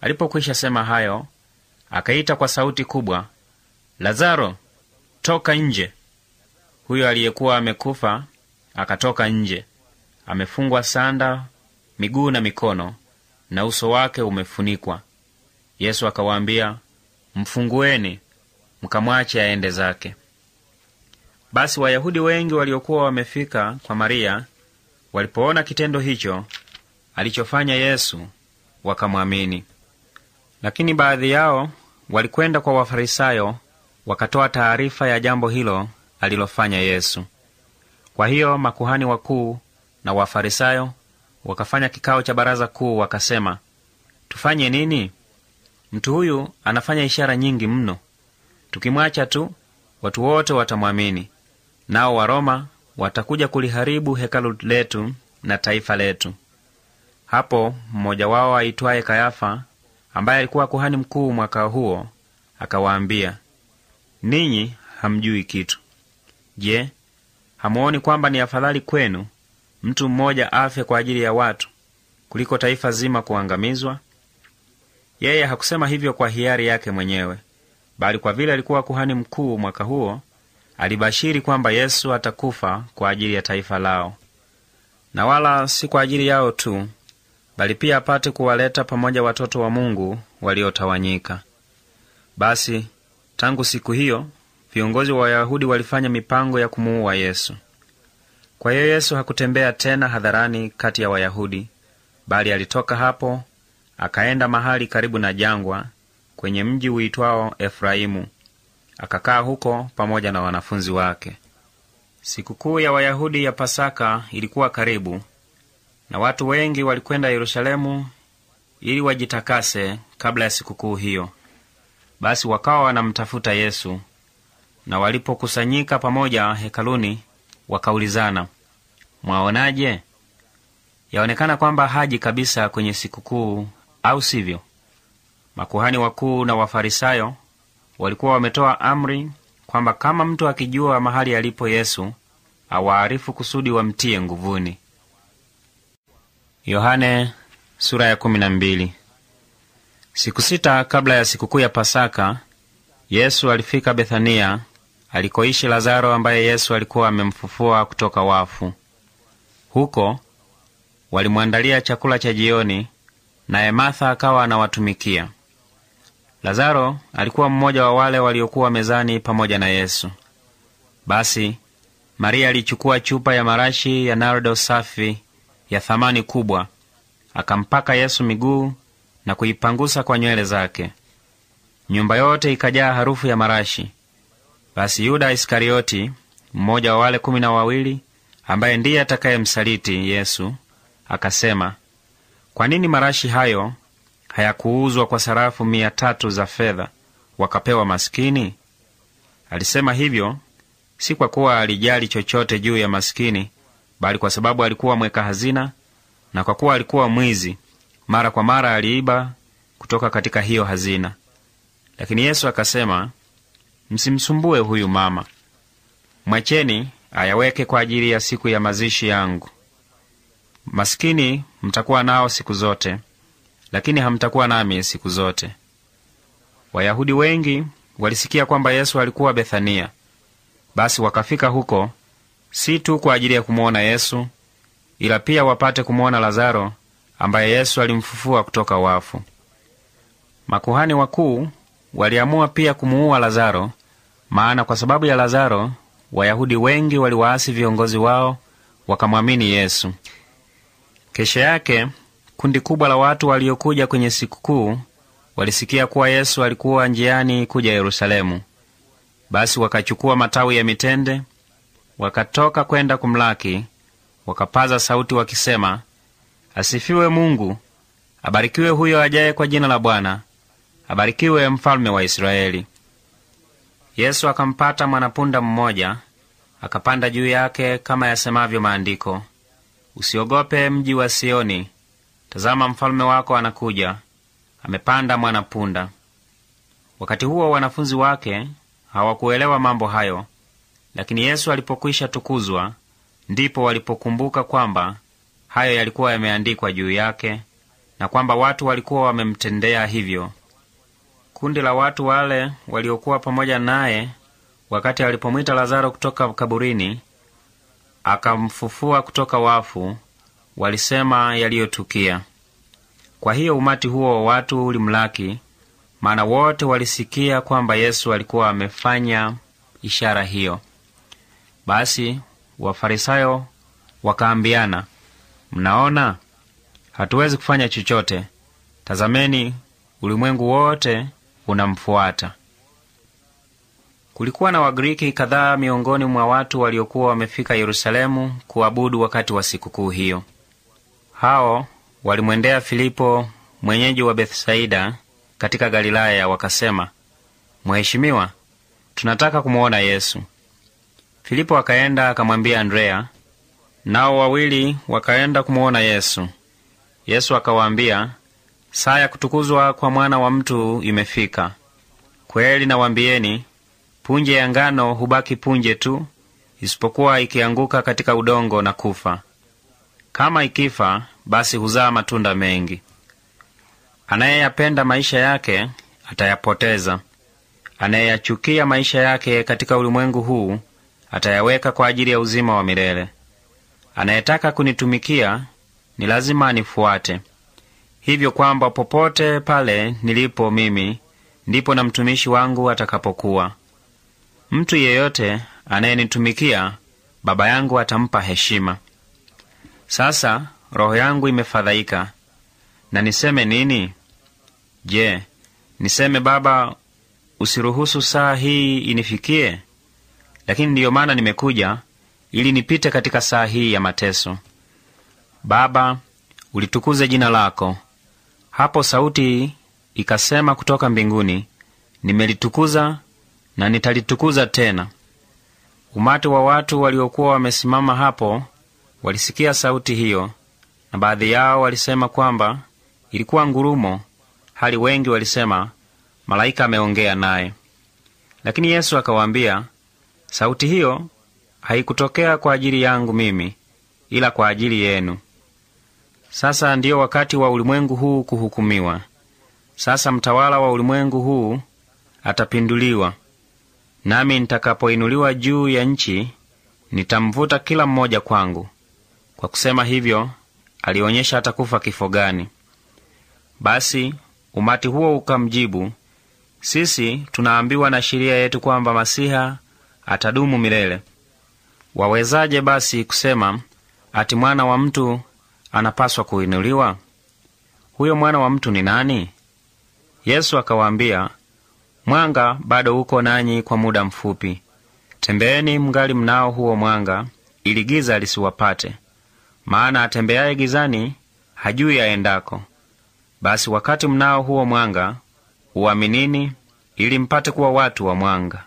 Alipokwisha sema hayo, akaita kwa sauti kubwa, Lazaro, toka nje! Huyo aliyekuwa amekufa akatoka nje, amefungwa sanda miguu na mikono, na uso wake umefunikwa. Yesu akawaambia, mfungueni, mkamwache aende zake. Basi Wayahudi wengi waliokuwa wamefika kwa Maria walipoona kitendo hicho alichofanya Yesu wakamwamini. Lakini baadhi yao walikwenda kwa Wafarisayo wakatoa taarifa ya jambo hilo alilofanya Yesu. Kwa hiyo makuhani wakuu na Wafarisayo wakafanya kikao cha baraza kuu, wakasema, tufanye nini? Mtu huyu anafanya ishara nyingi mno. Tukimwacha tu, watu wote watamwamini, nao Waroma watakuja kuliharibu hekalu letu na taifa letu. Hapo mmoja wao aitwaye Kayafa, ambaye alikuwa kuhani mkuu mwaka huo, akawaambia, ninyi hamjui kitu. Je, hamuoni kwamba ni afadhali kwenu mtu mmoja afe kwa ajili ya watu kuliko taifa zima kuangamizwa? Yeye hakusema hivyo kwa hiari yake mwenyewe, bali kwa vile alikuwa kuhani mkuu mwaka huo, alibashiri kwamba Yesu atakufa kwa ajili ya taifa lao, na wala si kwa ajili yao tu, bali pia apate kuwaleta pamoja watoto wa Mungu waliotawanyika. Basi tangu siku hiyo viongozi wa Wayahudi walifanya mipango ya kumuua Yesu. Kwa hiyo Yesu hakutembea tena hadharani kati ya Wayahudi, bali alitoka hapo akaenda mahali karibu na jangwa kwenye mji uitwao Efraimu, akakaa huko pamoja na wanafunzi wake. Sikukuu ya Wayahudi ya Pasaka ilikuwa karibu, na watu wengi walikwenda Yerusalemu ili wajitakase kabla ya sikukuu hiyo. Basi wakawa wanamtafuta Yesu, na walipokusanyika pamoja hekaluni, wakaulizana, mwaonaje? Yaonekana kwamba haji kabisa kwenye sikukuu, au sivyo? Makuhani wakuu na Wafarisayo walikuwa wametoa amri kwamba kama mtu akijua mahali alipo Yesu awaarifu kusudi wamtiye nguvuni. Yohane sura ya kumi na mbili. Siku sita kabla ya sikukuu ya Pasaka, Yesu alifika Bethania alikoishi Lazaro ambaye Yesu alikuwa amemfufua kutoka wafu. Huko walimwandalia chakula cha jioni, naye Martha akawa anawatumikia. Lazaro alikuwa mmoja wa wale waliokuwa mezani pamoja na Yesu. Basi Maria alichukua chupa ya marashi ya nardo safi ya thamani kubwa, akampaka Yesu miguu na kuipangusa kwa nywele zake. Nyumba yote ikajaa harufu ya marashi. Basi Yuda Iskarioti, mmoja wa wale kumi na wawili, ambaye ndiye atakayemsaliti Yesu, akasema, kwa nini marashi hayo hayakuuzwa kwa sarafu mia tatu za fedha wakapewa maskini? Alisema hivyo si kwa kuwa alijali chochote juu ya maskini, bali kwa sababu alikuwa mweka hazina, na kwa kuwa alikuwa mwizi, mara kwa mara aliiba kutoka katika hiyo hazina. Lakini Yesu akasema, msimsumbue huyu mama, mwacheni ayaweke kwa ajili ya siku ya mazishi yangu. Maskini mtakuwa nao siku zote, lakini hamtakuwa nami siku zote. Wayahudi wengi walisikia kwamba Yesu alikuwa Bethania, basi wakafika huko, si tu kwa ajili ya kumwona Yesu, ila pia wapate kumwona Lazaro ambaye Yesu alimfufua kutoka wafu. Makuhani wakuu waliamua pia kumuua Lazaro, maana kwa sababu ya Lazaro Wayahudi wengi waliwaasi viongozi wao wakamwamini Yesu. Kesho yake kundi kubwa la watu waliokuja kwenye sikukuu walisikia kuwa Yesu alikuwa njiani kuja Yerusalemu. Basi wakachukua matawi ya mitende, wakatoka kwenda kumlaki, wakapaza sauti wakisema, Asifiwe Mungu! Abarikiwe huyo ajaye kwa jina la Bwana! Abarikiwe mfalme wa Israeli! Yesu akampata mwanapunda mmoja, akapanda juu yake, kama yasemavyo Maandiko, Usiogope mji wa Sioni, tazama mfalme wako anakuja, amepanda mwanapunda. Wakati huo wanafunzi wake hawakuelewa mambo hayo, lakini Yesu alipokwisha tukuzwa, ndipo walipokumbuka kwamba hayo yalikuwa yameandikwa juu yake na kwamba watu walikuwa wamemtendea hivyo. Kundi la watu wale waliokuwa pamoja naye wakati alipomwita Lazaro kutoka kaburini akamfufua kutoka wafu, walisema yaliyotukia. Kwa hiyo umati huo wa watu ulimlaki, maana wote walisikia kwamba Yesu alikuwa amefanya ishara hiyo. Basi Wafarisayo wakaambiana, mnaona, hatuwezi kufanya chochote. Tazameni, ulimwengu wote unamfuata. Kulikuwa na Wagiriki kadhaa miongoni mwa watu waliokuwa wamefika Yerusalemu kuabudu wakati wa sikukuu hiyo. Hao walimwendea Filipo, mwenyeji wa Bethsaida katika Galilaya, wakasema, Mheshimiwa, tunataka kumwona Yesu. Filipo akaenda akamwambia Andrea, nao wawili wakaenda kumwona Yesu. Yesu akawaambia, saa ya kutukuzwa kwa mwana wa mtu imefika. Kweli nawambieni, punje ya ngano hubaki punje tu, isipokuwa ikianguka katika udongo na kufa. Kama ikifa, basi huzaa matunda mengi. Anayeyapenda maisha yake atayapoteza. Anayeyachukia maisha yake katika ulimwengu huu atayaweka kwa ajili ya uzima wa milele. Anayetaka kunitumikia ni lazima anifuate, hivyo kwamba popote pale nilipo mimi ndipo na mtumishi wangu atakapokuwa. Mtu yeyote anayenitumikia Baba yangu atampa heshima. Sasa roho yangu imefadhaika, na niseme nini? Je, niseme Baba, usiruhusu saa hii inifikie? Lakini ndiyo maana nimekuja ili nipite katika saa hii ya mateso. Baba, ulitukuze jina lako. Hapo sauti ikasema kutoka mbinguni, nimelitukuza na nitalitukuza tena. Umati wa watu waliokuwa wamesimama hapo walisikia sauti hiyo, na baadhi yao walisema kwamba ilikuwa ngurumo, hali wengi walisema malaika ameongea naye. Lakini Yesu akawaambia, sauti hiyo haikutokea kwa ajili yangu mimi, ila kwa ajili yenu. Sasa ndiyo wakati wa ulimwengu huu kuhukumiwa. Sasa mtawala wa ulimwengu huu atapinduliwa. Nami nitakapoinuliwa juu ya nchi, nitamvuta kila mmoja kwangu. Kwa kusema hivyo, alionyesha atakufa kifo gani. Basi umati huo ukamjibu, sisi tunaambiwa na sheria yetu kwamba Masiha atadumu milele. Wawezaje basi kusema ati mwana wa mtu anapaswa kuinuliwa? Huyo mwana wa mtu ni nani? Yesu akawaambia, mwanga bado uko nanyi kwa muda mfupi. Tembeeni mngali mnao huo mwanga, ili giza lisiwapate. Maana atembeaye gizani hajui aendako. Basi wakati mnao huo mwanga, uaminini, ili mpate kuwa watu wa mwanga.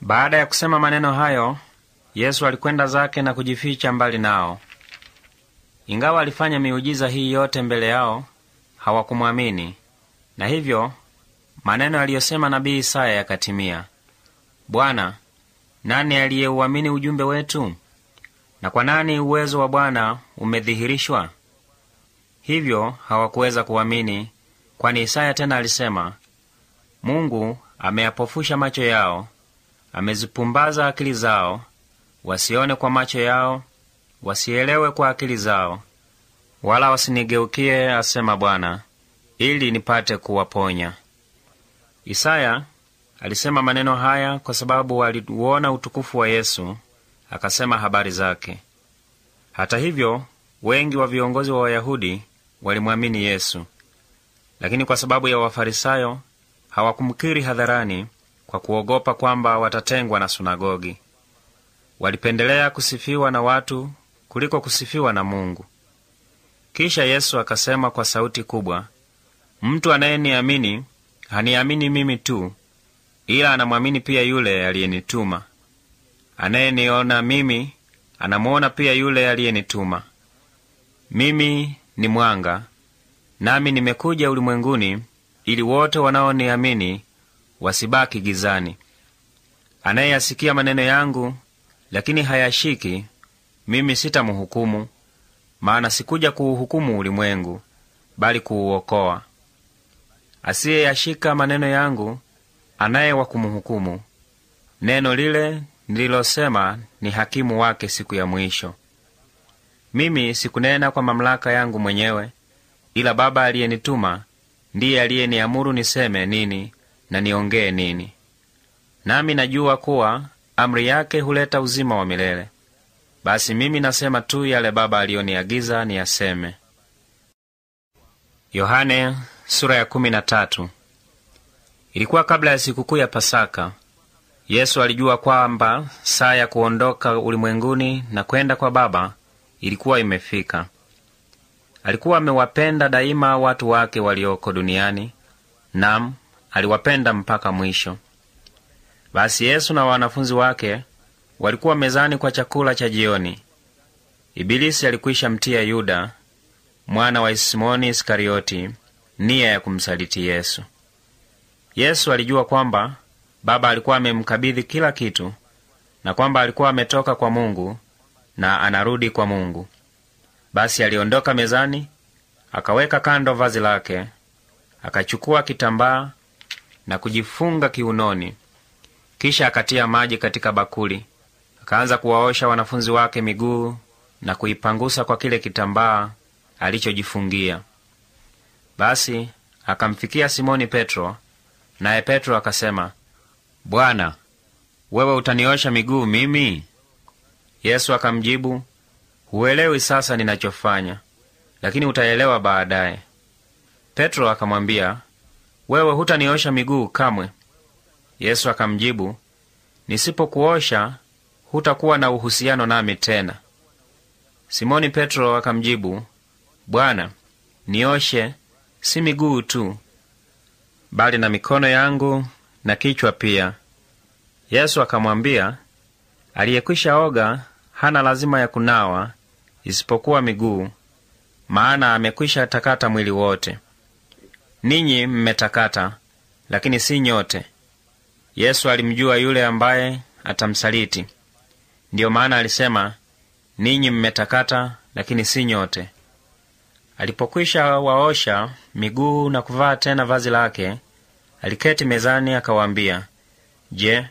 Baada ya kusema maneno hayo, Yesu alikwenda zake na kujificha mbali nao. Ingawa alifanya miujiza hii yote mbele yao, hawakumwamini, na hivyo maneno aliyosema nabii Isaya yakatimia: Bwana, nani aliyeuamini ujumbe wetu? Na kwa nani uwezo wa Bwana umedhihirishwa? Hivyo hawakuweza kuamini, kwani Isaya tena alisema, Mungu ameyapofusha macho yao, amezipumbaza akili zao, wasione kwa macho yao, wasielewe kwa akili zao, wala wasinigeukie, asema Bwana, ili nipate kuwaponya. Isaya alisema maneno haya kwa sababu aliuona utukufu wa Yesu, akasema habari zake. Hata hivyo, wengi wa viongozi wa Wayahudi walimwamini Yesu, lakini kwa sababu ya Wafarisayo hawakumkiri hadharani kwa kuogopa kwamba watatengwa na sunagogi. Walipendelea kusifiwa na watu kuliko kusifiwa na Mungu. Kisha Yesu akasema kwa sauti kubwa, mtu anayeniamini haniamini mimi tu, ila anamwamini pia yule aliyenituma. Anayeniona mimi anamuona pia yule aliyenituma. Mimi ni mwanga, nami nimekuja ulimwenguni ili wote wanaoniamini wasibaki gizani. Anayeyasikia maneno yangu lakini hayashiki, mimi sitamhukumu, maana sikuja kuuhukumu ulimwengu, bali kuuokoa. Asiyeyashika maneno yangu anaye wa kumhukumu. Neno lile nililosema ni hakimu wake siku ya mwisho. Mimi sikunena kwa mamlaka yangu mwenyewe, ila Baba aliyenituma ndiye aliyeniamuru niseme nini na niongee nini. Nami najua kuwa amri yake huleta uzima wa milele. Basi mimi nasema tu yale Baba aliyoniagiza niyaseme. Yohane, sura ya kumi na tatu. Ilikuwa kabla ya sikukuu ya Pasaka. Yesu alijua kwamba saa ya kuondoka ulimwenguni na kwenda kwa Baba ilikuwa imefika. Alikuwa amewapenda daima watu wake walioko duniani, nam aliwapenda mpaka mwisho. Basi Yesu na wanafunzi wake walikuwa mezani kwa chakula cha jioni. Ibilisi alikwisha mtia Yuda mwana wa Simoni Iskarioti nia ya kumsaliti Yesu. Yesu alijua kwamba Baba alikuwa amemkabidhi kila kitu na kwamba alikuwa ametoka kwa Mungu na anarudi kwa Mungu. Basi aliondoka mezani, akaweka kando vazi lake, akachukua kitambaa na kujifunga kiunoni. Kisha akatia maji katika bakuli, akaanza kuwaosha wanafunzi wake miguu na kuipangusa kwa kile kitambaa alichojifungia. Basi akamfikia Simoni Petro, naye Petro akasema, Bwana, wewe utaniosha miguu mimi? Yesu akamjibu, huelewi sasa ninachofanya, lakini utaelewa baadaye. Petro akamwambia, wewe hutaniosha miguu kamwe. Yesu akamjibu, nisipokuosha hutakuwa na uhusiano nami tena. Simoni Petro akamjibu, Bwana, nioshe si miguu tu, bali na mikono yangu na kichwa pia. Yesu akamwambia, aliyekwisha oga hana lazima ya kunawa isipokuwa miguu, maana amekwisha takata mwili wote. Ninyi mmetakata, lakini si nyote. Yesu alimjua yule ambaye atamsaliti, ndiyo maana alisema, ninyi mmetakata, lakini si nyote. Alipokwisha waosha miguu na kuvaa tena vazi lake, aliketi mezani akawaambia, Je,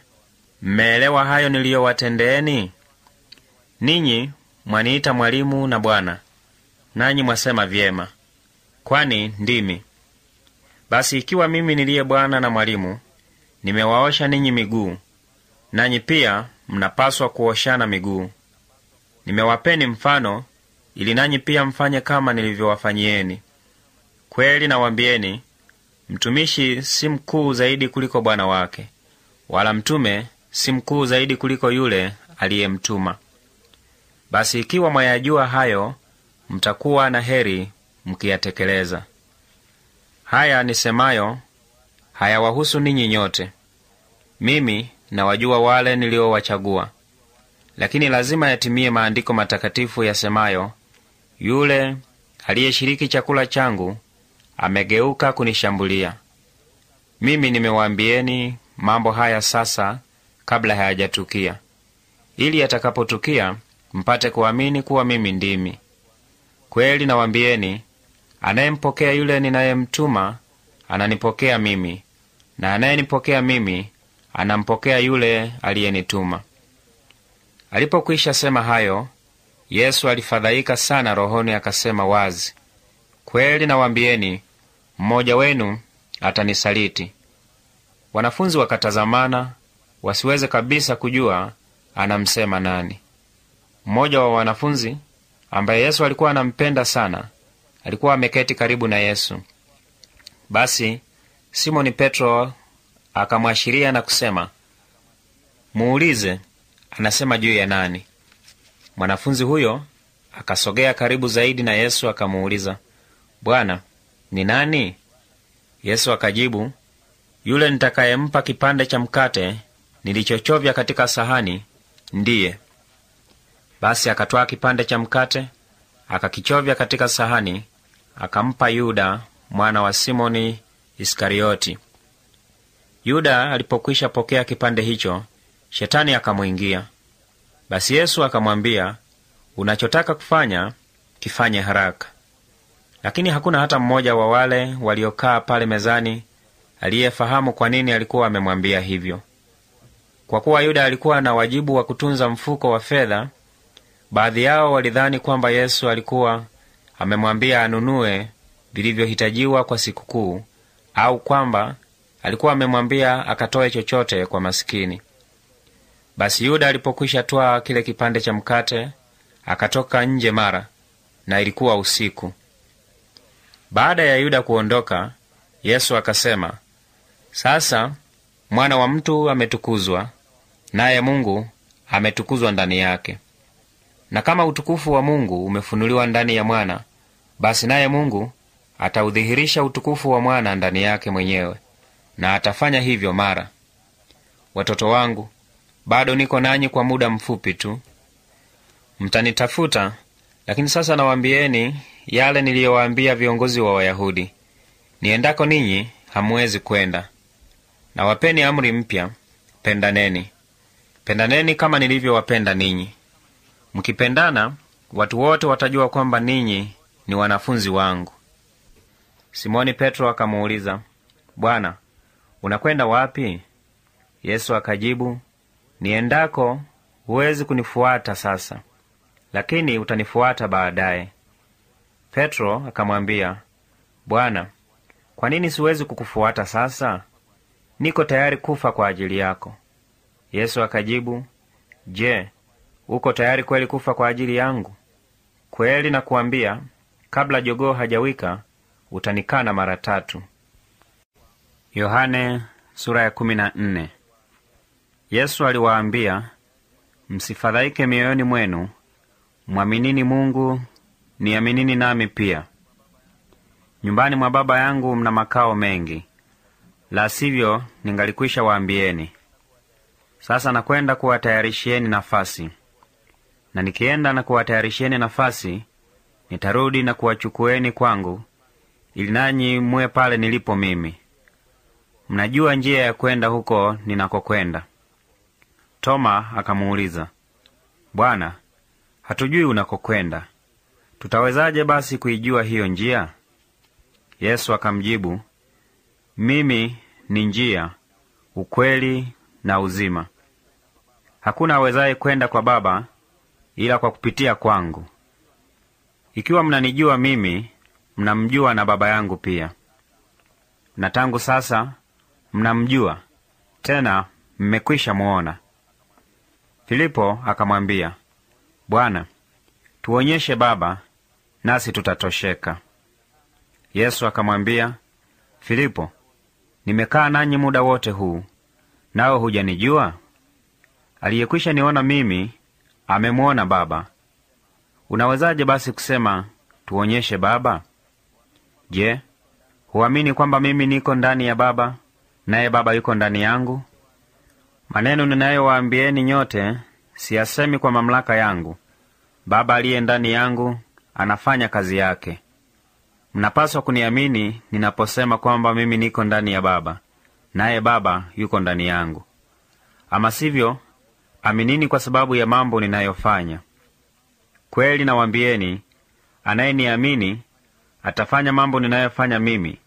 mmeelewa hayo niliyowatendeeni? Ninyi mwaniita mwalimu na Bwana, nanyi mwasema vyema, kwani ndimi. Basi ikiwa mimi niliye Bwana na mwalimu nimewaosha ninyi miguu, nanyi pia mnapaswa kuoshana miguu. Nimewapeni mfano ili nanyi pia mfanye kama nilivyowafanyieni. Kweli nawambieni, mtumishi si mkuu zaidi kuliko bwana wake, wala mtume si mkuu zaidi kuliko yule aliyemtuma. Basi ikiwa mwayajua hayo, mtakuwa na heri mkiyatekeleza. Haya nisemayo hayawahusu ninyi nyote. Mimi nawajua wale niliowachagua, lakini lazima yatimie maandiko matakatifu yasemayo, yule aliyeshiriki chakula changu amegeuka kunishambulia. Mimi nimewaambieni mambo haya sasa kabla hayajatukia, ili yatakapotukia mpate kuamini kuwa mimi ndimi. Kweli nawambieni, anayempokea yule ninayemtuma ananipokea mimi, na anayenipokea mimi anampokea yule aliyenituma. Alipokwisha sema hayo, Yesu alifadhaika sana rohoni, akasema wazi, kweli nawambieni, mmoja wenu atanisaliti. Wanafunzi wakatazamana wasiweze kabisa kujua anamsema nani. Mmoja wa wanafunzi ambaye Yesu alikuwa anampenda sana alikuwa ameketi karibu na Yesu. Basi Simoni Petro akamwashiria na kusema, muulize anasema juu ya nani. Mwanafunzi huyo akasogea karibu zaidi na Yesu akamuuliza, Bwana, ni nani? Yesu akajibu, yule nitakayempa kipande cha mkate nilichochovya katika sahani ndiye. Basi akatwaa kipande cha mkate akakichovya katika sahani, akampa Yuda mwana wa Simoni Iskarioti. Yuda alipokwisha pokea kipande hicho, Shetani akamwingia. Basi Yesu akamwambia, unachotaka kufanya kifanye haraka. Lakini hakuna hata mmoja wa wale waliokaa pale mezani aliyefahamu kwa nini alikuwa amemwambia hivyo. Kwa kuwa Yuda alikuwa na wajibu wa kutunza mfuko wa fedha, baadhi yao walidhani kwamba Yesu alikuwa amemwambia anunue vilivyohitajiwa kwa sikukuu au kwamba alikuwa amemwambia akatoe chochote kwa masikini. Basi Yuda alipokwisha twaa kile kipande cha mkate, akatoka nje mara, na ilikuwa usiku. Baada ya Yuda kuondoka, Yesu akasema, sasa mwana wa mtu ametukuzwa, naye Mungu ametukuzwa ndani yake. Na kama utukufu wa Mungu umefunuliwa ndani ya mwana, basi naye Mungu ataudhihirisha utukufu wa mwana ndani yake mwenyewe, na atafanya hivyo mara. Watoto wangu, bado niko nanyi kwa muda mfupi tu. Mtanitafuta, lakini sasa nawaambieni yale niliyowaambia viongozi wa Wayahudi: niendako ninyi hamuwezi kwenda. Nawapeni amri mpya, pendaneni. Pendaneni kama nilivyowapenda ninyi. Mkipendana, watu wote watajua kwamba ninyi ni wanafunzi wangu. Simoni Petro akamuuliza, Bwana, unakwenda wapi? Yesu akajibu, niendako huwezi kunifuata sasa, lakini utanifuata baadaye. Petro akamwambia, Bwana, kwa nini siwezi kukufuata sasa? Niko tayari kufa kwa ajili yako. Yesu akajibu, Je, uko tayari kweli kufa kwa ajili yangu? Kweli nakuambia, kabla jogoo hajawika utanikana mara tatu. Yohane sura ya kumi na nne. Yesu aliwaambia, msifadhaike mioyoni mwenu, mwaminini Mungu, niaminini nami pia. Nyumbani mwa Baba yangu mna makao mengi, la sivyo ningalikwisha waambieni. Sasa nakwenda kuwatayarishieni nafasi, na nikienda na kuwatayarishieni nafasi, nitarudi na kuwachukueni kwangu, ili nanyi muwe pale nilipo mimi. Mnajua njia ya kwenda huko ninakokwenda. Toma akamuuliza, Bwana, hatujui unakokwenda, tutawezaje basi kuijua hiyo njia? Yesu akamjibu, mimi ni njia, ukweli na uzima. Hakuna awezaye kwenda kwa Baba ila kwa kupitia kwangu. Ikiwa mnanijua mimi, mnamjua na Baba yangu pia. Na tangu sasa mnamjua tena mmekwisha muona. Filipo akamwambia, Bwana, tuonyeshe Baba, nasi tutatosheka. Yesu akamwambia, Filipo, nimekaa nanyi muda wote huu, nawe hujanijua? Aliyekwisha niona mimi amemwona Baba. Unawezaje basi kusema tuonyeshe Baba? Je, huamini kwamba mimi niko ndani ya Baba naye Baba yuko ndani yangu? Maneno ninayowaambieni nyote siyasemi kwa mamlaka yangu. Baba aliye ndani yangu anafanya kazi yake. Mnapaswa kuniamini ninaposema kwamba mimi niko ndani ya Baba naye Baba yuko ndani yangu. Ama sivyo, aminini kwa sababu ya mambo ninayofanya. Kweli nawambieni, anayeniamini atafanya mambo ninayofanya mimi,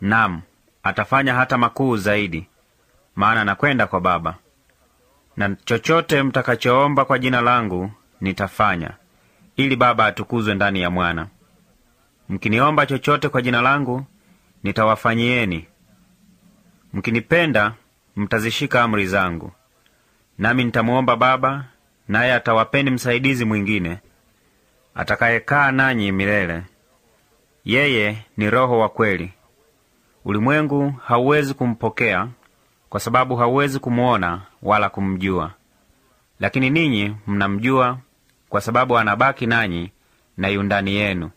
nam atafanya hata makuu zaidi, maana nakwenda kwa Baba. Na chochote mtakachoomba kwa jina langu nitafanya, ili Baba atukuzwe ndani ya Mwana. Mkiniomba chochote kwa jina langu nitawafanyieni. Mkinipenda mtazishika amri zangu. Nami nitamuomba Baba, naye atawapeni msaidizi mwingine atakayekaa nanyi milele. Yeye ni Roho wa kweli. Ulimwengu hauwezi kumpokea kwa sababu hauwezi kumwona wala kumjua, lakini ninyi mnamjua kwa sababu anabaki nanyi na yu ndani yenu.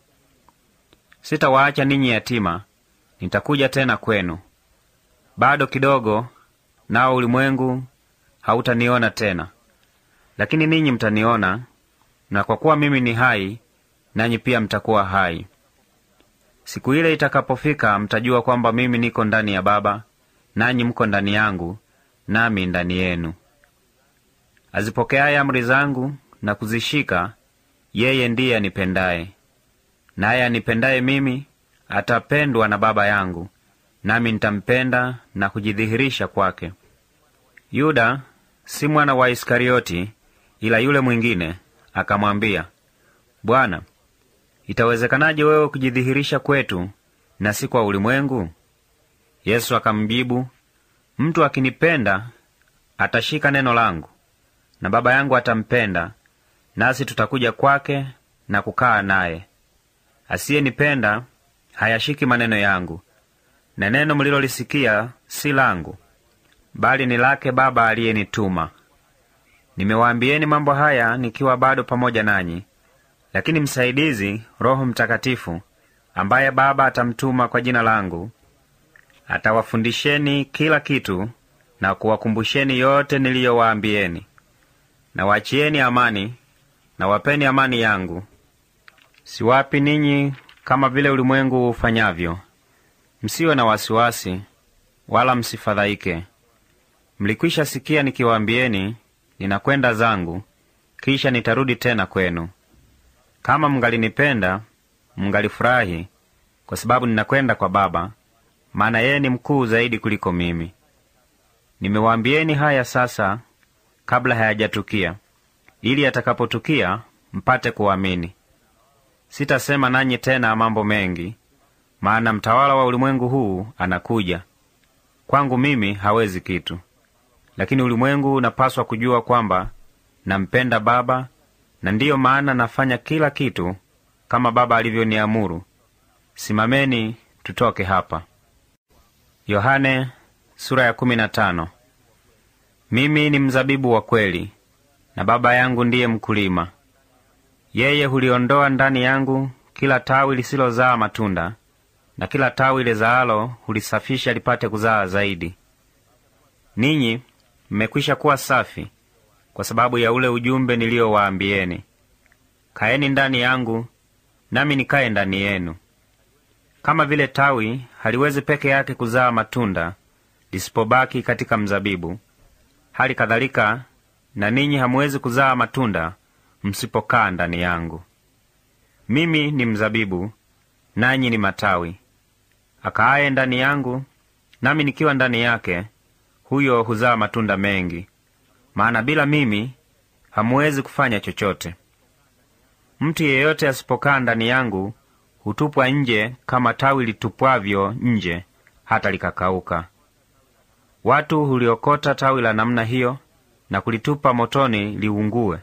Sitawaacha ninyi yatima, nitakuja tena kwenu. Bado kidogo, nao ulimwengu hautaniona tena, lakini ninyi mtaniona, na kwa kuwa mimi ni hai, nanyi pia mtakuwa hai. Siku ile itakapofika, mtajua kwamba mimi niko ndani ya Baba, nanyi mko ndani yangu, nami ndani yenu. Azipokeaye amri zangu na kuzishika, yeye ndiye anipendaye. Naye anipendaye mimi atapendwa na Baba yangu, nami nitampenda na kujidhihirisha kwake. Yuda si mwana wa Iskarioti, ila yule mwingine akamwambia, Bwana, itawezekanaje wewe kujidhihirisha kwetu na si kwa ulimwengu? Yesu akamjibu, mtu akinipenda atashika neno langu, na Baba yangu atampenda, nasi tutakuja kwake na kukaa naye. Asiyenipenda hayashiki maneno yangu, na neno mlilolisikia si langu, bali ni lake Baba aliyenituma. Nimewaambieni mambo haya nikiwa bado pamoja nanyi. Lakini msaidizi, Roho Mtakatifu, ambaye Baba atamtuma kwa jina langu, atawafundisheni kila kitu na kuwakumbusheni yote niliyowaambieni. Nawachieni amani, na wapeni amani yangu. Siwapi ninyi kama vile ulimwengu ufanyavyo. Msiwe na wasiwasi, wala msifadhaike. Mlikwisha sikia nikiwaambieni, ninakwenda zangu, kisha nitarudi tena kwenu. Kama mngalinipenda, mngalifurahi kwa sababu ninakwenda kwa Baba, maana yeye ni mkuu zaidi kuliko mimi. Nimewaambieni haya sasa kabla hayajatukia, ili yatakapotukia mpate kuamini. Sitasema nanyi tena mambo mengi, maana mtawala wa ulimwengu huu anakuja. Kwangu mimi hawezi kitu, lakini ulimwengu unapaswa kujua kwamba nampenda Baba, na ndiyo maana nafanya kila kitu kama Baba alivyoniamuru. Simameni, tutoke hapa. Yohane sura ya kumi na tano. Mimi ni mzabibu wa kweli na Baba yangu ndiye mkulima. Yeye huliondoa ndani yangu kila tawi lisilozaa matunda, na kila tawi lizaalo hulisafisha lipate kuzaa zaidi. Ninyi mmekwisha kuwa safi kwa sababu ya ule ujumbe niliyowaambieni. Kaeni ndani yangu, nami nikaye ndani yenu. Kama vile tawi haliwezi peke yake kuzaa matunda lisipobaki katika mzabibu, hali kadhalika na ninyi hamuwezi kuzaa matunda msipokaa ndani yangu. Mimi ni mzabibu, nanyi ni matawi. Akaaye ndani yangu, nami nikiwa ndani yake, huyo huzaa matunda mengi, maana bila mimi hamuwezi kufanya chochote. Mtu yeyote asipokaa ndani yangu hutupwa nje kama tawi litupwavyo nje hata likakauka. Watu huliokota tawi la namna hiyo, na kulitupa motoni liungue.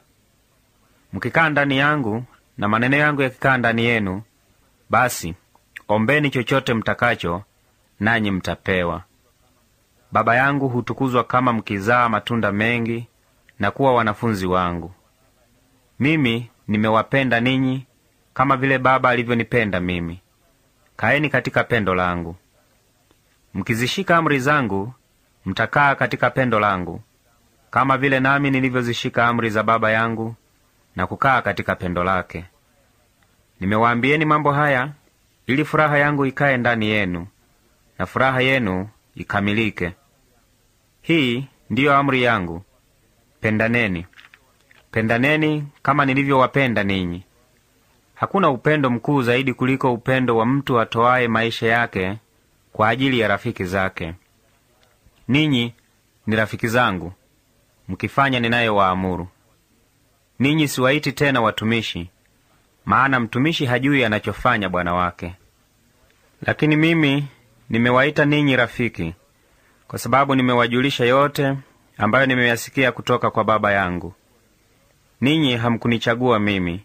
Mkikaa ndani yangu na maneno yangu yakikaa ndani yenu, basi ombeni chochote mtakacho, nanyi mtapewa. Baba yangu hutukuzwa kama mkizaa matunda mengi na kuwa wanafunzi wangu. Mimi nimewapenda ninyi kama vile Baba alivyonipenda mimi. Kaeni katika pendo langu. Mkizishika amri zangu, mtakaa katika pendo langu, kama vile nami nilivyozishika amri za Baba yangu na kukaa katika pendo lake. Nimewaambieni mambo haya ili furaha yangu ikae ndani yenu na furaha yenu ikamilike. Hii ndiyo amri yangu, pendaneni. Pendaneni kama nilivyowapenda ninyi. Hakuna upendo mkuu zaidi kuliko upendo wa mtu atoaye maisha yake kwa ajili ya rafiki zake. Ninyi ni rafiki zangu mkifanya ninayowaamuru. Ninyi siwaiti tena watumishi, maana mtumishi hajui anachofanya bwana wake, lakini mimi nimewaita ninyi rafiki, kwa sababu nimewajulisha yote ambayo nimeyasikia kutoka kwa Baba yangu. Ninyi hamkunichagua mimi,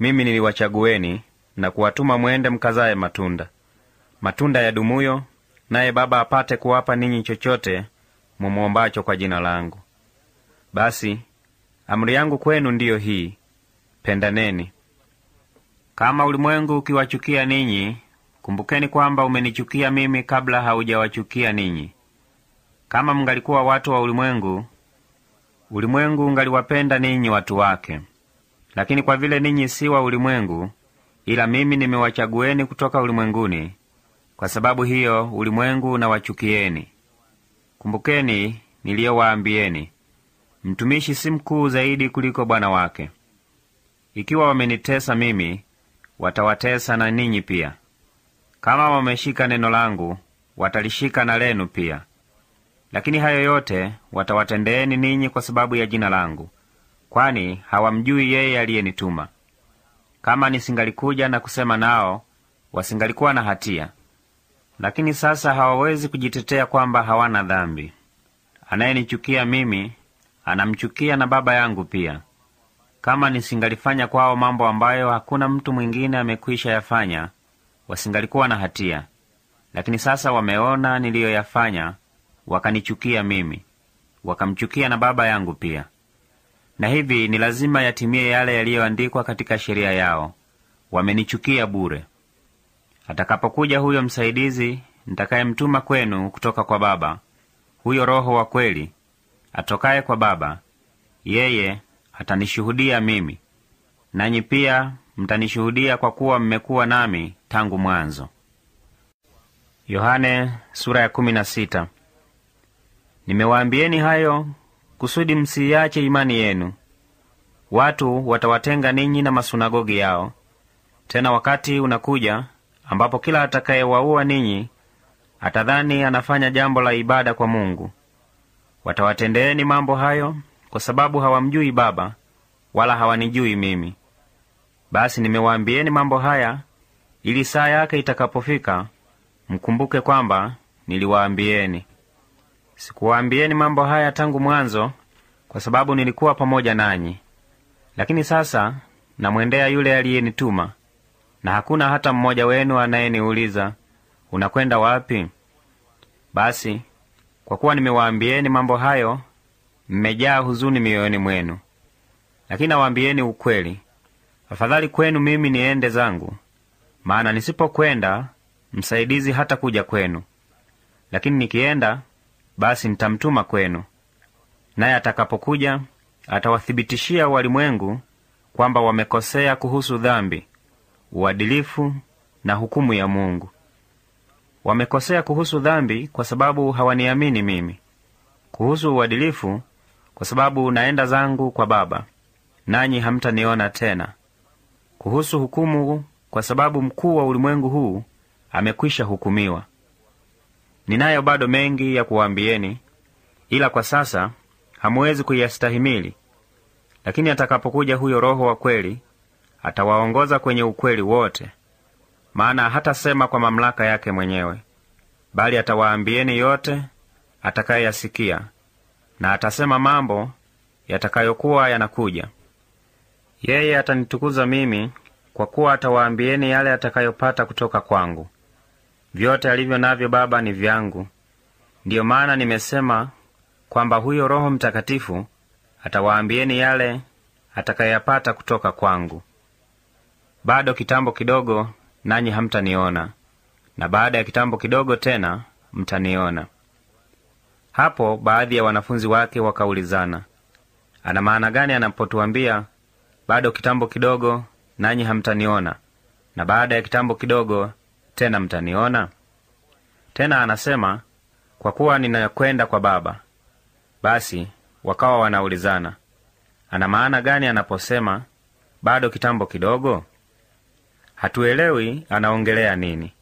mimi niliwachagueni na kuwatuma mwende mkazaye matunda, matunda ya dumuyo, naye Baba apate kuwapa ninyi chochote mumwombacho kwa jina langu. Basi amri yangu kwenu ndiyo hii: pendaneni. Kama ulimwengu ukiwachukia ninyi, kumbukeni kwamba umenichukia mimi kabla haujawachukia ninyi. Kama mngalikuwa watu wa ulimwengu, ulimwengu ungaliwapenda ninyi watu wake. Lakini kwa vile ninyi si wa ulimwengu, ila mimi nimewachagueni kutoka ulimwenguni, kwa sababu hiyo ulimwengu unawachukieni. Kumbukeni niliyowaambieni, mtumishi si mkuu zaidi kuliko bwana wake. Ikiwa wamenitesa mimi, watawatesa na ninyi pia. Kama wameshika neno langu, watalishika na lenu pia. Lakini hayo yote watawatendeeni ninyi kwa sababu ya jina langu, kwani hawamjui yeye aliyenituma. Kama nisingalikuja na kusema nao, wasingalikuwa na hatia. Lakini sasa hawawezi kujitetea kwamba hawana dhambi. Anayenichukia mimi anamchukia na Baba yangu pia. Kama nisingalifanya kwao mambo ambayo hakuna mtu mwingine amekwisha yafanya, wasingalikuwa na hatia. Lakini sasa wameona niliyoyafanya, wakanichukia mimi, wakamchukia na Baba yangu pia. Na hivi ni lazima yatimie yale yaliyoandikwa katika sheria yao, wamenichukia bure. Atakapokuja huyo msaidizi nitakayemtuma kwenu kutoka kwa Baba, huyo Roho wa kweli atokaye kwa Baba, yeye atanishuhudia mimi, nanyi pia mtanishuhudia kwa kuwa mmekuwa nami tangu mwanzo. Yohane sura ya kumi na sita. Nimewaambieni hayo kusudi msiiache imani yenu. Watu watawatenga ninyi na masunagogi yao. Tena wakati unakuja ambapo kila atakayewaua ninyi atadhani anafanya jambo la ibada kwa Mungu. Watawatendeeni mambo hayo kwa sababu hawamjui Baba wala hawanijui mimi. Basi nimewaambieni mambo haya ili saa yake itakapofika mkumbuke kwamba niliwaambieni. Sikuwaambieni mambo haya tangu mwanzo kwa sababu nilikuwa pamoja nanyi. Lakini sasa namwendea yule aliyenituma, na hakuna hata mmoja wenu anayeniuliza unakwenda wapi? Basi kwa kuwa nimewaambieni mambo hayo, mmejaa huzuni mioyoni mwenu. Lakini nawaambieni ukweli, afadhali kwenu mimi niende zangu, maana nisipokwenda msaidizi hata kuja kwenu, lakini nikienda, basi nitamtuma kwenu. Naye atakapokuja atawathibitishia walimwengu kwamba wamekosea kuhusu dhambi, uadilifu na hukumu ya Mungu. Wamekosea kuhusu dhambi kwa sababu hawaniamini mimi; kuhusu uadilifu kwa sababu naenda zangu kwa Baba, nanyi hamtaniona tena; kuhusu hukumu kwa sababu mkuu wa ulimwengu huu amekwisha hukumiwa. Ninayo bado mengi ya kuwaambieni, ila kwa sasa hamuwezi kuyastahimili. Lakini atakapokuja huyo Roho wa kweli, atawaongoza kwenye ukweli wote, maana hatasema kwa mamlaka yake mwenyewe, bali atawaambieni yote atakayeyasikia, na atasema mambo yatakayokuwa yanakuja. Yeye atanitukuza mimi, kwa kuwa atawaambieni yale atakayopata kutoka kwangu. Vyote alivyo navyo Baba ni vyangu. Ndiyo maana nimesema kwamba huyo Roho Mtakatifu atawaambieni yale atakayapata kutoka kwangu. Bado kitambo kidogo, nanyi hamtaniona, na baada ya kitambo kidogo tena mtaniona. Hapo baadhi ya wanafunzi wake wakaulizana, ana maana gani anapotuambia bado kitambo kidogo, nanyi hamtaniona, na baada ya kitambo kidogo tena mtaniona? Tena anasema kwa kuwa ninakwenda kwa Baba. Basi wakawa wanaulizana, ana maana gani anaposema bado kitambo kidogo? Hatuelewi anaongelea nini.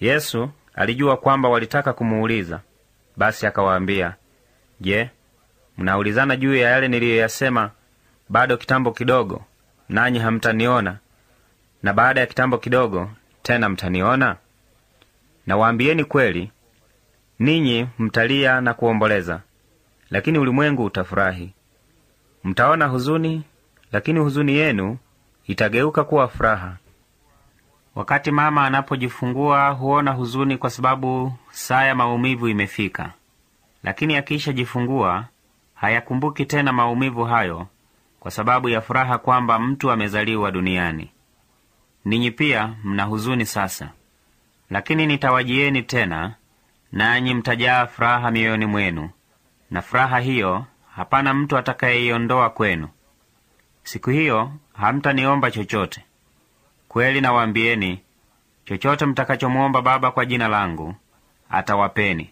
Yesu alijua kwamba walitaka kumuuliza, basi akawaambia, Je, mnaulizana juu ya yale niliyoyasema, bado kitambo kidogo, nanyi hamtaniona, na baada ya kitambo kidogo tena mtaniona? Nawaambieni kweli, ninyi mtalia na kuomboleza, lakini ulimwengu utafurahi. Mtaona huzuni, lakini huzuni yenu itageuka kuwa furaha. Wakati mama anapojifungua huona huzuni kwa sababu saa ya maumivu imefika, lakini akishajifungua hayakumbuki tena maumivu hayo kwa sababu ya furaha kwamba mtu amezaliwa duniani. Ninyi pia mna huzuni sasa, lakini nitawajieni tena, nanyi mtajaa furaha mioyoni mwenu, na furaha hiyo hapana mtu atakayeiondoa kwenu. Siku hiyo hamtaniomba chochote. Kweli nawaambieni, chochote mtakachomwomba Baba kwa jina langu atawapeni.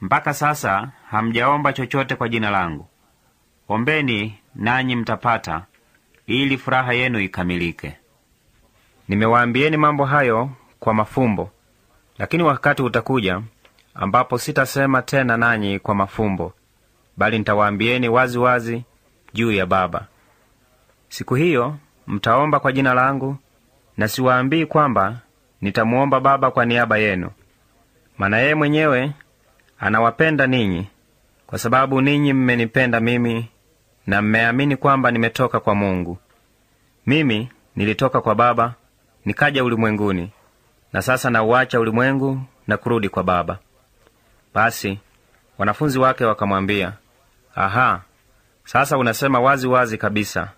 Mpaka sasa hamjaomba chochote kwa jina langu. Ombeni nanyi mtapata, ili furaha yenu ikamilike. Nimewaambieni mambo hayo kwa mafumbo, lakini wakati utakuja ambapo sitasema tena nanyi kwa mafumbo, bali nitawaambieni wazi wazi juu ya Baba. Siku hiyo mtaomba kwa jina langu, na siwaambii kwamba nitamuomba Baba kwa niaba yenu, maana yeye mwenyewe anawapenda ninyi, kwa sababu ninyi mmenipenda mimi na mmeamini kwamba nimetoka kwa Mungu. Mimi nilitoka kwa Baba nikaja ulimwenguni, na sasa nauacha ulimwengu na kurudi kwa Baba. Basi wanafunzi wake wakamwambia, aha, sasa unasema wazi wazi kabisa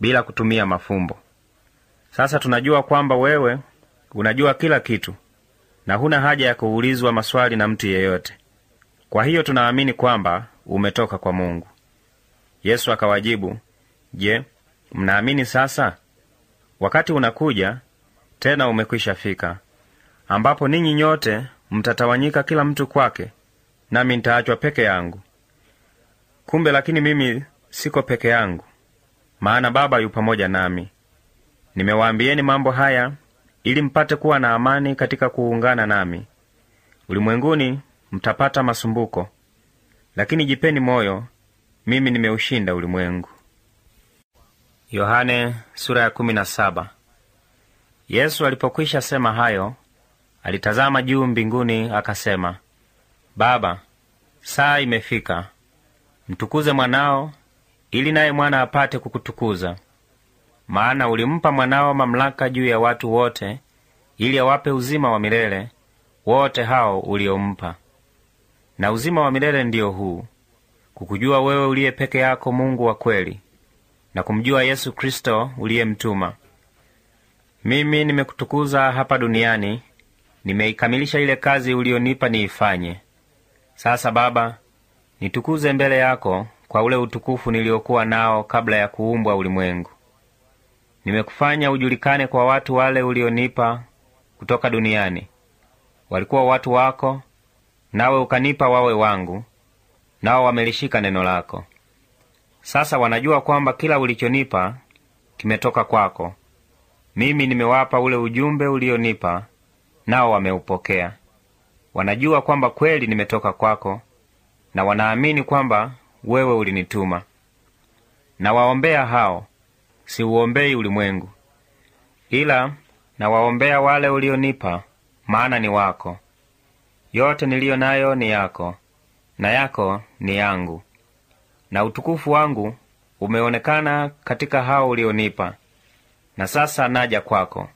bila kutumia mafumbo. Sasa tunajua kwamba wewe unajua kila kitu na huna haja ya kuulizwa maswali na mtu yeyote. Kwa hiyo tunaamini kwamba umetoka kwa Mungu. Yesu akawajibu, Je, mnaamini sasa? Wakati unakuja tena umekwisha fika, ambapo ninyi nyote mtatawanyika kila mtu kwake, nami nitaachwa peke yangu. Kumbe lakini mimi siko peke yangu, maana Baba yu pamoja nami. Nimewaambieni mambo haya ili mpate kuwa na amani katika kuungana nami. Ulimwenguni mtapata masumbuko, lakini jipeni moyo, mimi nimeushinda ulimwengu. Yohane sura ya kumi na saba. Yesu alipokwisha sema hayo, alitazama juu mbinguni akasema, Baba, saa imefika, mtukuze mwanao, ili naye mwana apate kukutukuza. Maana ulimpa mwanao mamlaka juu ya watu wote, ili awape uzima wa milele wote hao uliompa. Na uzima wa milele ndiyo huu, kukujua wewe uliye peke yako Mungu wa kweli, na kumjua Yesu Kristo uliyemtuma. Mimi nimekutukuza hapa duniani, nimeikamilisha ile kazi ulionipa niifanye. Sasa Baba, nitukuze mbele yako kwa ule utukufu niliokuwa nao kabla ya kuumbwa ulimwengu. Nimekufanya ujulikane kwa watu wale ulionipa kutoka duniani. Walikuwa watu wako, nawe ukanipa wawe wangu, nao wamelishika neno lako. Sasa wanajua kwamba kila ulichonipa kimetoka kwako. Mimi nimewapa ule ujumbe ulionipa, nao wameupokea. Wanajua kwamba kweli nimetoka kwako, na wanaamini kwamba wewe ulinituma. Nawaombea hao, siuombei ulimwengu, ila nawaombea wale ulionipa, maana ni wako. Yote niliyo nayo ni yako, na yako ni yangu. na utukufu wangu umeonekana katika hao ulionipa. Na sasa naja kwako.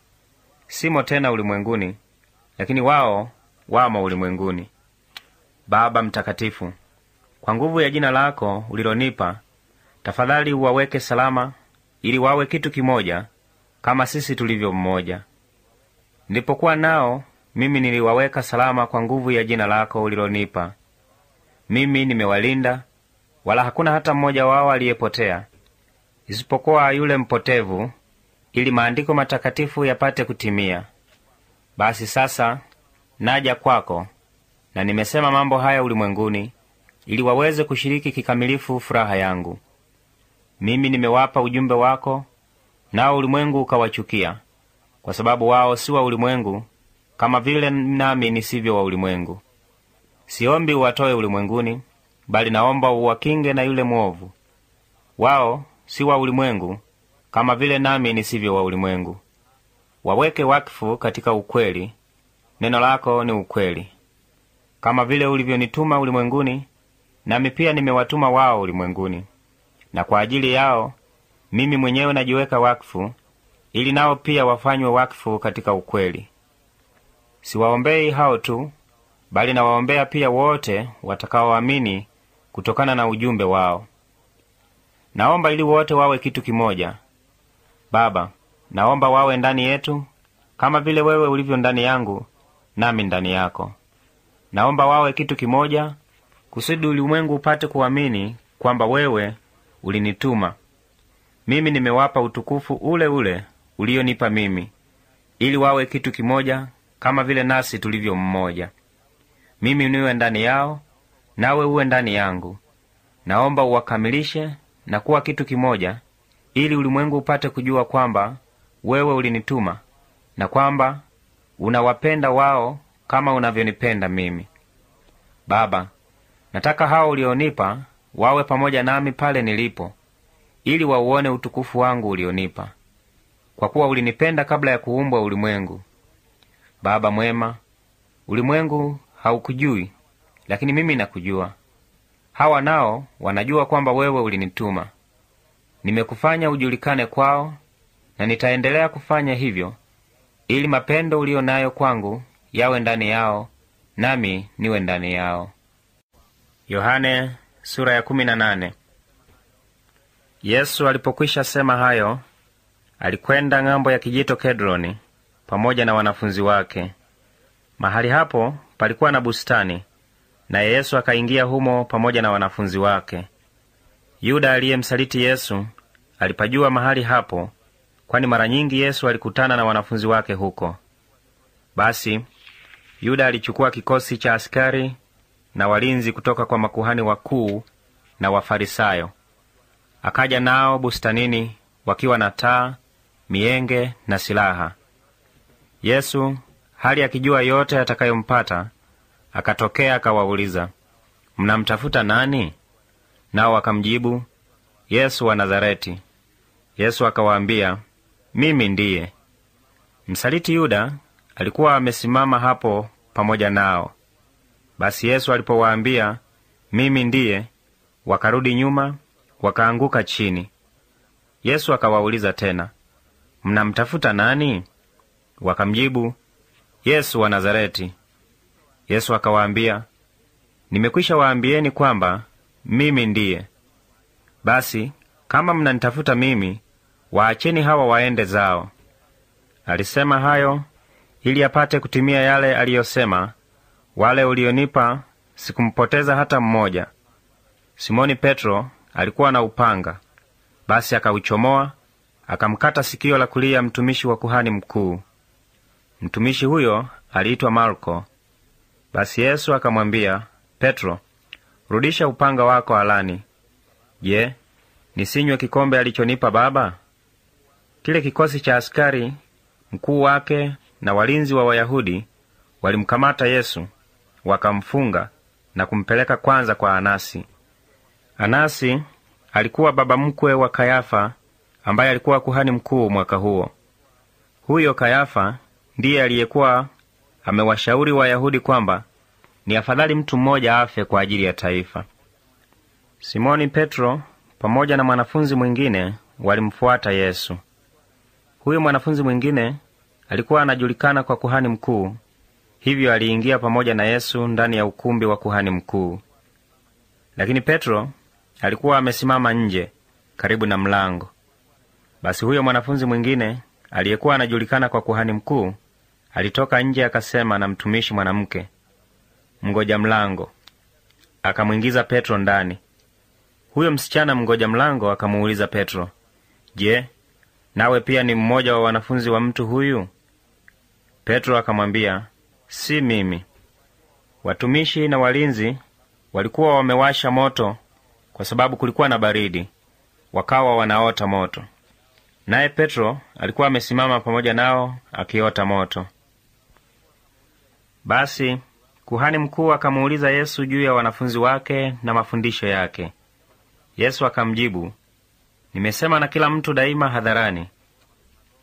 Simo tena ulimwenguni, lakini wao wamo ulimwenguni. Baba Mtakatifu, kwa nguvu ya jina lako ulilonipa, tafadhali uwaweke salama, ili wawe kitu kimoja kama sisi tulivyo mmoja. Nilipokuwa nao mimi niliwaweka salama kwa nguvu ya jina lako ulilonipa. Mimi nimewalinda, wala hakuna hata mmoja wao aliyepotea, isipokuwa yule mpotevu, ili maandiko matakatifu yapate kutimia. Basi sasa naja kwako, na nimesema mambo haya ulimwenguni, ili waweze kushiriki kikamilifu furaha yangu. Mimi nimewapa ujumbe wako, nao ulimwengu ukawachukia, kwa sababu wao si wa ulimwengu kama vile nami nisivyo wa ulimwengu. Siombi uwatoe ulimwenguni, bali naomba uwakinge na yule mwovu. Wao si wa ulimwengu kama vile nami nisivyo wa ulimwengu. Waweke wakfu katika ukweli. Neno lako ni ukweli. Kama vile ulivyonituma ulimwenguni, nami pia nimewatuma wao ulimwenguni. Na kwa ajili yao mimi mwenyewe najiweka wakfu, ili nao pia wafanywe wakfu katika ukweli. Siwaombei hao tu, bali nawaombea pia wote watakaoamini kutokana na ujumbe wao. Naomba ili wote wawe kitu kimoja. Baba, naomba wawe ndani yetu kama vile wewe ulivyo ndani yangu nami ndani yako. Naomba wawe kitu kimoja, kusudi ulimwengu upate kuamini kwamba wewe ulinituma. Mimi nimewapa utukufu ule ule ulionipa mimi, ili wawe kitu kimoja kama vile nasi tulivyo mmoja. Mimi niwe ndani yao, nawe uwe ndani yangu. Naomba uwakamilishe na kuwa kitu kimoja, ili ulimwengu upate kujua kwamba wewe ulinituma na kwamba unawapenda wao kama unavyonipenda mimi. Baba, nataka hao ulionipa wawe pamoja nami pale nilipo, ili wauone utukufu wangu ulionipa, kwa kuwa ulinipenda kabla ya kuumbwa ulimwengu. Baba mwema, ulimwengu haukujui, lakini mimi nakujua. Hawa nao wanajua kwamba wewe ulinituma. Nimekufanya ujulikane kwao, na nitaendelea kufanya hivyo, ili mapendo uliyo nayo kwangu yawe ndani yao, nami niwe ndani yao. Yohane, sura ya kumi na nane. Yesu alipokwisha sema hayo, alikwenda ng'ambo ya kijito Kedroni pamoja na wanafunzi wake. Mahali hapo palikuwa na bustani, naye Yesu akaingia humo pamoja na wanafunzi wake. Yuda aliyemsaliti Yesu alipajua mahali hapo, kwani mara nyingi Yesu alikutana na wanafunzi wake huko. Basi Yuda alichukua kikosi cha askari na walinzi kutoka kwa makuhani wakuu na Wafarisayo, akaja nao bustanini wakiwa na taa, mienge na silaha. Yesu hali akijua yote atakayompata, akatokea akawauliza, mnamtafuta nani? Nao wakamjibu, Yesu wa Nazareti. Yesu akawaambia, mimi ndiye. Msaliti Yuda alikuwa amesimama hapo pamoja nao. Basi Yesu alipowaambia, mimi ndiye, wakarudi nyuma, wakaanguka chini. Yesu akawauliza tena, mnamtafuta nani? Wakamjibu, Yesu wa Nazareti. Yesu akawaambia, nimekwisha waambieni kwamba mimi ndiye. Basi kama mnanitafuta mimi, waacheni hawa waende zao. Alisema hayo ili apate kutimia yale aliyosema, wale ulionipa sikumpoteza hata mmoja. Simoni Petro alikuwa na upanga, basi akauchomoa akamkata sikio la kulia mtumishi wa kuhani mkuu. Mtumishi huyo aliitwa Malko. Basi Yesu akamwambia Petro, rudisha upanga wako alani. Je, nisinywe kikombe alichonipa Baba? Kile kikosi cha askari, mkuu wake na walinzi wa Wayahudi walimkamata Yesu, wakamfunga na kumpeleka kwanza kwa Anasi. Anasi alikuwa baba mkwe wa Kayafa, ambaye alikuwa kuhani mkuu mwaka huo. Huyo Kayafa ndiye aliyekuwa amewashauri Wayahudi kwamba ni afadhali mtu mmoja afe kwa ajili ya taifa. Simoni Petro pamoja na mwanafunzi mwingine walimfuata Yesu. Huyo mwanafunzi mwingine alikuwa anajulikana kwa kuhani mkuu, hivyo aliingia pamoja na Yesu ndani ya ukumbi wa kuhani mkuu. Lakini Petro alikuwa amesimama nje karibu na mlango. Basi huyo mwanafunzi mwingine aliyekuwa anajulikana kwa kuhani mkuu alitoka nje akasema na mtumishi mwanamke mngoja mlango, akamwingiza Petro ndani. Huyo msichana mngoja mlango akamuuliza Petro, Je, nawe pia ni mmoja wa wanafunzi wa mtu huyu? Petro akamwambia, si mimi. Watumishi na walinzi walikuwa wamewasha moto kwa sababu kulikuwa na baridi, wakawa wanaota moto, naye Petro alikuwa amesimama pamoja nao akiota moto. Basi kuhani mkuu akamuuliza Yesu juu ya wanafunzi wake na mafundisho yake. Yesu akamjibu, nimesema na kila mtu daima hadharani.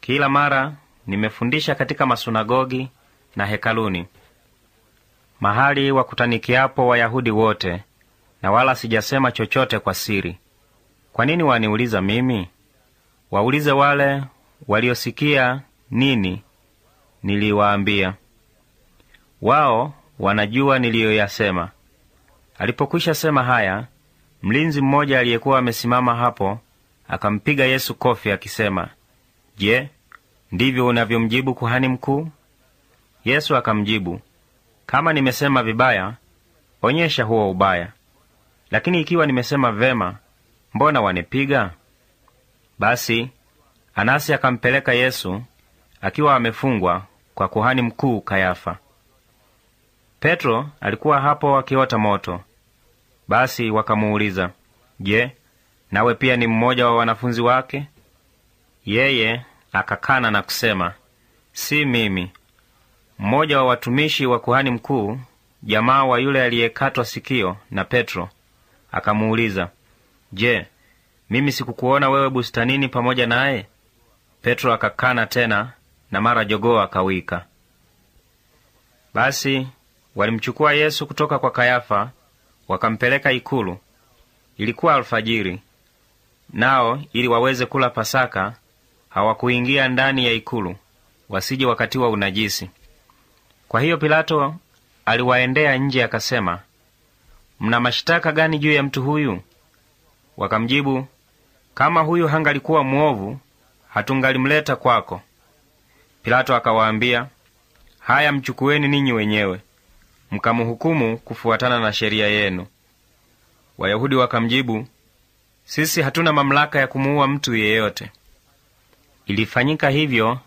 Kila mara nimefundisha katika masunagogi na hekaluni, mahali wakutanikiapo Wayahudi wote, na wala sijasema chochote kwa siri. Kwa nini waniuliza mimi? Waulize wale waliosikia nini niliwaambia. Wao wanajua niliyoyasema. Alipokwisha sema haya, mlinzi mmoja aliyekuwa amesimama hapo akampiga Yesu kofi akisema, Je, ndivyo unavyomjibu kuhani mkuu? Yesu akamjibu, kama nimesema vibaya, onyesha huo ubaya. Lakini ikiwa nimesema vema, mbona wanipiga? Basi Anasi akampeleka Yesu akiwa amefungwa kwa kuhani mkuu Kayafa. Petro alikuwa hapo akiota moto. Basi wakamuuliza, Je, nawe pia ni mmoja wa wanafunzi wake? Yeye akakana na kusema, si mimi. Mmoja wa watumishi wa kuhani mkuu, jamaa wa yule aliyekatwa sikio na Petro, akamuuliza, Je, mimi sikukuona wewe bustanini pamoja naye? Petro akakana tena, na mara jogoo akawika. Basi walimchukua Yesu kutoka kwa Kayafa wakampeleka ikulu. Ilikuwa alfajiri, nao ili waweze kula Pasaka hawakuingia ndani ya ikulu, wasije wakatiwa unajisi. Kwa hiyo Pilato aliwaendea nje akasema, mna mashitaka gani juu ya mtu huyu? Wakamjibu, kama huyu hangalikuwa mwovu, hatungalimleta kwako. Pilato akawaambia, haya, mchukueni ninyi wenyewe mkamhukumu kufuatana na sheria yenu. Wayahudi wakamjibu, sisi hatuna mamlaka ya kumuua mtu yeyote. Ilifanyika hivyo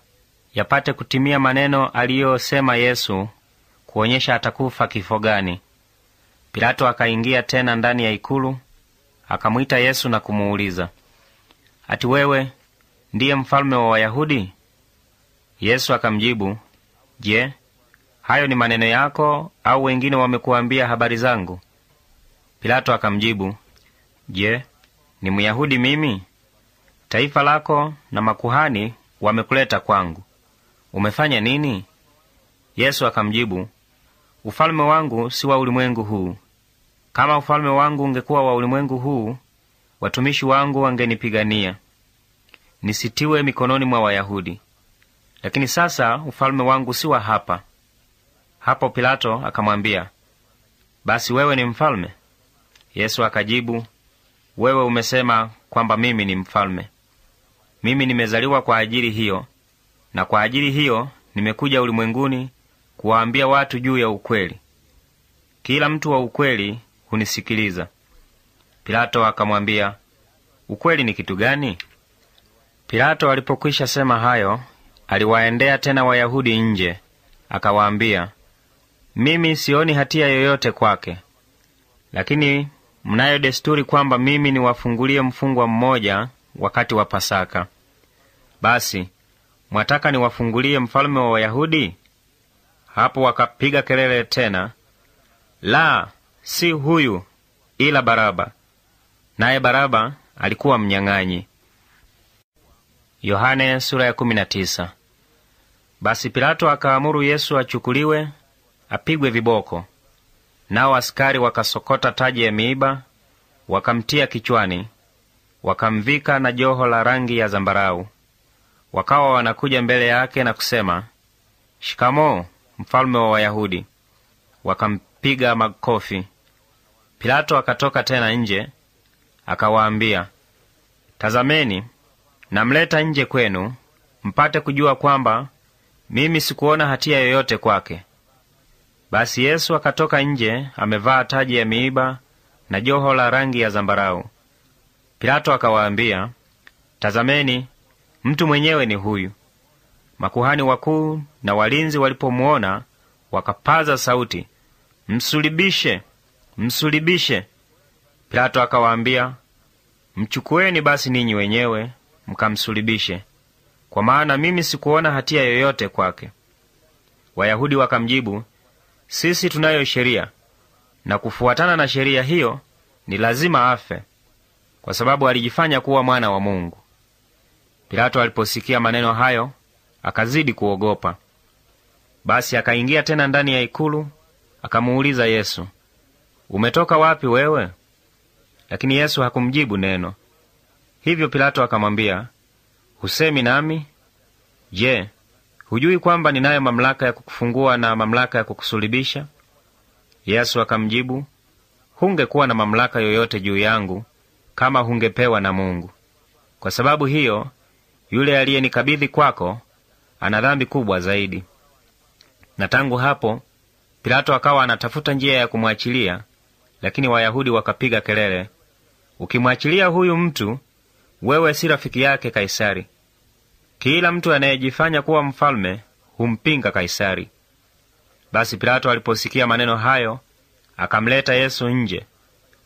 yapate kutimia maneno aliyosema Yesu, kuonyesha atakufa kifo gani. Pilato akaingia tena ndani ya ikulu, akamwita Yesu na kumuuliza, ati wewe ndiye mfalme wa Wayahudi? Yesu akamjibu, Je, hayo ni maneno yako au wengine wamekuambia habari zangu? Pilato akamjibu, Je, ni Myahudi mimi? Taifa lako na makuhani wamekuleta kwangu. Umefanya nini? Yesu akamjibu, ufalme wangu si wa ulimwengu huu. Kama ufalme wangu ungekuwa wa ulimwengu huu, watumishi wangu wangenipigania nisitiwe mikononi mwa Wayahudi. Lakini sasa ufalme wangu si wa hapa. Hapo Pilato akamwambia, basi wewe ni mfalme? Yesu akajibu, wewe umesema kwamba mimi ni mfalme. Mimi nimezaliwa kwa ajili hiyo, na kwa ajili hiyo nimekuja ulimwenguni kuwaambia watu juu ya ukweli. Kila mtu wa ukweli hunisikiliza. Pilato akamwambia, ukweli ni kitu gani? Pilato alipokwisha sema hayo, aliwaendea tena Wayahudi nje, akawaambia, mimi sioni hatia yoyote kwake, lakini mnayo desturi kwamba mimi niwafungulie mfungwa mmoja wakati wa Pasaka. Basi mwataka niwafungulie mfalme wa Wayahudi? Hapo wakapiga kelele tena, la, si huyu, ila Baraba. Naye Baraba alikuwa mnyang'anyi. Yohane sura ya kumi na tisa. Basi Pilato akaamuru Yesu achukuliwe apigwe viboko. Nao askari wakasokota taji ya miiba wakamtia kichwani, wakamvika na joho la rangi ya zambarau. Wakawa wanakuja mbele yake na kusema, Shikamoo, mfalme wa Wayahudi. Wakampiga makofi. Pilato akatoka tena nje, akawaambia, Tazameni, namleta nje kwenu, mpate kujua kwamba mimi sikuona hatia yoyote kwake. Basi Yesu akatoka nje amevaa taji ya miiba na joho la rangi ya zambarau. Pilato akawaambia, Tazameni, mtu mwenyewe ni huyu. Makuhani wakuu na walinzi walipomuona wakapaza sauti, Msulibishe! Msulibishe! Pilato akawaambia, Mchukueni basi ninyi wenyewe mkamsulibishe, kwa maana mimi sikuona hatia yoyote kwake. Wayahudi wakamjibu, sisi tunayo sheria, na kufuatana na sheria hiyo ni lazima afe, kwa sababu alijifanya kuwa mwana wa Mungu. Pilato aliposikia maneno hayo akazidi kuogopa. Basi akaingia tena ndani ya ikulu, akamuuliza Yesu, umetoka wapi wewe? Lakini Yesu hakumjibu neno. Hivyo Pilato akamwambia, husemi nami? Je, hujui kwamba ninayo mamlaka ya kukufungua na mamlaka ya kukusulibisha? Yesu akamjibu, hungekuwa na mamlaka yoyote juu yangu kama hungepewa na Mungu. Kwa sababu hiyo, yule aliyenikabidhi kwako ana dhambi kubwa zaidi. Na tangu hapo Pilato akawa anatafuta njia ya kumwachilia, lakini Wayahudi wakapiga kelele, ukimwachilia huyu mtu, wewe si rafiki yake Kaisari. Kila mtu anayejifanya kuwa mfalme humpinga Kaisari. Basi Pilato aliposikia maneno hayo, akamleta Yesu nje,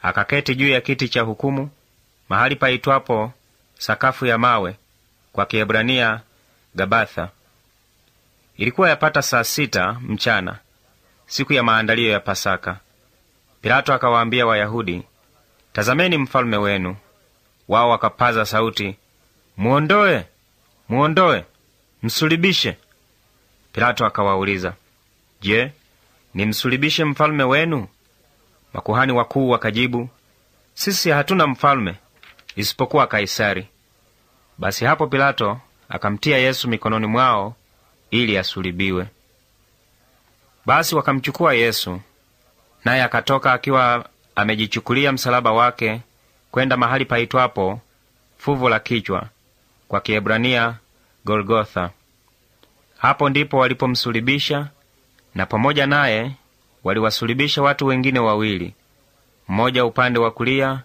akaketi juu ya kiti cha hukumu, mahali paitwapo sakafu ya mawe, kwa Kiebrania Gabatha. Ilikuwa yapata saa sita mchana, siku ya maandalio ya Pasaka. Pilato akawaambia Wayahudi, tazameni mfalme wenu. Wao wakapaza sauti, muondoe, muondoe, msulibishe. Pilato akawauliza, je, nimsulibishe mfalme wenu? Makuhani wakuu wakajibu, sisi hatuna mfalme isipokuwa Kaisari. Basi hapo Pilato akamtia Yesu mikononi mwao ili asulibiwe. Basi wakamchukua Yesu, naye akatoka akiwa amejichukulia msalaba wake kwenda mahali paitwapo fuvu la kichwa, kwa Kiebrania Golgotha. Hapo ndipo walipomsulibisha, na pamoja naye waliwasulibisha watu wengine wawili, mmoja upande wa kulia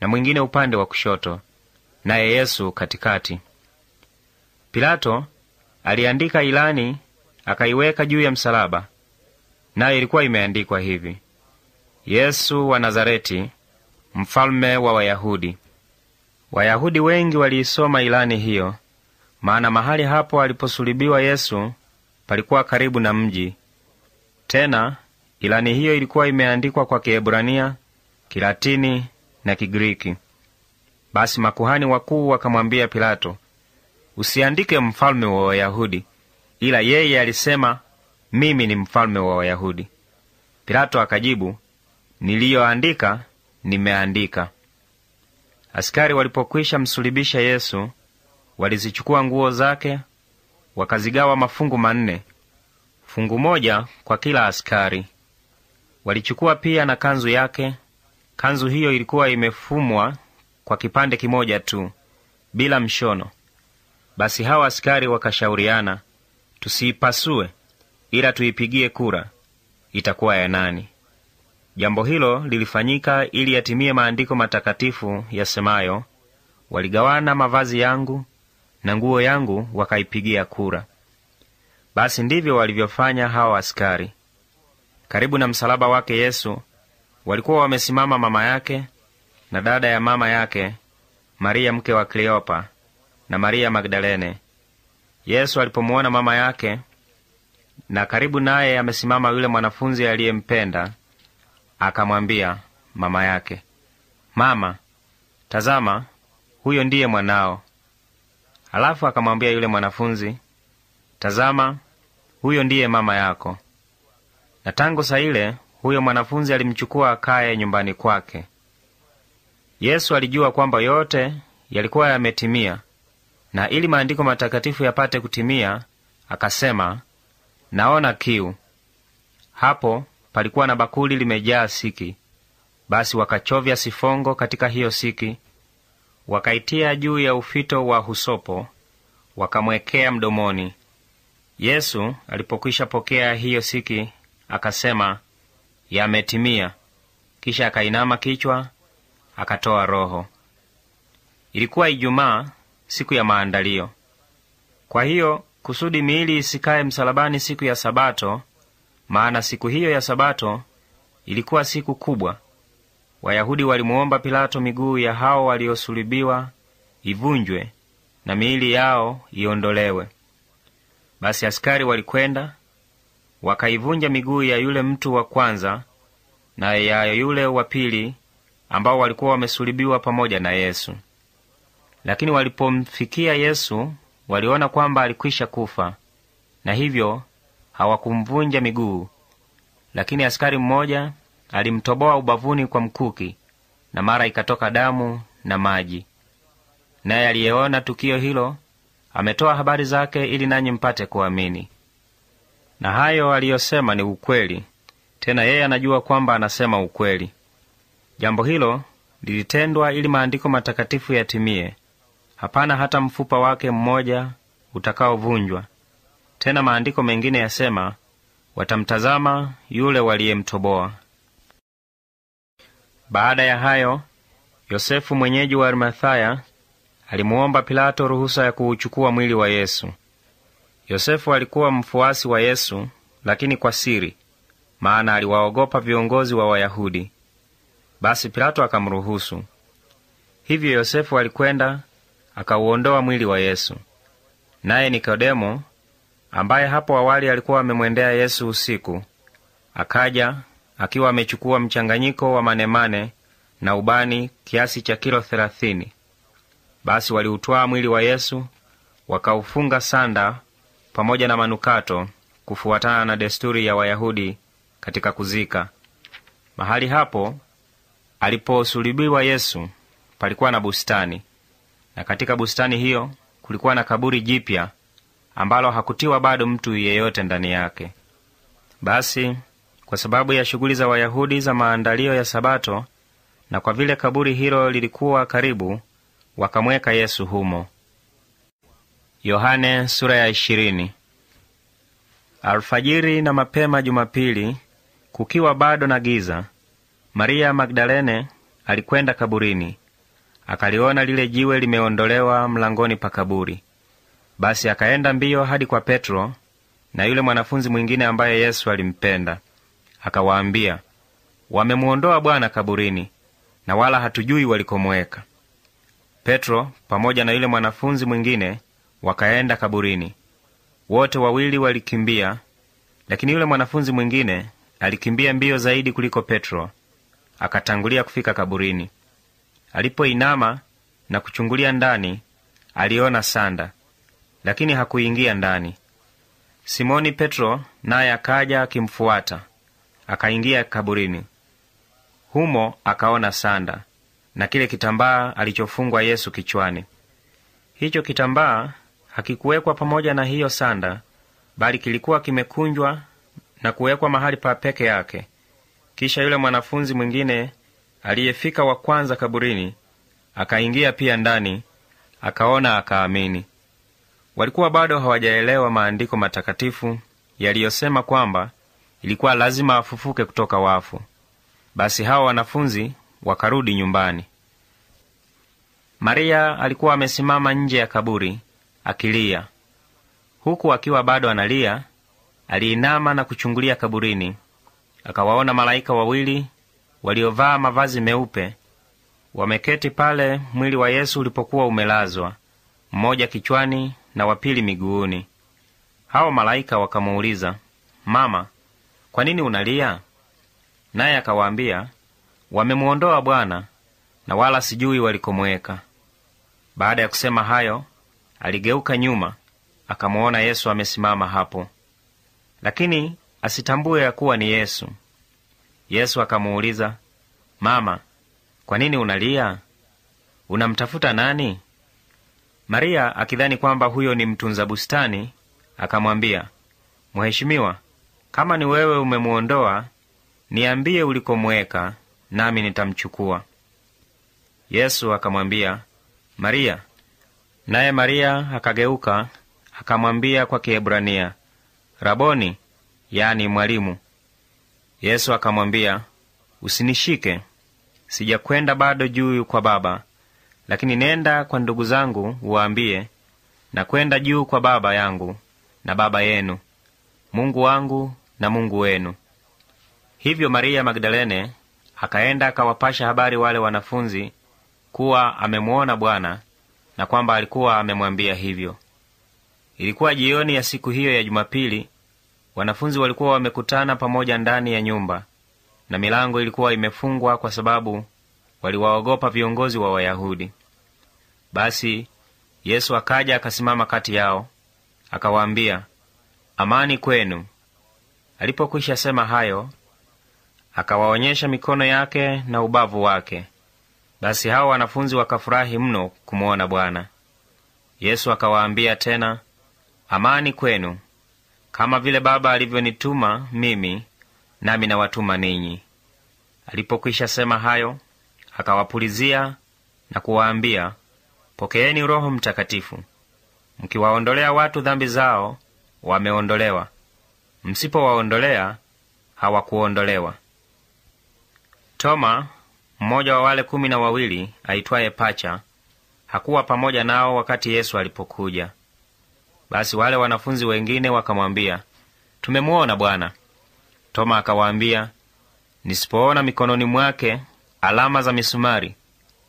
na mwingine upande wa kushoto, naye Yesu katikati. Pilato aliandika ilani akaiweka juu ya msalaba, nayo ilikuwa imeandikwa hivi: Yesu wa Nazareti, mfalme wa Wayahudi. Wayahudi wengi waliisoma ilani hiyo, maana mahali hapo aliposulibiwa Yesu palikuwa karibu na mji. Tena ilani hiyo ilikuwa imeandikwa kwa Kiebrania, Kilatini na Kigiriki. Basi makuhani wakuu wakamwambia Pilato, usiandike mfalme wa Wayahudi, ila yeye alisema mimi ni mfalme wa Wayahudi. Pilato akajibu, niliyoandika nimeandika. Askari walipokwisha msulibisha Yesu, walizichukua nguo zake wakazigawa mafungu manne, fungu moja kwa kila askari. Walichukua pia na kanzu yake. Kanzu hiyo ilikuwa imefumwa kwa kipande kimoja tu bila mshono. Basi hawa askari wakashauriana, tusiipasue, ila tuipigie kura, itakuwa ya nani? Jambo hilo lilifanyika ili yatimie maandiko matakatifu yasemayo, waligawana mavazi yangu na nguo yangu wakaipigia kura. Basi ndivyo walivyofanya hawa askari. Karibu na msalaba wake Yesu walikuwa wamesimama mama yake na dada ya mama yake, Maria mke wa Kleopa na Maria Magdalene. Yesu alipomuona mama yake na karibu naye amesimama yule mwanafunzi aliyempenda, akamwambia mama yake, Mama, tazama, huyo ndiye mwanao. Alafu akamwambia yule mwanafunzi, tazama, huyo ndiye mama yako. Na tangu saa ile huyo mwanafunzi alimchukua akaye nyumbani kwake. Yesu alijua kwamba yote yalikuwa yametimia, na ili maandiko matakatifu yapate kutimia, akasema, naona kiu. Hapo palikuwa na bakuli limejaa siki. Basi wakachovya sifongo katika hiyo siki, wakaitia juu ya ufito wa husopo, wakamwekea mdomoni. Yesu alipokwisha pokea hiyo siki, akasema, yametimia. Kisha akainama kichwa, akatoa roho. Ilikuwa Ijumaa, siku ya maandalio. Kwa hiyo kusudi miili isikaye msalabani siku ya Sabato, maana siku hiyo ya Sabato ilikuwa siku kubwa, Wayahudi walimuomba Pilato miguu ya hao waliosulubiwa ivunjwe na miili yao iondolewe. Basi askari walikwenda wakaivunja miguu ya yule mtu wa kwanza na ya yule wa pili ambao walikuwa wamesulibiwa pamoja na Yesu. Lakini walipomfikia Yesu waliona kwamba alikwisha kufa, na hivyo hawakumvunja miguu. Lakini askari mmoja alimtoboa ubavuni kwa mkuki, na mara ikatoka damu na maji. Naye aliyeona tukio hilo ametoa habari zake ili nanyi mpate kuamini. Na hayo aliyosema ni ukweli, tena yeye anajua kwamba anasema ukweli. Jambo hilo lilitendwa ili maandiko matakatifu yatimie, hapana hata mfupa wake mmoja utakaovunjwa. Tena maandiko mengine yasema, watamtazama yule waliyemtoboa. Baada ya hayo, Yosefu mwenyeji wa Arimathaya alimuomba Pilato ruhusa ya kuuchukua mwili wa Yesu. Yosefu alikuwa mfuasi wa Yesu, lakini kwa siri, maana aliwaogopa viongozi wa Wayahudi. Basi Pilato akamruhusu. Hivyo Yosefu alikwenda akauondoa mwili wa Yesu. Naye Nikodemo, ambaye hapo awali alikuwa amemwendea Yesu usiku, akaja akiwa amechukua mchanganyiko wa manemane na ubani kiasi cha kilo thelathini. Basi waliutwaa mwili wa Yesu wakaufunga sanda pamoja na manukato, kufuatana na desturi ya Wayahudi katika kuzika. Mahali hapo aliposulubiwa Yesu palikuwa na bustani, na katika bustani hiyo kulikuwa na kaburi jipya ambalo hakutiwa bado mtu yeyote ndani yake. Basi kwa sababu ya shughuli za Wayahudi za maandalio ya Sabato, na kwa vile kaburi hilo lilikuwa karibu, wakamweka Yesu humo. Yohane sura ya ishirini. Alfajiri na mapema Jumapili, kukiwa bado na giza, Maria Magdalene alikwenda kaburini, akaliona lile jiwe limeondolewa mlangoni pa kaburi. Basi akaenda mbio hadi kwa Petro na yule mwanafunzi mwingine ambaye Yesu alimpenda, akawaambia, wamemuondoa Bwana kaburini, na wala hatujui walikomweka. Petro pamoja na yule mwanafunzi mwingine wakaenda kaburini. Wote wawili walikimbia, lakini yule mwanafunzi mwingine alikimbia mbio zaidi kuliko Petro, akatangulia kufika kaburini. Alipoinama na kuchungulia ndani, aliona sanda, lakini hakuingia ndani. Simoni Petro naye akaja akimfuata, akaingia kaburini. Humo akaona sanda na kile kitambaa alichofungwa Yesu kichwani. Hicho kitambaa hakikuwekwa pamoja na hiyo sanda, bali kilikuwa kimekunjwa na kuwekwa mahali pa peke yake. Kisha yule mwanafunzi mwingine aliyefika wa kwanza kaburini akaingia pia ndani, akaona, akaamini. Walikuwa bado hawajaelewa maandiko matakatifu yaliyosema kwamba ilikuwa lazima afufuke kutoka wafu. Basi hawa wanafunzi wakarudi nyumbani. Maria alikuwa amesimama nje ya kaburi akilia. Huku akiwa bado analia, aliinama na kuchungulia kaburini, akawaona malaika wawili waliovaa mavazi meupe wameketi pale mwili wa Yesu ulipokuwa umelazwa, mmoja kichwani na wapili miguuni. Hao malaika wakamuuliza, Mama, kwa nini unalia? Naye akawaambia, wamemuondoa Bwana, na wala sijui walikomweka. Baada ya kusema hayo, aligeuka nyuma, akamuona Yesu amesimama hapo, lakini asitambue ya kuwa ni Yesu. Yesu akamuuliza, Mama, kwa nini unalia? unamtafuta nani? Maria akidhani kwamba huyo ni mtunza bustani, akamwambia, Mheshimiwa, kama ni wewe umemuondoa, niambie ulikomweka, nami nitamchukua. Yesu akamwambia, Maria. Naye Maria akageuka akamwambia kwa Kiebrania, Raboni, yani mwalimu. Yesu akamwambia, usinishike, sijakwenda bado juu kwa Baba, lakini nenda kwa ndugu zangu uwaambie, na kwenda juu kwa Baba yangu na Baba yenu, Mungu wangu na Mungu wenu. Hivyo Maria Magdalene akaenda akawapasha habari wale wanafunzi kuwa amemwona Bwana na kwamba alikuwa amemwambia hivyo. Ilikuwa jioni ya siku hiyo ya Jumapili. Wanafunzi walikuwa wamekutana pamoja ndani ya nyumba, na milango ilikuwa imefungwa kwa sababu waliwaogopa viongozi wa Wayahudi. Basi Yesu akaja akasimama kati yao, akawaambia, amani kwenu. Alipokwisha sema hayo, akawaonyesha mikono yake na ubavu wake. Basi hao wanafunzi wakafurahi mno kumwona Bwana. Yesu akawaambia tena, amani kwenu. Kama vile Baba alivyonituma mimi, nami nawatuma ninyi. Alipokwisha sema hayo, akawapulizia na kuwaambia, pokeeni Roho Mtakatifu. Mkiwaondolea watu dhambi zao, wameondolewa; msipowaondolea, hawakuondolewa. Toma, mmoja wa wale kumi na wawili, aitwaye Pacha, hakuwa pamoja nao wakati Yesu alipokuja. Basi wale wanafunzi wengine wakamwambia, tumemuona Bwana. Toma akawaambia, nisipoona mikononi mwake alama za misumari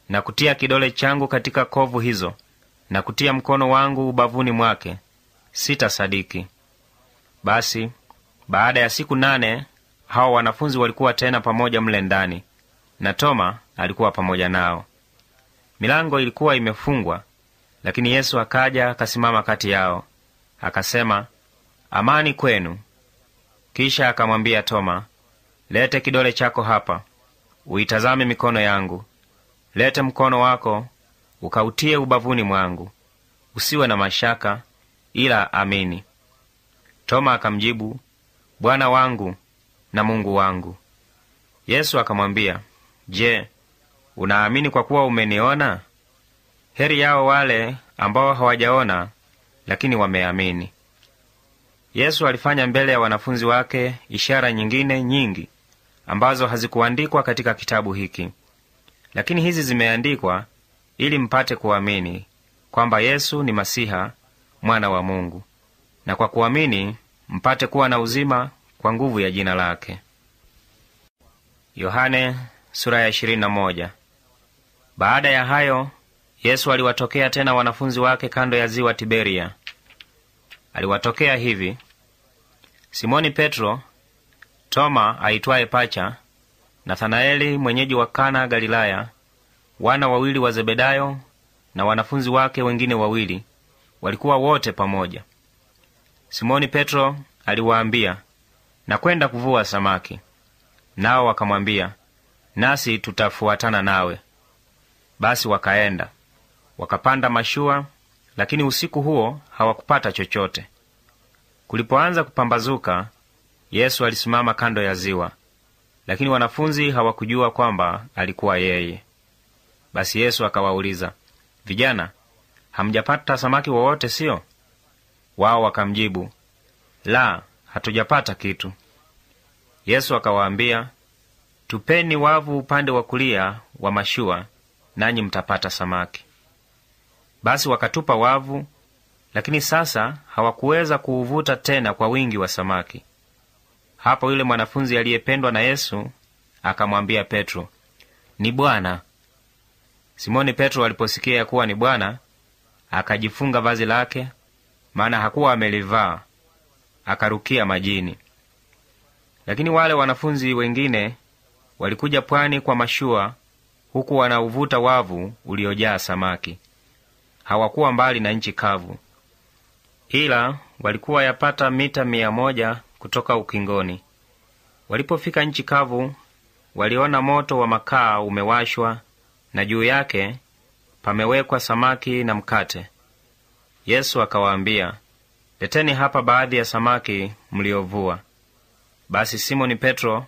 na kutia kidole changu katika kovu hizo na kutia mkono wangu ubavuni mwake, sitasadiki. Basi baada ya siku nane hao wanafunzi walikuwa tena pamoja mle ndani, na Toma alikuwa pamoja nao. Milango ilikuwa imefungwa, lakini Yesu akaja akasimama kati yao, akasema, amani kwenu. Kisha akamwambia Toma, lete kidole chako hapa, uitazame mikono yangu. Lete mkono wako ukautie ubavuni mwangu. Usiwe na mashaka, ila amini. Toma akamjibu, Bwana wangu na Mungu wangu. Yesu akamwambia, Je, unaamini kwa kuwa umeniona? Heri yao wale ambao hawajaona lakini wameamini. Yesu alifanya mbele ya wanafunzi wake ishara nyingine nyingi ambazo hazikuandikwa katika kitabu hiki, lakini hizi zimeandikwa ili mpate kuamini kwamba Yesu ni Masiha, mwana wa Mungu, na kwa kuamini mpate kuwa na uzima kwa nguvu ya jina lake. Yohane, sura ya moja. Baada ya hayo Yesu aliwatokea tena wanafunzi wake kando ya ziwa Tiberia. Aliwatokea hivi: Simoni Petro, Toma aitwaye Pacha, Nathanaeli mwenyeji wa Kana Galilaya, wana wawili wa Zebedayo na wanafunzi wake wengine wawili, walikuwa wote pamoja. Simoni Petro aliwaambia, nakwenda kuvua samaki. Nao wakamwambia, nasi tutafuatana nawe. Basi wakaenda wakapanda mashua, lakini usiku huo hawakupata chochote. Kulipoanza kupambazuka, Yesu alisimama kando ya ziwa, lakini wanafunzi hawakujua kwamba alikuwa yeye. Basi Yesu akawauliza, vijana, hamjapata samaki wowote, siyo? Wao wakamjibu, la, hatujapata kitu. Yesu akawaambia, tupeni wavu upande wa kulia wa mashua, nanyi mtapata samaki. Basi wakatupa wavu, lakini sasa hawakuweza kuuvuta tena kwa wingi wa samaki. Hapo yule mwanafunzi aliyependwa na Yesu akamwambia Petro, ni Bwana. Simoni Petro aliposikia ya kuwa ni Bwana, akajifunga vazi lake, maana hakuwa amelivaa, akarukia majini. Lakini wale wanafunzi wengine walikuja pwani kwa mashua, huku wanauvuta wavu uliojaa samaki hawakuwa mbali na nchi kavu, ila walikuwa yapata mita mia moja kutoka ukingoni. Walipofika nchi kavu, waliona moto wa makaa umewashwa na juu yake pamewekwa samaki na mkate. Yesu akawaambia, leteni hapa baadhi ya samaki mliovua. Basi Simoni Petro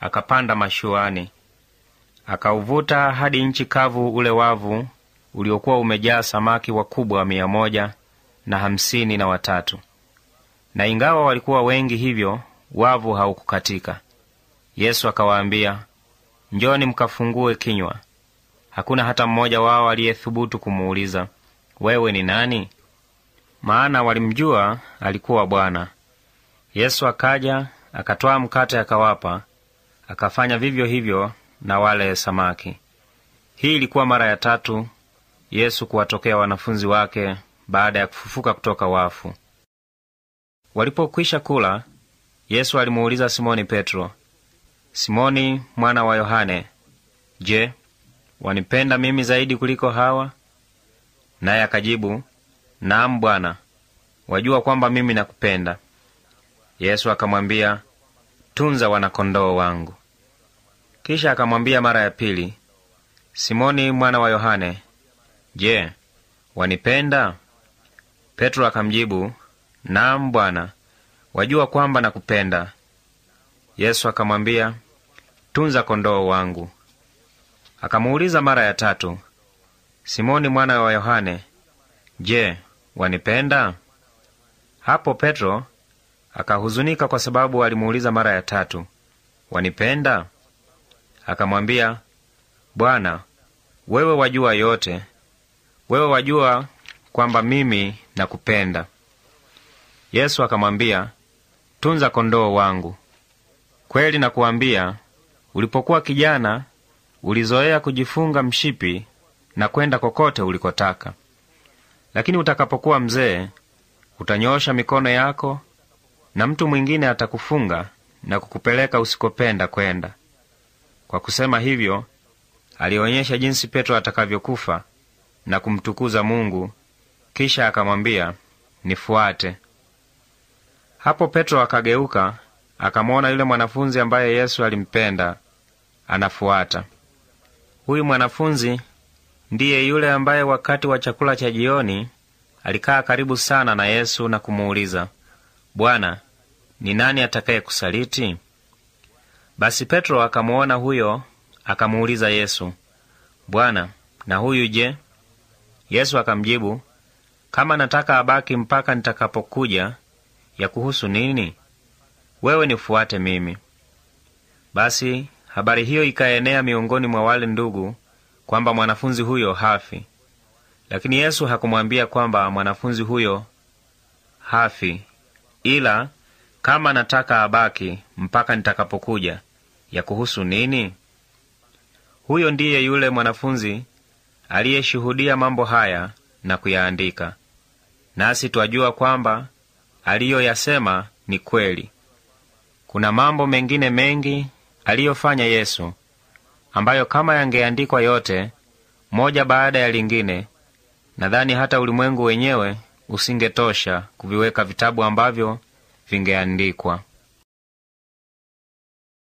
akapanda mashuani, akauvuta hadi nchi kavu ule wavu uliokuwa umejaa samaki wakubwa mia moja na hamsini na watatu. Na ingawa walikuwa wengi hivyo, wavu haukukatika. Yesu akawaambia, njoni mkafungue kinywa. Hakuna hata mmoja wao aliyethubutu kumuuliza, wewe ni nani? Maana walimjua alikuwa Bwana. Yesu akaja akatwaa mkate akawapa, akafanya vivyo hivyo na wale samaki. Hii ilikuwa mara ya tatu Yesu kuwatokea wanafunzi wake baada ya kufufuka kutoka wafu. Walipokwisha kula, Yesu alimuuliza Simoni Petro, Simoni mwana wa Yohane, je, wanipenda mimi zaidi kuliko hawa? Naye akajibu, naam Bwana, wajua kwamba mimi nakupenda. Yesu akamwambia, tunza wanakondoo wangu. Kisha akamwambia mara ya pili, Simoni mwana wa Yohane, je, wanipenda? Petro akamjibu, naam Bwana, wajua kwamba nakupenda. Yesu akamwambia, tunza kondoo wangu. Akamuuliza mara ya tatu, Simoni mwana wa Yohane, je, wanipenda? Hapo Petro akahuzunika kwa sababu alimuuliza mara ya tatu, wanipenda? Akamwambia, Bwana, wewe wajua yote, wewe wajua kwamba mimi nakupenda. Yesu akamwambia, tunza kondoo wangu. Kweli nakuambia, ulipokuwa kijana ulizoea kujifunga mshipi na kwenda kokote ulikotaka, lakini utakapokuwa mzee utanyoosha mikono yako na mtu mwingine atakufunga na kukupeleka usikopenda kwenda. Kwa kusema hivyo, alionyesha jinsi Petro atakavyokufa na kumtukuza Mungu. Kisha akamwambia, nifuate. Hapo Petro akageuka akamwona yule mwanafunzi ambaye Yesu alimpenda anafuata. Huyu mwanafunzi ndiye yule ambaye wakati wa chakula cha jioni alikaa karibu sana na Yesu na kumuuliza, Bwana, ni nani atakaye kusaliti? Basi Petro akamuona huyo, akamuuliza Yesu, Bwana, na huyu je? Yesu akamjibu, kama nataka abaki mpaka nitakapokuja, ya kuhusu nini? Wewe nifuate mimi. Basi habari hiyo ikaenea miongoni mwa wale ndugu kwamba mwanafunzi huyo hafi. Lakini Yesu hakumwambia kwamba mwanafunzi huyo hafi, ila kama nataka abaki mpaka nitakapokuja, ya kuhusu nini? Huyo ndiye yule mwanafunzi aliyeshuhudia mambo haya na kuyaandika, nasi twajua kwamba aliyoyasema ni kweli. Kuna mambo mengine mengi aliyofanya Yesu ambayo kama yangeandikwa yote moja baada ya lingine, nadhani hata ulimwengu wenyewe usingetosha kuviweka vitabu ambavyo vingeandikwa.